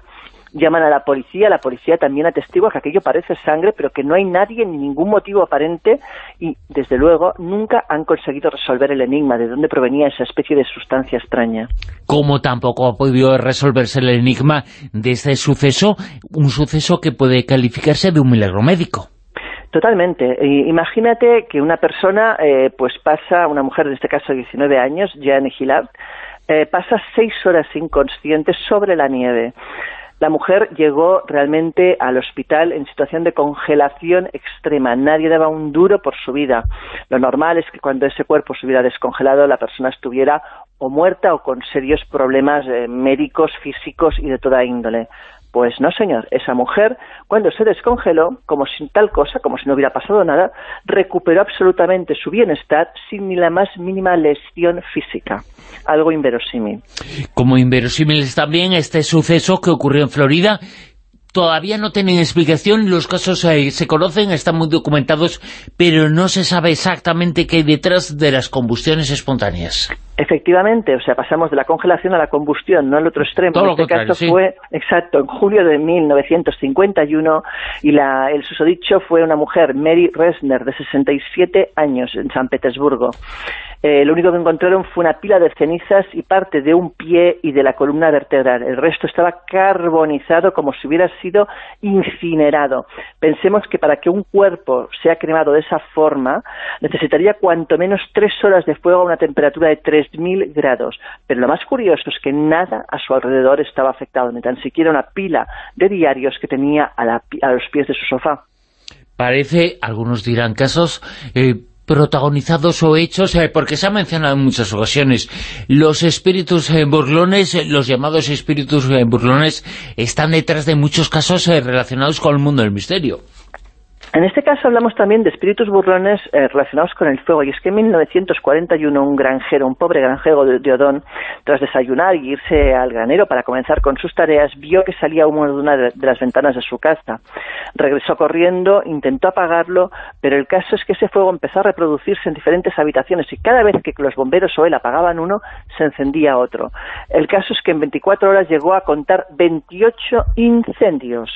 llaman a la policía, la policía también atestigua que aquello parece sangre, pero que no hay nadie ni ningún motivo aparente y, desde luego, nunca han conseguido resolver el enigma de dónde provenía esa especie de sustancia extraña. Como tampoco ha podido resolverse el enigma de este suceso, un suceso que puede calificarse de un milagro médico. Totalmente. imagínate que una persona, eh, pues pasa, una mujer de este caso de 19 años, Jeanne Gillard, eh, pasa seis horas inconsciente sobre la nieve. La mujer llegó realmente al hospital en situación de congelación extrema. Nadie daba un duro por su vida. Lo normal es que cuando ese cuerpo se hubiera descongelado, la persona estuviera o muerta o con serios problemas eh, médicos, físicos y de toda índole. Pues no, señor, esa mujer, cuando se descongeló, como sin tal cosa, como si no hubiera pasado nada, recuperó absolutamente su bienestar sin ni la más mínima lesión física. Algo inverosímil. Como inverosímil es también este suceso que ocurrió en Florida, todavía no tienen explicación, los casos eh, se conocen, están muy documentados, pero no se sabe exactamente qué hay detrás de las combustiones espontáneas. Efectivamente, o sea, pasamos de la congelación a la combustión, no al otro extremo. en este caso fue, exacto, en julio de 1951 y la, el susodicho fue una mujer, Mary Resner, de 67 años, en San Petersburgo. Eh, lo único que encontraron fue una pila de cenizas y parte de un pie y de la columna vertebral. El resto estaba carbonizado como si hubiera sido incinerado. Pensemos que para que un cuerpo sea cremado de esa forma, necesitaría cuanto menos tres horas de fuego a una temperatura de 3.000 grados. Pero lo más curioso es que nada a su alrededor estaba afectado, ni tan siquiera una pila de diarios que tenía a, los pies de su sofá. Parece, algunos dirán, casos... Eh, protagonizados o hechos, eh, porque se ha mencionado en muchas ocasiones, los espíritus eh, burlones, los llamados espíritus burlones, están detrás de muchos casos relacionados con el mundo del misterio. En este caso hablamos también de espíritus burlones eh, relacionados con el fuego, y es que en 1941 un granjero, un pobre granjero de, Odón, tras desayunar y irse al granero para comenzar con sus tareas, vio que salía humo de una de, las ventanas de su casa. Regresó corriendo, intentó apagarlo, pero el caso es que ese fuego empezó a reproducirse en diferentes habitaciones y cada vez que los bomberos o él apagaban uno, se encendía otro. El caso es que en 24 horas llegó a contar 28 incendios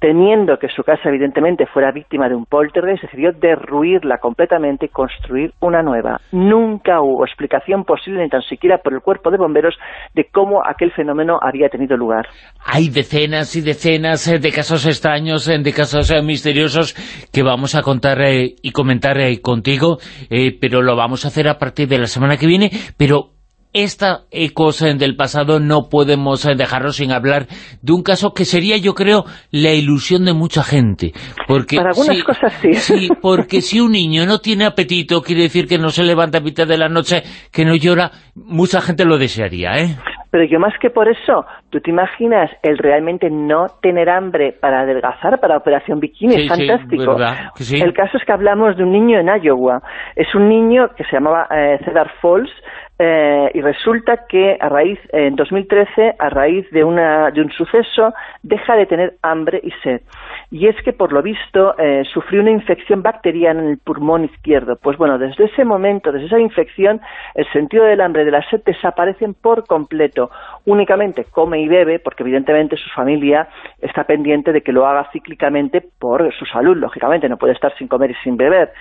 teniendo que su casa evidentemente fuera víctima de un poltergeist, decidió derruirla completamente y construir una nueva. Nunca hubo explicación posible, ni tan siquiera por el cuerpo de bomberos, de cómo aquel fenómeno había tenido lugar. Hay decenas y decenas eh, de casos extraños, eh, de casos eh, misteriosos que vamos a contar y comentar contigo, pero lo vamos a hacer a partir de la semana que viene, pero esta cosa del pasado no podemos eh, dejarlo sin hablar de un caso que sería, yo creo, la ilusión de mucha gente. Porque Para algunas cosas sí. Sí, porque si un niño no tiene apetito, quiere decir que no se levanta a mitad de la noche, que no llora, mucha gente lo desearía, ¿eh? Pero yo más que por eso, ¿tú te imaginas el realmente no tener hambre para adelgazar para Operación Bikini? es fantástico. El caso es que hablamos de un niño en Iowa. Es un niño que se llamaba eh, Cedar Falls, eh, y resulta que a raíz, en 2013, a raíz de, una, de un suceso, deja de tener hambre y sed. Y es que, por lo visto, eh, sufrió una infección bacteriana en el pulmón izquierdo. Pues bueno, desde ese momento, desde esa infección, el sentido del hambre y de la sed desaparecen por completo. Únicamente come y bebe, porque evidentemente su familia está pendiente de que lo haga cíclicamente por su salud, lógicamente, no puede estar sin comer y sin beber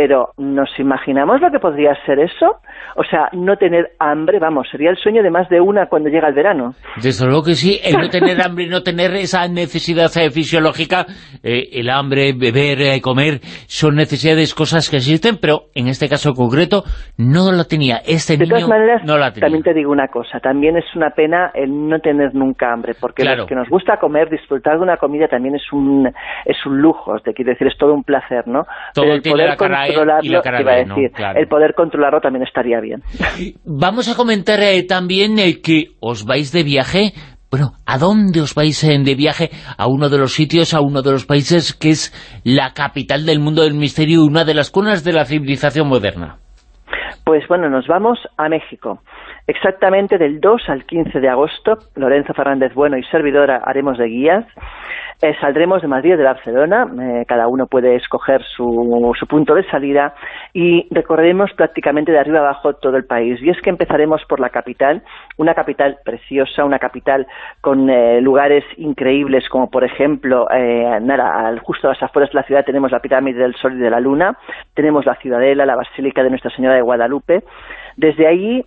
pero ¿nos imaginamos lo que podría ser eso? O sea, no tener hambre, vamos, sería el sueño de más de una cuando llega el verano. Desde luego que sí, el no <laughs> tener hambre, no tener esa necesidad eh, fisiológica, eh, el hambre, beber, eh, comer, son necesidades, cosas que existen, pero en este caso concreto no la tenía. Este de niño maneras, no la tenía. también te digo una cosa, también es una pena el no tener nunca hambre, porque claro. los que nos gusta comer, disfrutar de una comida también es un, es un lujo, te quiero decir, es todo un placer, ¿no? Todo tiene la cara el poder controlarlo también estaría bien. Vamos a comentar eh, también eh, que os vais de viaje bueno, ¿a dónde os vais eh, de viaje? A uno de los sitios, a uno de los países que es la capital del mundo del misterio, una de las cunas de la civilización moderna. Pues bueno, nos vamos a México. Exactamente del 2 al 15 de agosto. Lorenzo Fernández Bueno y servidora haremos de guías. Eh, saldremos de Madrid de Barcelona, eh, cada uno puede escoger su, su, punto de salida y recorreremos prácticamente de arriba abajo todo el país. Y es que empezaremos por la capital, una capital preciosa, una capital con eh, lugares increíbles como por ejemplo, nada, justo a las afueras de la ciudad tenemos la pirámide del Sol y de la Luna, tenemos la Ciudadela, la Basílica de Nuestra Señora de Guadalupe. Desde ahí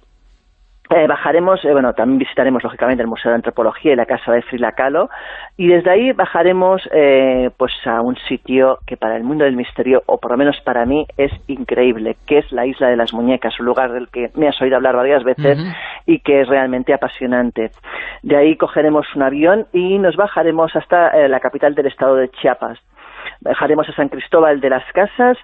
eh, bajaremos, eh, bueno, también visitaremos lógicamente el Museo de Antropología y la Casa de Frida Kahlo y desde ahí bajaremos eh, pues a un sitio que para el mundo del misterio, o por lo menos para mí, es increíble, que es la Isla de las Muñecas, un lugar del que me has oído hablar varias veces y que es realmente apasionante. De ahí cogeremos un avión y nos bajaremos hasta la capital del estado de Chiapas. Bajaremos a San Cristóbal de las Casas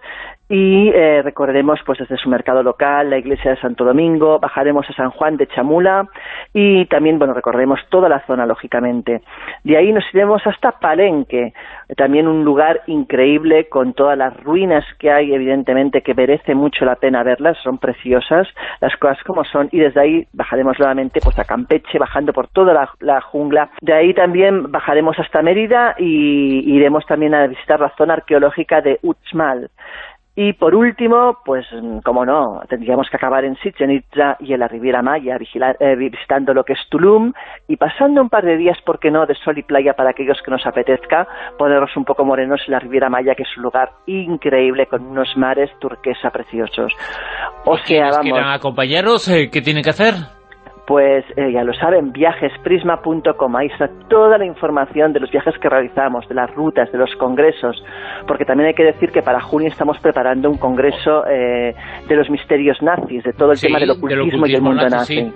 y eh, recorreremos pues desde su mercado local, la iglesia de Santo Domingo, bajaremos a San Juan de Chamula y también bueno recorreremos toda la zona lógicamente. De ahí nos iremos hasta Palenque, también un lugar increíble con todas las ruinas que hay, evidentemente que merece mucho la pena verlas, son preciosas las cosas como son y desde ahí bajaremos nuevamente pues a Campeche, bajando por toda la, la jungla. De ahí también bajaremos hasta Mérida y iremos también a visitar la zona arqueológica de Uxmal. Y por último, pues como no, tendríamos que acabar en Itza y en la Riviera Maya, eh, visitando lo que es Tulum y pasando un par de días, ¿por qué no?, de sol y playa para aquellos que nos apetezca, ponernos un poco morenos en la Riviera Maya, que es un lugar increíble con unos mares turquesa preciosos. O sea, vamos... quieran acompañaros, eh, ¿qué tienen que hacer? Pues eh, ya lo saben, viajesprisma.com, ahí está toda la información de los viajes que realizamos, de las rutas, de los congresos, porque también hay que decir que para junio estamos preparando un congreso eh, de los misterios nazis, de todo el tema del ocultismo, y el mundo nazi.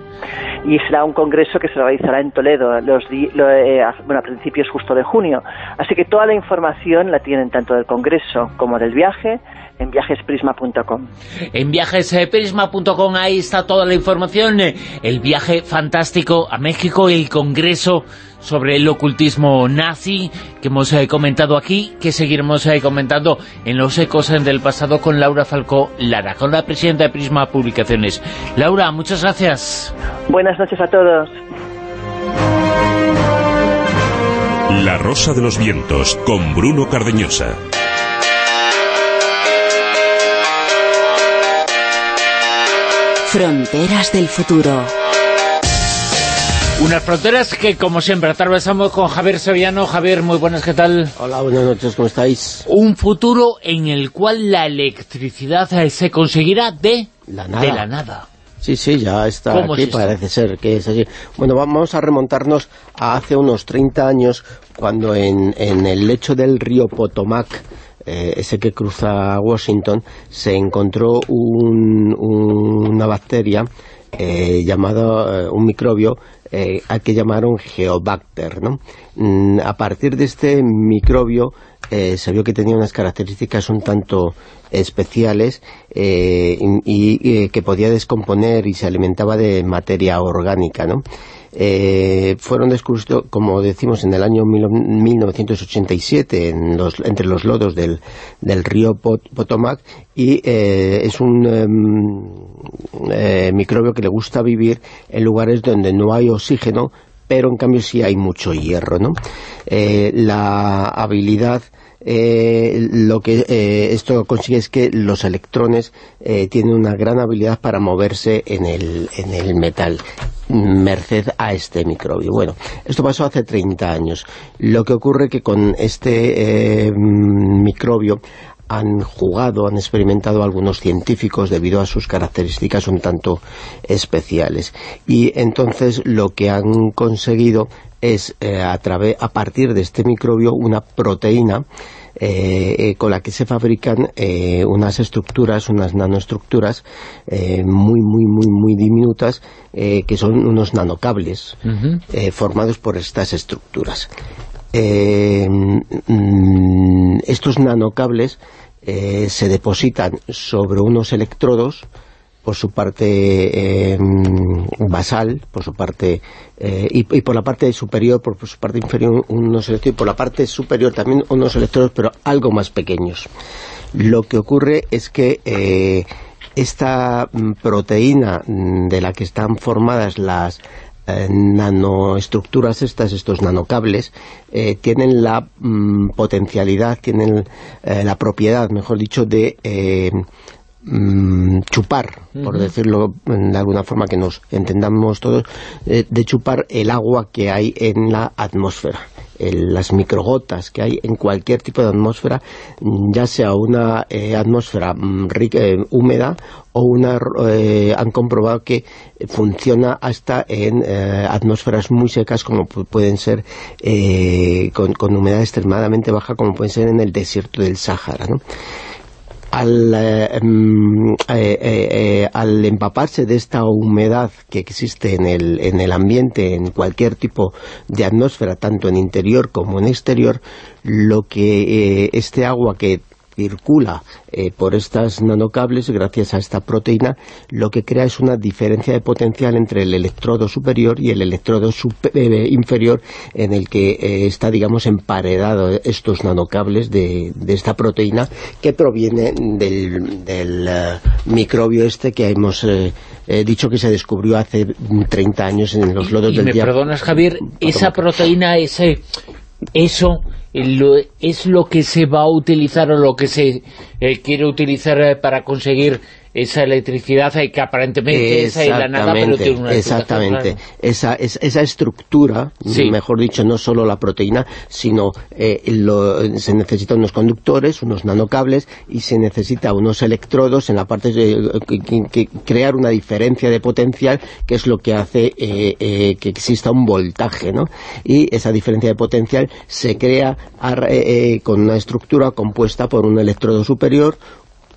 Y será un congreso que se realizará en Toledo los eh, a, bueno, a principios justo de junio. Así que toda la información la tienen tanto del congreso como del viaje en viajesprisma.com. En viajesprisma.com ahí está toda la información, el viaje fantástico a México, el congreso sobre el ocultismo nazi que hemos eh, comentado aquí, que seguiremos eh, comentando en los ecos del pasado con Laura Falcó Lara, con la presidenta de Prisma Publicaciones. Laura, muchas gracias. Buenas noches a todos. La Rosa de los Vientos, con Bruno Cardeñosa. Fronteras del futuro. Unas fronteras que, como siempre, atravesamos con Javier Sevillano. Javier, muy buenas, ¿qué tal? Hola, buenas noches, ¿cómo estáis? Un futuro en el cual la electricidad eh, se conseguirá de la nada. De la nada. Sí, sí, ya está aquí, parece ser que es así. Bueno, vamos a remontarnos a hace unos 30 años, cuando en, en el lecho del río Potomac, eh, ese que cruza Washington, se encontró una bacteria eh, llamada, eh, un microbio al que llamaron Geobacter. ¿no? Mm, a partir de este microbio se vio que tenía unas características un tanto especiales y, que podía descomponer y se alimentaba de materia orgánica. ¿no? Eh, fueron descubiertos, como decimos, en el año 1987 en los, entre los lodos del, del río Potomac y eh, es un em, eh, microbio que le gusta vivir en lugares donde no hay oxígeno pero en cambio sí hay mucho hierro ¿no? Eh, la habilidad eh, lo que eh, esto consigue es que los electrones eh, tienen una gran habilidad para moverse en el, en el metal merced a este microbio. Bueno, esto pasó hace 30 años. Lo que ocurre que con este microbio han jugado, han experimentado algunos científicos debido a sus características un tanto especiales. Y entonces lo que han conseguido es eh, a, a partir de este microbio una proteína eh, eh, con la que se fabrican unas estructuras, unas nanoestructuras muy, muy, muy, muy diminutas que son unos nanocables formados por estas estructuras. Mm, estos nanocables se depositan sobre unos electrodos por su parte eh, basal, por su parte eh, y, por la parte superior, por, su parte inferior unos electrodos y por la parte superior también unos electrodos, pero algo más pequeños. Lo que ocurre es que eh, esta mm, proteína mm, de la que están formadas las eh, nanoestructuras estas, estos nanocables, tienen la mm, potencialidad, tienen la propiedad, mejor dicho, de chupar, por decirlo de alguna forma que nos entendamos todos, de chupar el agua que hay en la atmósfera las microgotas que hay en cualquier tipo de atmósfera, ya sea una eh, atmósfera mm, rica, eh, húmeda o una eh, han comprobado que funciona hasta en atmósferas muy secas como pueden ser con, con, humedad extremadamente baja como pueden ser en el desierto del Sáhara ¿no? Al, eh, mm, eh, eh, al empaparse de esta humedad que existe en el, en el ambiente, en cualquier tipo de atmósfera, tanto en interior como en exterior, lo que este agua que circula eh, por estas nanocables, gracias a esta proteína, lo que crea es una diferencia de potencial entre el electrodo superior y el electrodo eh, inferior en el que eh, está, digamos, emparedado estos nanocables de, esta proteína que proviene del, microbio este que hemos dicho que se descubrió hace 30 años en los lodos del me perdonas, Javier, esa proteína, ese eso es lo que se va a utilizar o lo que se eh, quiere utilizar eh, para conseguir esa electricidad que aparentemente es la nada, pero tiene una Exactamente, esa, esa estructura, mejor dicho, no solo la proteína, sino eh, se necesitan unos conductores, unos nanocables, y se necesita unos electrodos en la parte de que, crear una diferencia de potencial, que es lo que hace eh, eh, que exista un voltaje, ¿no? Y esa diferencia de potencial se crea con una estructura compuesta por un electrodo superior,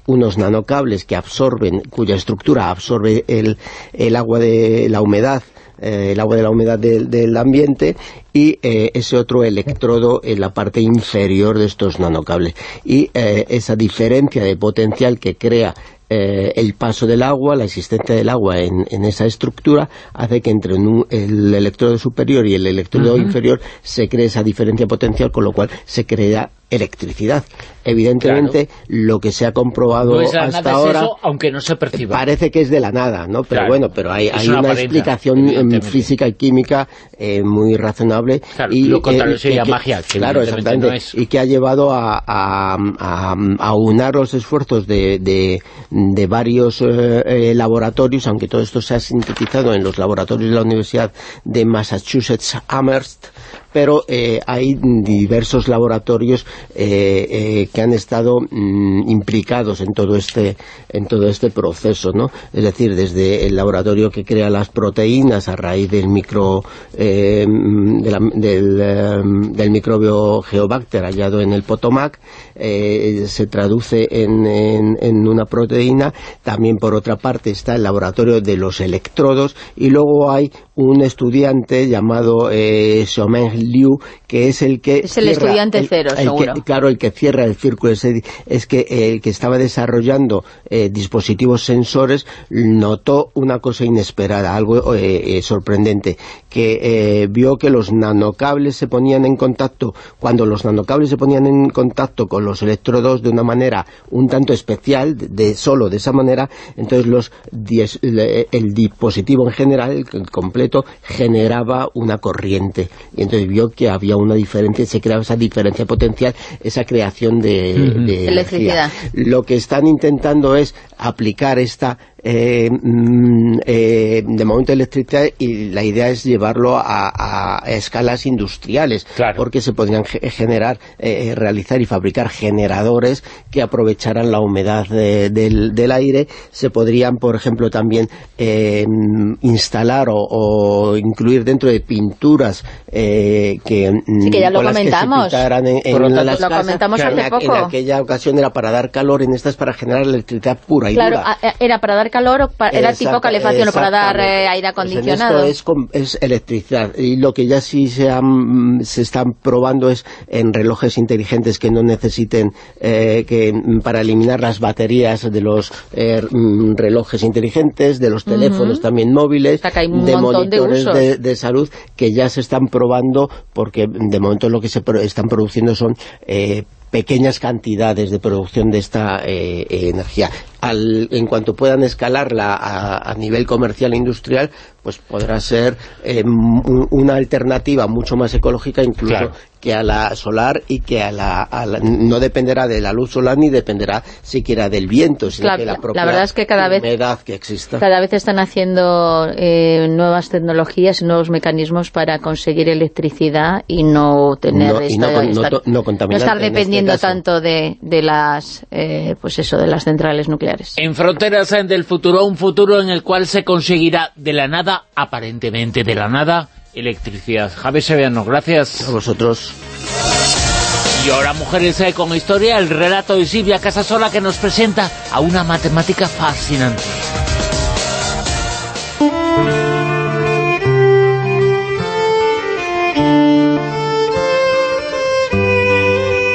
unos nanocables que absorben, cuya estructura absorbe el, el agua de la humedad eh, el agua de la humedad del ambiente y eh, ese otro electrodo en la parte inferior de estos nanocables. Y eh, esa diferencia de potencial que crea el paso del agua, la existencia del agua en, esa estructura, hace que entre el electrodo superior y el electrodo inferior se cree esa diferencia potencial, con lo cual se crea electricidad. Evidentemente, lo que se ha comprobado hasta ahora... aunque no se perciba. Parece que es de la nada, ¿no? Pero bueno, pero hay, una, explicación em, física y química eh, muy razonable. y, lo contrario eh, sería magia. claro, exactamente. Y que ha llevado a, a, unar los esfuerzos de, de, varios eh, laboratorios, aunque todo esto se ha sintetizado en los laboratorios de la Universidad de Massachusetts Amherst, pero eh, hay diversos laboratorios eh, eh, que han estado mm, implicados en todo este en todo este proceso, ¿no? Es decir, desde el laboratorio que crea las proteínas a raíz del micro del, del, microbio Geobacter hallado en el Potomac, se traduce en, en, una proteína, también por otra parte está el laboratorio de los electrodos y luego hay un estudiante llamado eh, Liu, que es el que... Es el estudiante cero, seguro. claro, el que cierra el círculo. Es, que el que estaba desarrollando eh, dispositivos sensores notó una cosa inesperada, algo eh, eh, sorprendente, que vio que los nanocables se ponían en contacto, cuando los nanocables se ponían en contacto con los electrodos de una manera un tanto especial, de solo de esa manera, entonces los el dispositivo en general, el completo, generaba una corriente. Y entonces vio que había una diferencia, se creaba esa diferencia potencial, esa creación de, electricidad. Lo que están intentando es aplicar esta eh, mm, eh, de momento electricidad y la idea es llevarlo a, escalas industriales porque se podrían generar, eh, realizar y fabricar generadores que aprovecharan la humedad del, aire. Se podrían por ejemplo también instalar o, incluir dentro de pinturas que, sí, que ya lo comentamos. en, lo comentamos hace poco. en aquella ocasión era para dar calor en estas para generar electricidad pura y claro, era para dar calor o era tipo calefacción o para dar eh, aire pues acondicionado? esto es, electricidad. Y lo que ya sí se, se están probando es en relojes inteligentes que no necesiten eh, que para eliminar las baterías de los eh, relojes inteligentes, de los teléfonos también móviles, de monitores de, salud que ya se están probando porque de momento lo que se están produciendo son pequeñas cantidades de producción de esta eh, energía. en cuanto puedan escalarla a, nivel comercial e industrial, pues podrá ser una alternativa mucho más ecológica incluso que a la solar y que a la, no dependerá de la luz solar ni dependerá siquiera del viento, sino de la propia verdad es que cada vez, que exista. Cada vez están haciendo eh, nuevas tecnologías, nuevos mecanismos para conseguir electricidad y no tener no, estar, dependiendo este tanto de, de las eh, pues eso, de las centrales nucleares. En fronteras del futuro, un futuro en el cual se conseguirá de la nada, aparentemente de la nada, electricidad. Javier Sevillano, gracias. A vosotros. Y ahora Mujeres eh, con Historia, el relato de Silvia Casasola que nos presenta a una matemática fascinante.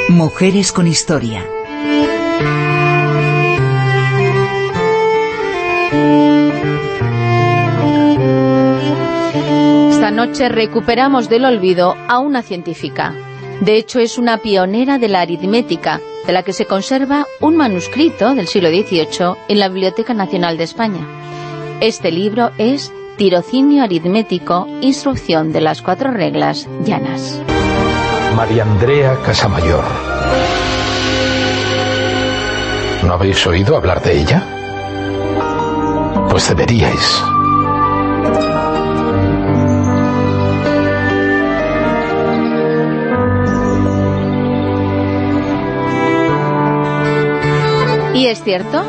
Mujeres con Historia noche recuperamos del olvido a una científica. De hecho, es una pionera de la aritmética, de la que se conserva un manuscrito del siglo XVIII en la Biblioteca Nacional de España. Este libro es Tirocinio aritmético, instrucción de las cuatro reglas llanas. María Andrea Casamayor. ¿No habéis oído hablar de ella? Pues deberíais. ¿Y es cierto?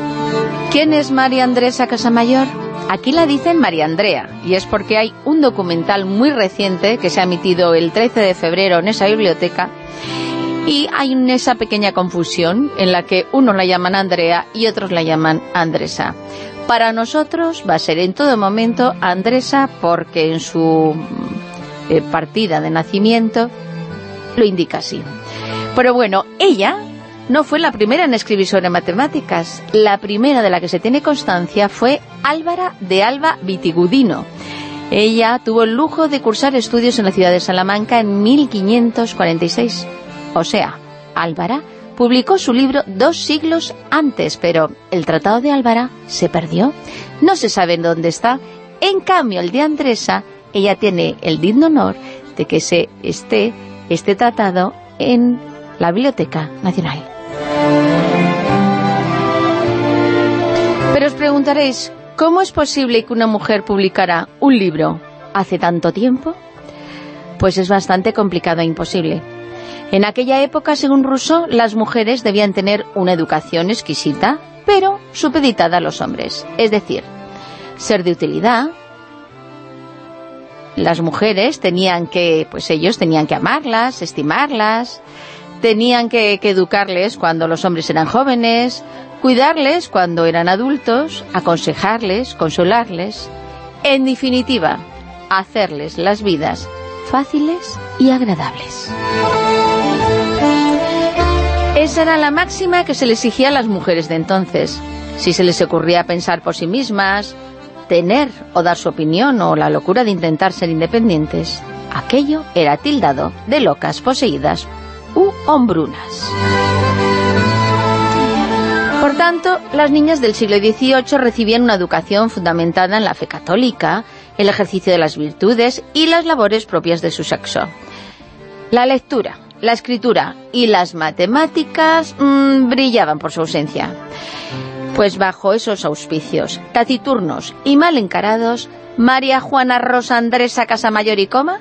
¿Quién es María Andresa Casamayor? Aquí la dicen María Andrea, y es porque hay un documental muy reciente que se ha emitido el 13 de febrero en esa biblioteca, y hay esa pequeña confusión en la que unos la llaman Andrea y otros la llaman Andresa. Para nosotros va a ser en todo momento Andresa porque en su eh, partida de nacimiento lo indica así. Pero bueno, ella no fue la primera en escribir sobre matemáticas. La primera de la que se tiene constancia fue Álvara de Alba Vitigudino. Ella tuvo el lujo de cursar estudios en la ciudad de Salamanca en 1546. O sea, Álvara publicó su libro dos siglos antes, pero el Tratado de Álvara se perdió. No se sabe en dónde está. En cambio, el de Andresa, ella tiene el digno honor de que se esté este tratado en la Biblioteca Nacional. Pero os preguntaréis, ¿cómo es posible que una mujer publicara un libro hace tanto tiempo? Pues es bastante complicado e imposible. En aquella época, según Rousseau, las mujeres debían tener una educación exquisita, pero supeditada a los hombres. Es decir, ser de utilidad. Las mujeres tenían que, pues ellos tenían que amarlas, estimarlas, tenían que, educarles cuando los hombres eran jóvenes, cuidarles cuando eran adultos, aconsejarles, consolarles, en definitiva, hacerles las vidas fáciles y agradables. Esa era la máxima que se le exigía a las mujeres de entonces. Si se les ocurría pensar por sí mismas, tener o dar su opinión o la locura de intentar ser independientes, aquello era tildado de locas poseídas u hombrunas. Por tanto, las niñas del siglo XVIII recibían una educación fundamentada en la fe católica, el ejercicio de las virtudes y las labores propias de su sexo. La lectura, la escritura y las matemáticas mm, brillaban por su ausencia. Pues bajo esos auspicios taciturnos y mal encarados, María Juana Rosa Andresa Casamayor y Coma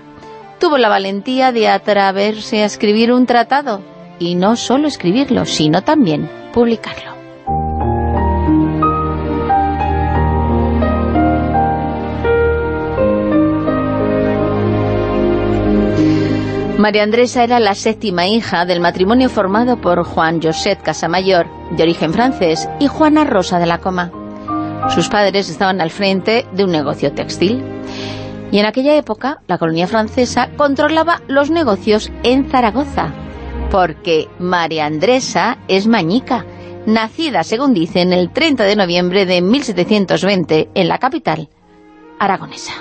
tuvo la valentía de atreverse a escribir un tratado, y no solo escribirlo, sino también publicarlo. María Andresa era la séptima hija del matrimonio formado por Juan José Casamayor, de origen francés, y Juana Rosa de la Coma. Sus padres estaban al frente de un negocio textil. Y en aquella época, la colonia francesa controlaba los negocios en Zaragoza, porque María Andresa es mañica, nacida, según dicen, el 30 de noviembre de 1720 en la capital aragonesa.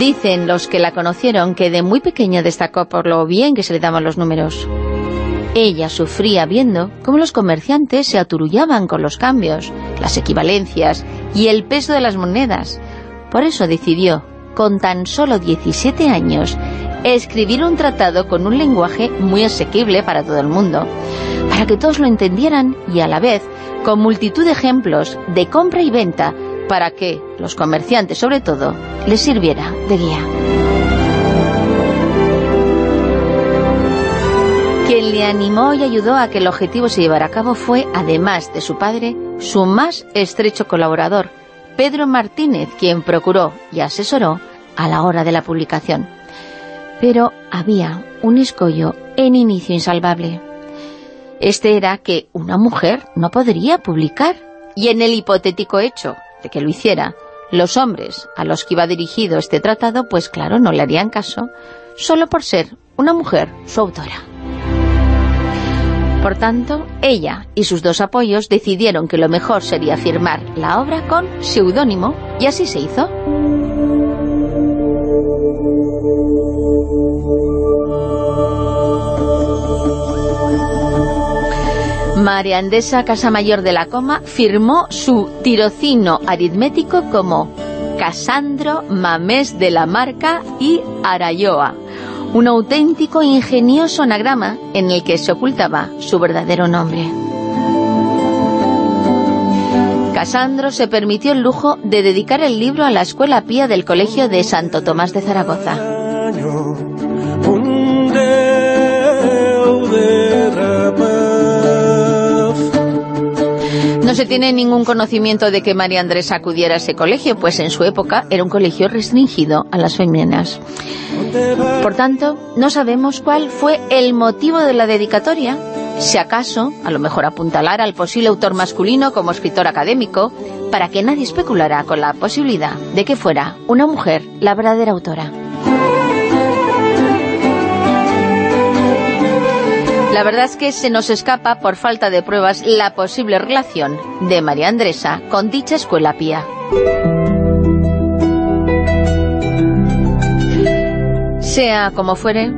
Dicen los que la conocieron que de muy pequeña destacó por lo bien que se le daban los números. Ella sufría viendo cómo los comerciantes se aturullaban con los cambios, las equivalencias y el peso de las monedas. Por eso decidió, con tan solo 17 años, escribir un tratado con un lenguaje muy asequible para todo el mundo, para que todos lo entendieran y a la vez con multitud de ejemplos de compra y venta para que los comerciantes, sobre todo, les sirviera de guía. Quien le animó y ayudó a que el objetivo se llevara a cabo fue, además de su padre, su más estrecho colaborador, Pedro Martínez, quien procuró y asesoró a la hora de la publicación. Pero había un escollo en inicio insalvable. Este era que una mujer no podría publicar, y en el hipotético hecho de que lo hiciera, los hombres a los que iba dirigido este tratado, pues claro, no le harían caso, solo por ser una mujer su autora. Por tanto, ella y sus dos apoyos decidieron que lo mejor sería firmar la obra con seudónimo, y así se hizo. María Andesa Casamayor de la Coma firmó su tirocino aritmético como Casandro Mamés de la Marca y Arayoa un auténtico ingenioso anagrama en el que se ocultaba su verdadero nombre. Casandro se permitió el lujo de dedicar el libro a la escuela pía del Colegio de Santo Tomás de Zaragoza. No se tiene ningún conocimiento de que María Andrés acudiera a ese colegio, pues en su época era un colegio restringido a las femeninas. Por tanto, no sabemos cuál fue el motivo de la dedicatoria, si acaso, a lo mejor apuntalar al posible autor masculino como escritor académico, para que nadie especulara con la posibilidad de que fuera una mujer la verdadera autora. La verdad es que se nos escapa, por falta de pruebas, la posible relación de María Andresa con dicha escuela pía. Sea como fuere,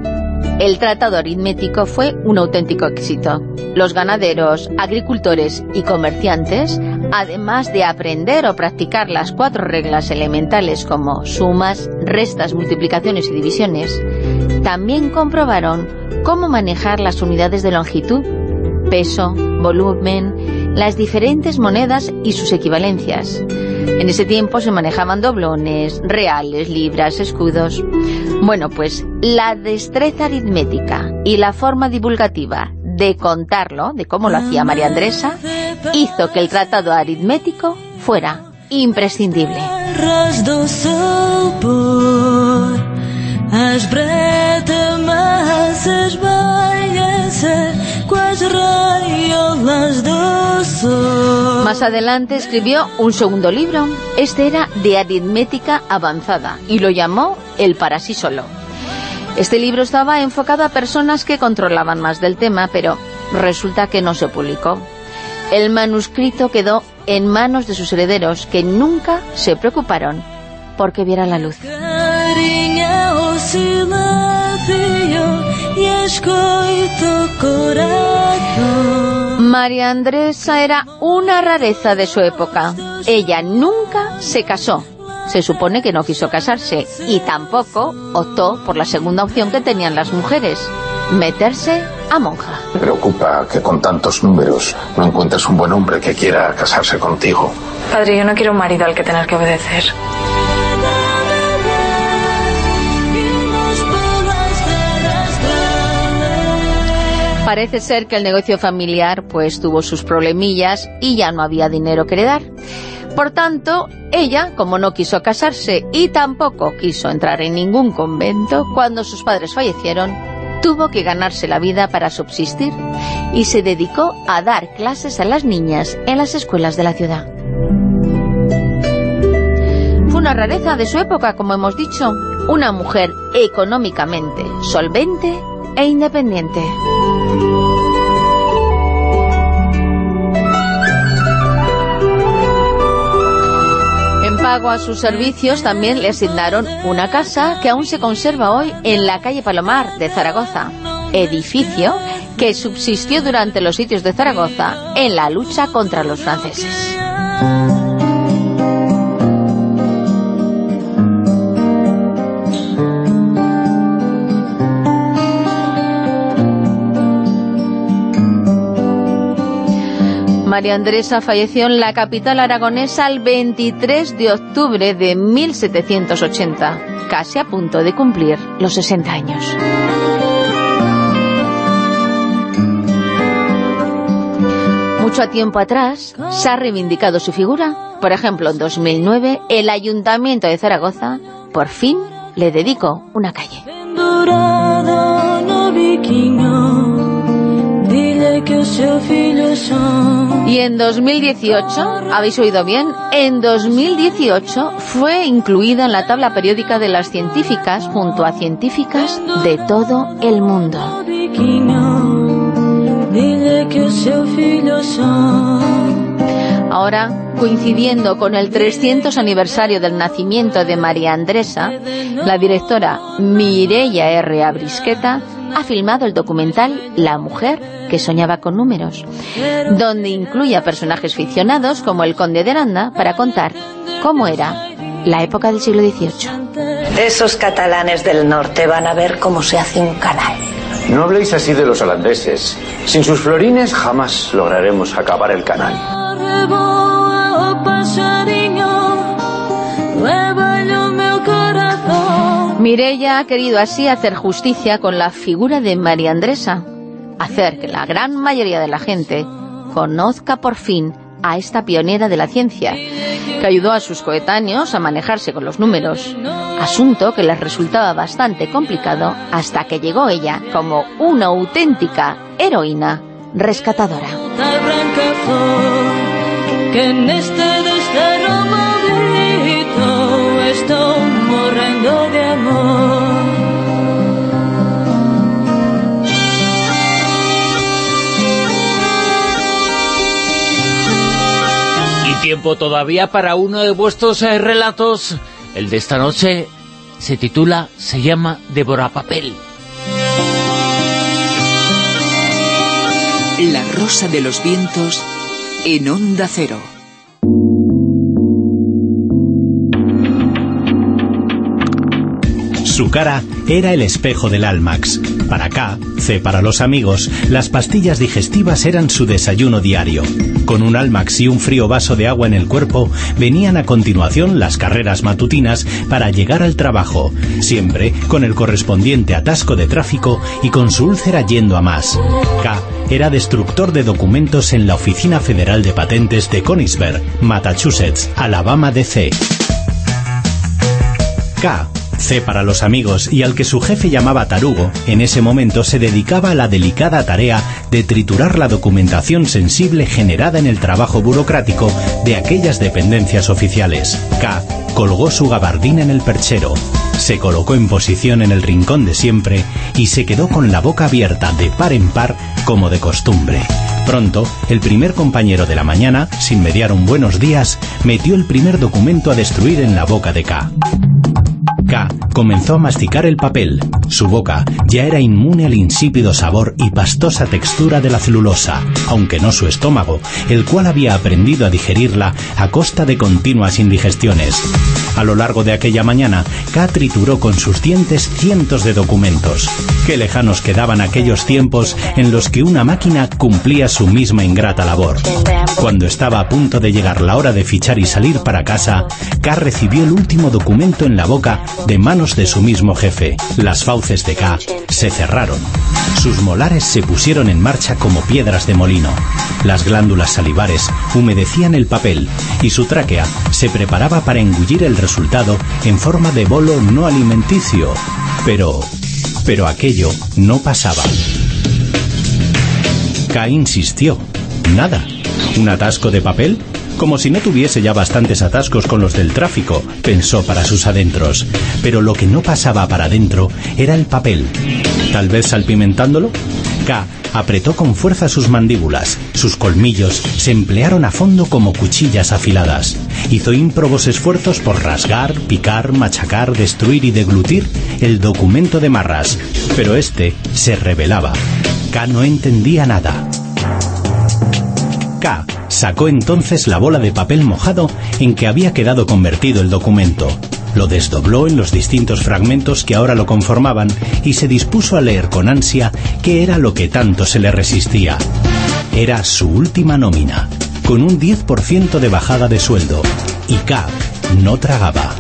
el tratado aritmético fue un auténtico éxito. Los ganaderos, agricultores y comerciantes, además de aprender o practicar las cuatro reglas elementales como sumas, restas, multiplicaciones y divisiones, también comprobaron cómo manejar las unidades de longitud, peso, volumen, las diferentes monedas y sus equivalencias. En ese tiempo se manejaban doblones, reales, libras, escudos. Bueno, pues la destreza aritmética y la forma divulgativa de contarlo, de cómo lo hacía María Andresa, hizo que el tratado aritmético fuera imprescindible. Más adelante escribió un segundo libro. Este era de aritmética avanzada y lo llamó El para sí solo. Este libro estaba enfocado a personas que controlaban más del tema, pero resulta que no se publicó. El manuscrito quedó en manos de sus herederos, que nunca se preocuparon porque viera la luz. María Andresa era una rareza de su época. Ella nunca se casó. Se supone que no quiso casarse y tampoco optó por la segunda opción que tenían las mujeres, meterse a monja. Me preocupa que con tantos números no encuentres un buen hombre que quiera casarse contigo. Padre, yo no quiero un marido al que tener que obedecer. Parece ser que el negocio familiar pues tuvo sus problemillas y ya no había dinero que heredar. Por tanto, ella, como no quiso casarse y tampoco quiso entrar en ningún convento, cuando sus padres fallecieron, tuvo que ganarse la vida para subsistir y se dedicó a dar clases a las niñas en las escuelas de la ciudad. Fue una rareza de su época, como hemos dicho, una mujer económicamente solvente e independiente. pago a sus servicios también le asignaron una casa que aún se conserva hoy en la calle Palomar de Zaragoza, edificio que subsistió durante los sitios de Zaragoza en la lucha contra los franceses. María Andresa falleció en la capital aragonesa el 23 de octubre de 1780, casi a punto de cumplir los 60 años. Mucho tiempo atrás se ha reivindicado su figura. Por ejemplo, en 2009, el Ayuntamiento de Zaragoza por fin le dedicó una calle. Y en 2018, habéis oído bien, en 2018 fue incluida en la tabla periódica de las científicas junto a científicas de todo el mundo. Ahora, coincidiendo con el 300 aniversario del nacimiento de María Andresa, la directora Mireia R. Abrisqueta ha filmado el documental La mujer que soñaba con números, donde incluye a personajes ficcionados como el conde de Aranda para contar cómo era la época del siglo XVIII. Esos catalanes del norte van a ver cómo se hace un canal. No habléis así de los holandeses. Sin sus florines jamás lograremos acabar el canal. Mirella ha querido así hacer justicia con la figura de María Andresa, hacer que la gran mayoría de la gente conozca por fin a esta pionera de la ciencia, que ayudó a sus coetáneos a manejarse con los números, asunto que les resultaba bastante complicado hasta que llegó ella como una auténtica heroína rescatadora. Y tiempo todavía para uno de vuestros eh, relatos. El de esta noche se titula, se llama Devora Papel. La rosa de los vientos en onda cero. Su cara era el espejo del Almax. Para K, C para los amigos, las pastillas digestivas eran su desayuno diario. Con un Almax y un frío vaso de agua en el cuerpo, venían a continuación las carreras matutinas para llegar al trabajo, siempre con el correspondiente atasco de tráfico y con su úlcera yendo a más. K era destructor de documentos en la Oficina Federal de Patentes de Conisberg, Massachusetts, Alabama DC. K C para los amigos y al que su jefe llamaba Tarugo, en ese momento se dedicaba a la delicada tarea de triturar la documentación sensible generada en el trabajo burocrático de aquellas dependencias oficiales. K colgó su gabardina en el perchero, se colocó en posición en el rincón de siempre y se quedó con la boca abierta de par en par como de costumbre. Pronto, el primer compañero de la mañana, sin mediar un buenos días, metió el primer documento a destruir en la boca de K. K comenzó a masticar el papel. Su boca ya era inmune al insípido sabor y pastosa textura de la celulosa, aunque no su estómago, el cual había aprendido a digerirla a costa de continuas indigestiones. A lo largo de aquella mañana, K trituró con sus dientes cientos de documentos. Qué lejanos quedaban aquellos tiempos en los que una máquina cumplía su misma ingrata labor. Cuando estaba a punto de llegar la hora de fichar y salir para casa, K recibió el último documento en la boca de manos de su mismo jefe. Las fauces de K se cerraron. Sus molares se pusieron en marcha como piedras de molino. Las glándulas salivares humedecían el papel y su tráquea se preparaba para engullir el resultado en forma de bolo no alimenticio. Pero... pero aquello no pasaba. K insistió. Nada. ¿Un atasco de papel? Como si no tuviese ya bastantes atascos con los del tráfico, pensó para sus adentros. Pero lo que no pasaba para adentro era el papel. Tal vez salpimentándolo. K apretó con fuerza sus mandíbulas. Sus colmillos se emplearon a fondo como cuchillas afiladas. Hizo ímprobos esfuerzos por rasgar, picar, machacar, destruir y deglutir el documento de Marras. Pero este se revelaba. K no entendía nada. K sacó entonces la bola de papel mojado en que había quedado convertido el documento. Lo desdobló en los distintos fragmentos que ahora lo conformaban y se dispuso a leer con ansia qué era lo que tanto se le resistía. Era su última nómina, con un 10% de bajada de sueldo, y K no tragaba.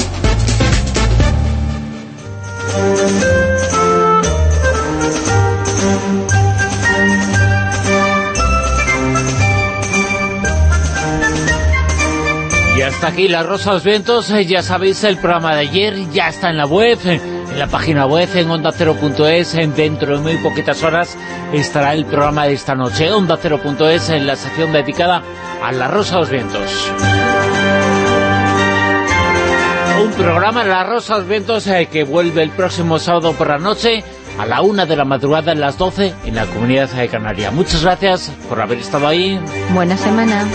Hasta aquí La Rosa de los Vientos, eh, ya sabéis el programa de ayer, ya está en la web, eh, en la página web, en onda0.es, dentro de muy poquitas horas estará el programa de esta noche, onda0.es, en la sección dedicada a La Rosa de los Vientos. Un programa La Rosa de los Vientos eh, que vuelve el próximo sábado por la noche, a la una de la madrugada, en las 12, en la Comunidad de Canaria. Muchas gracias por haber estado ahí. Buena semana.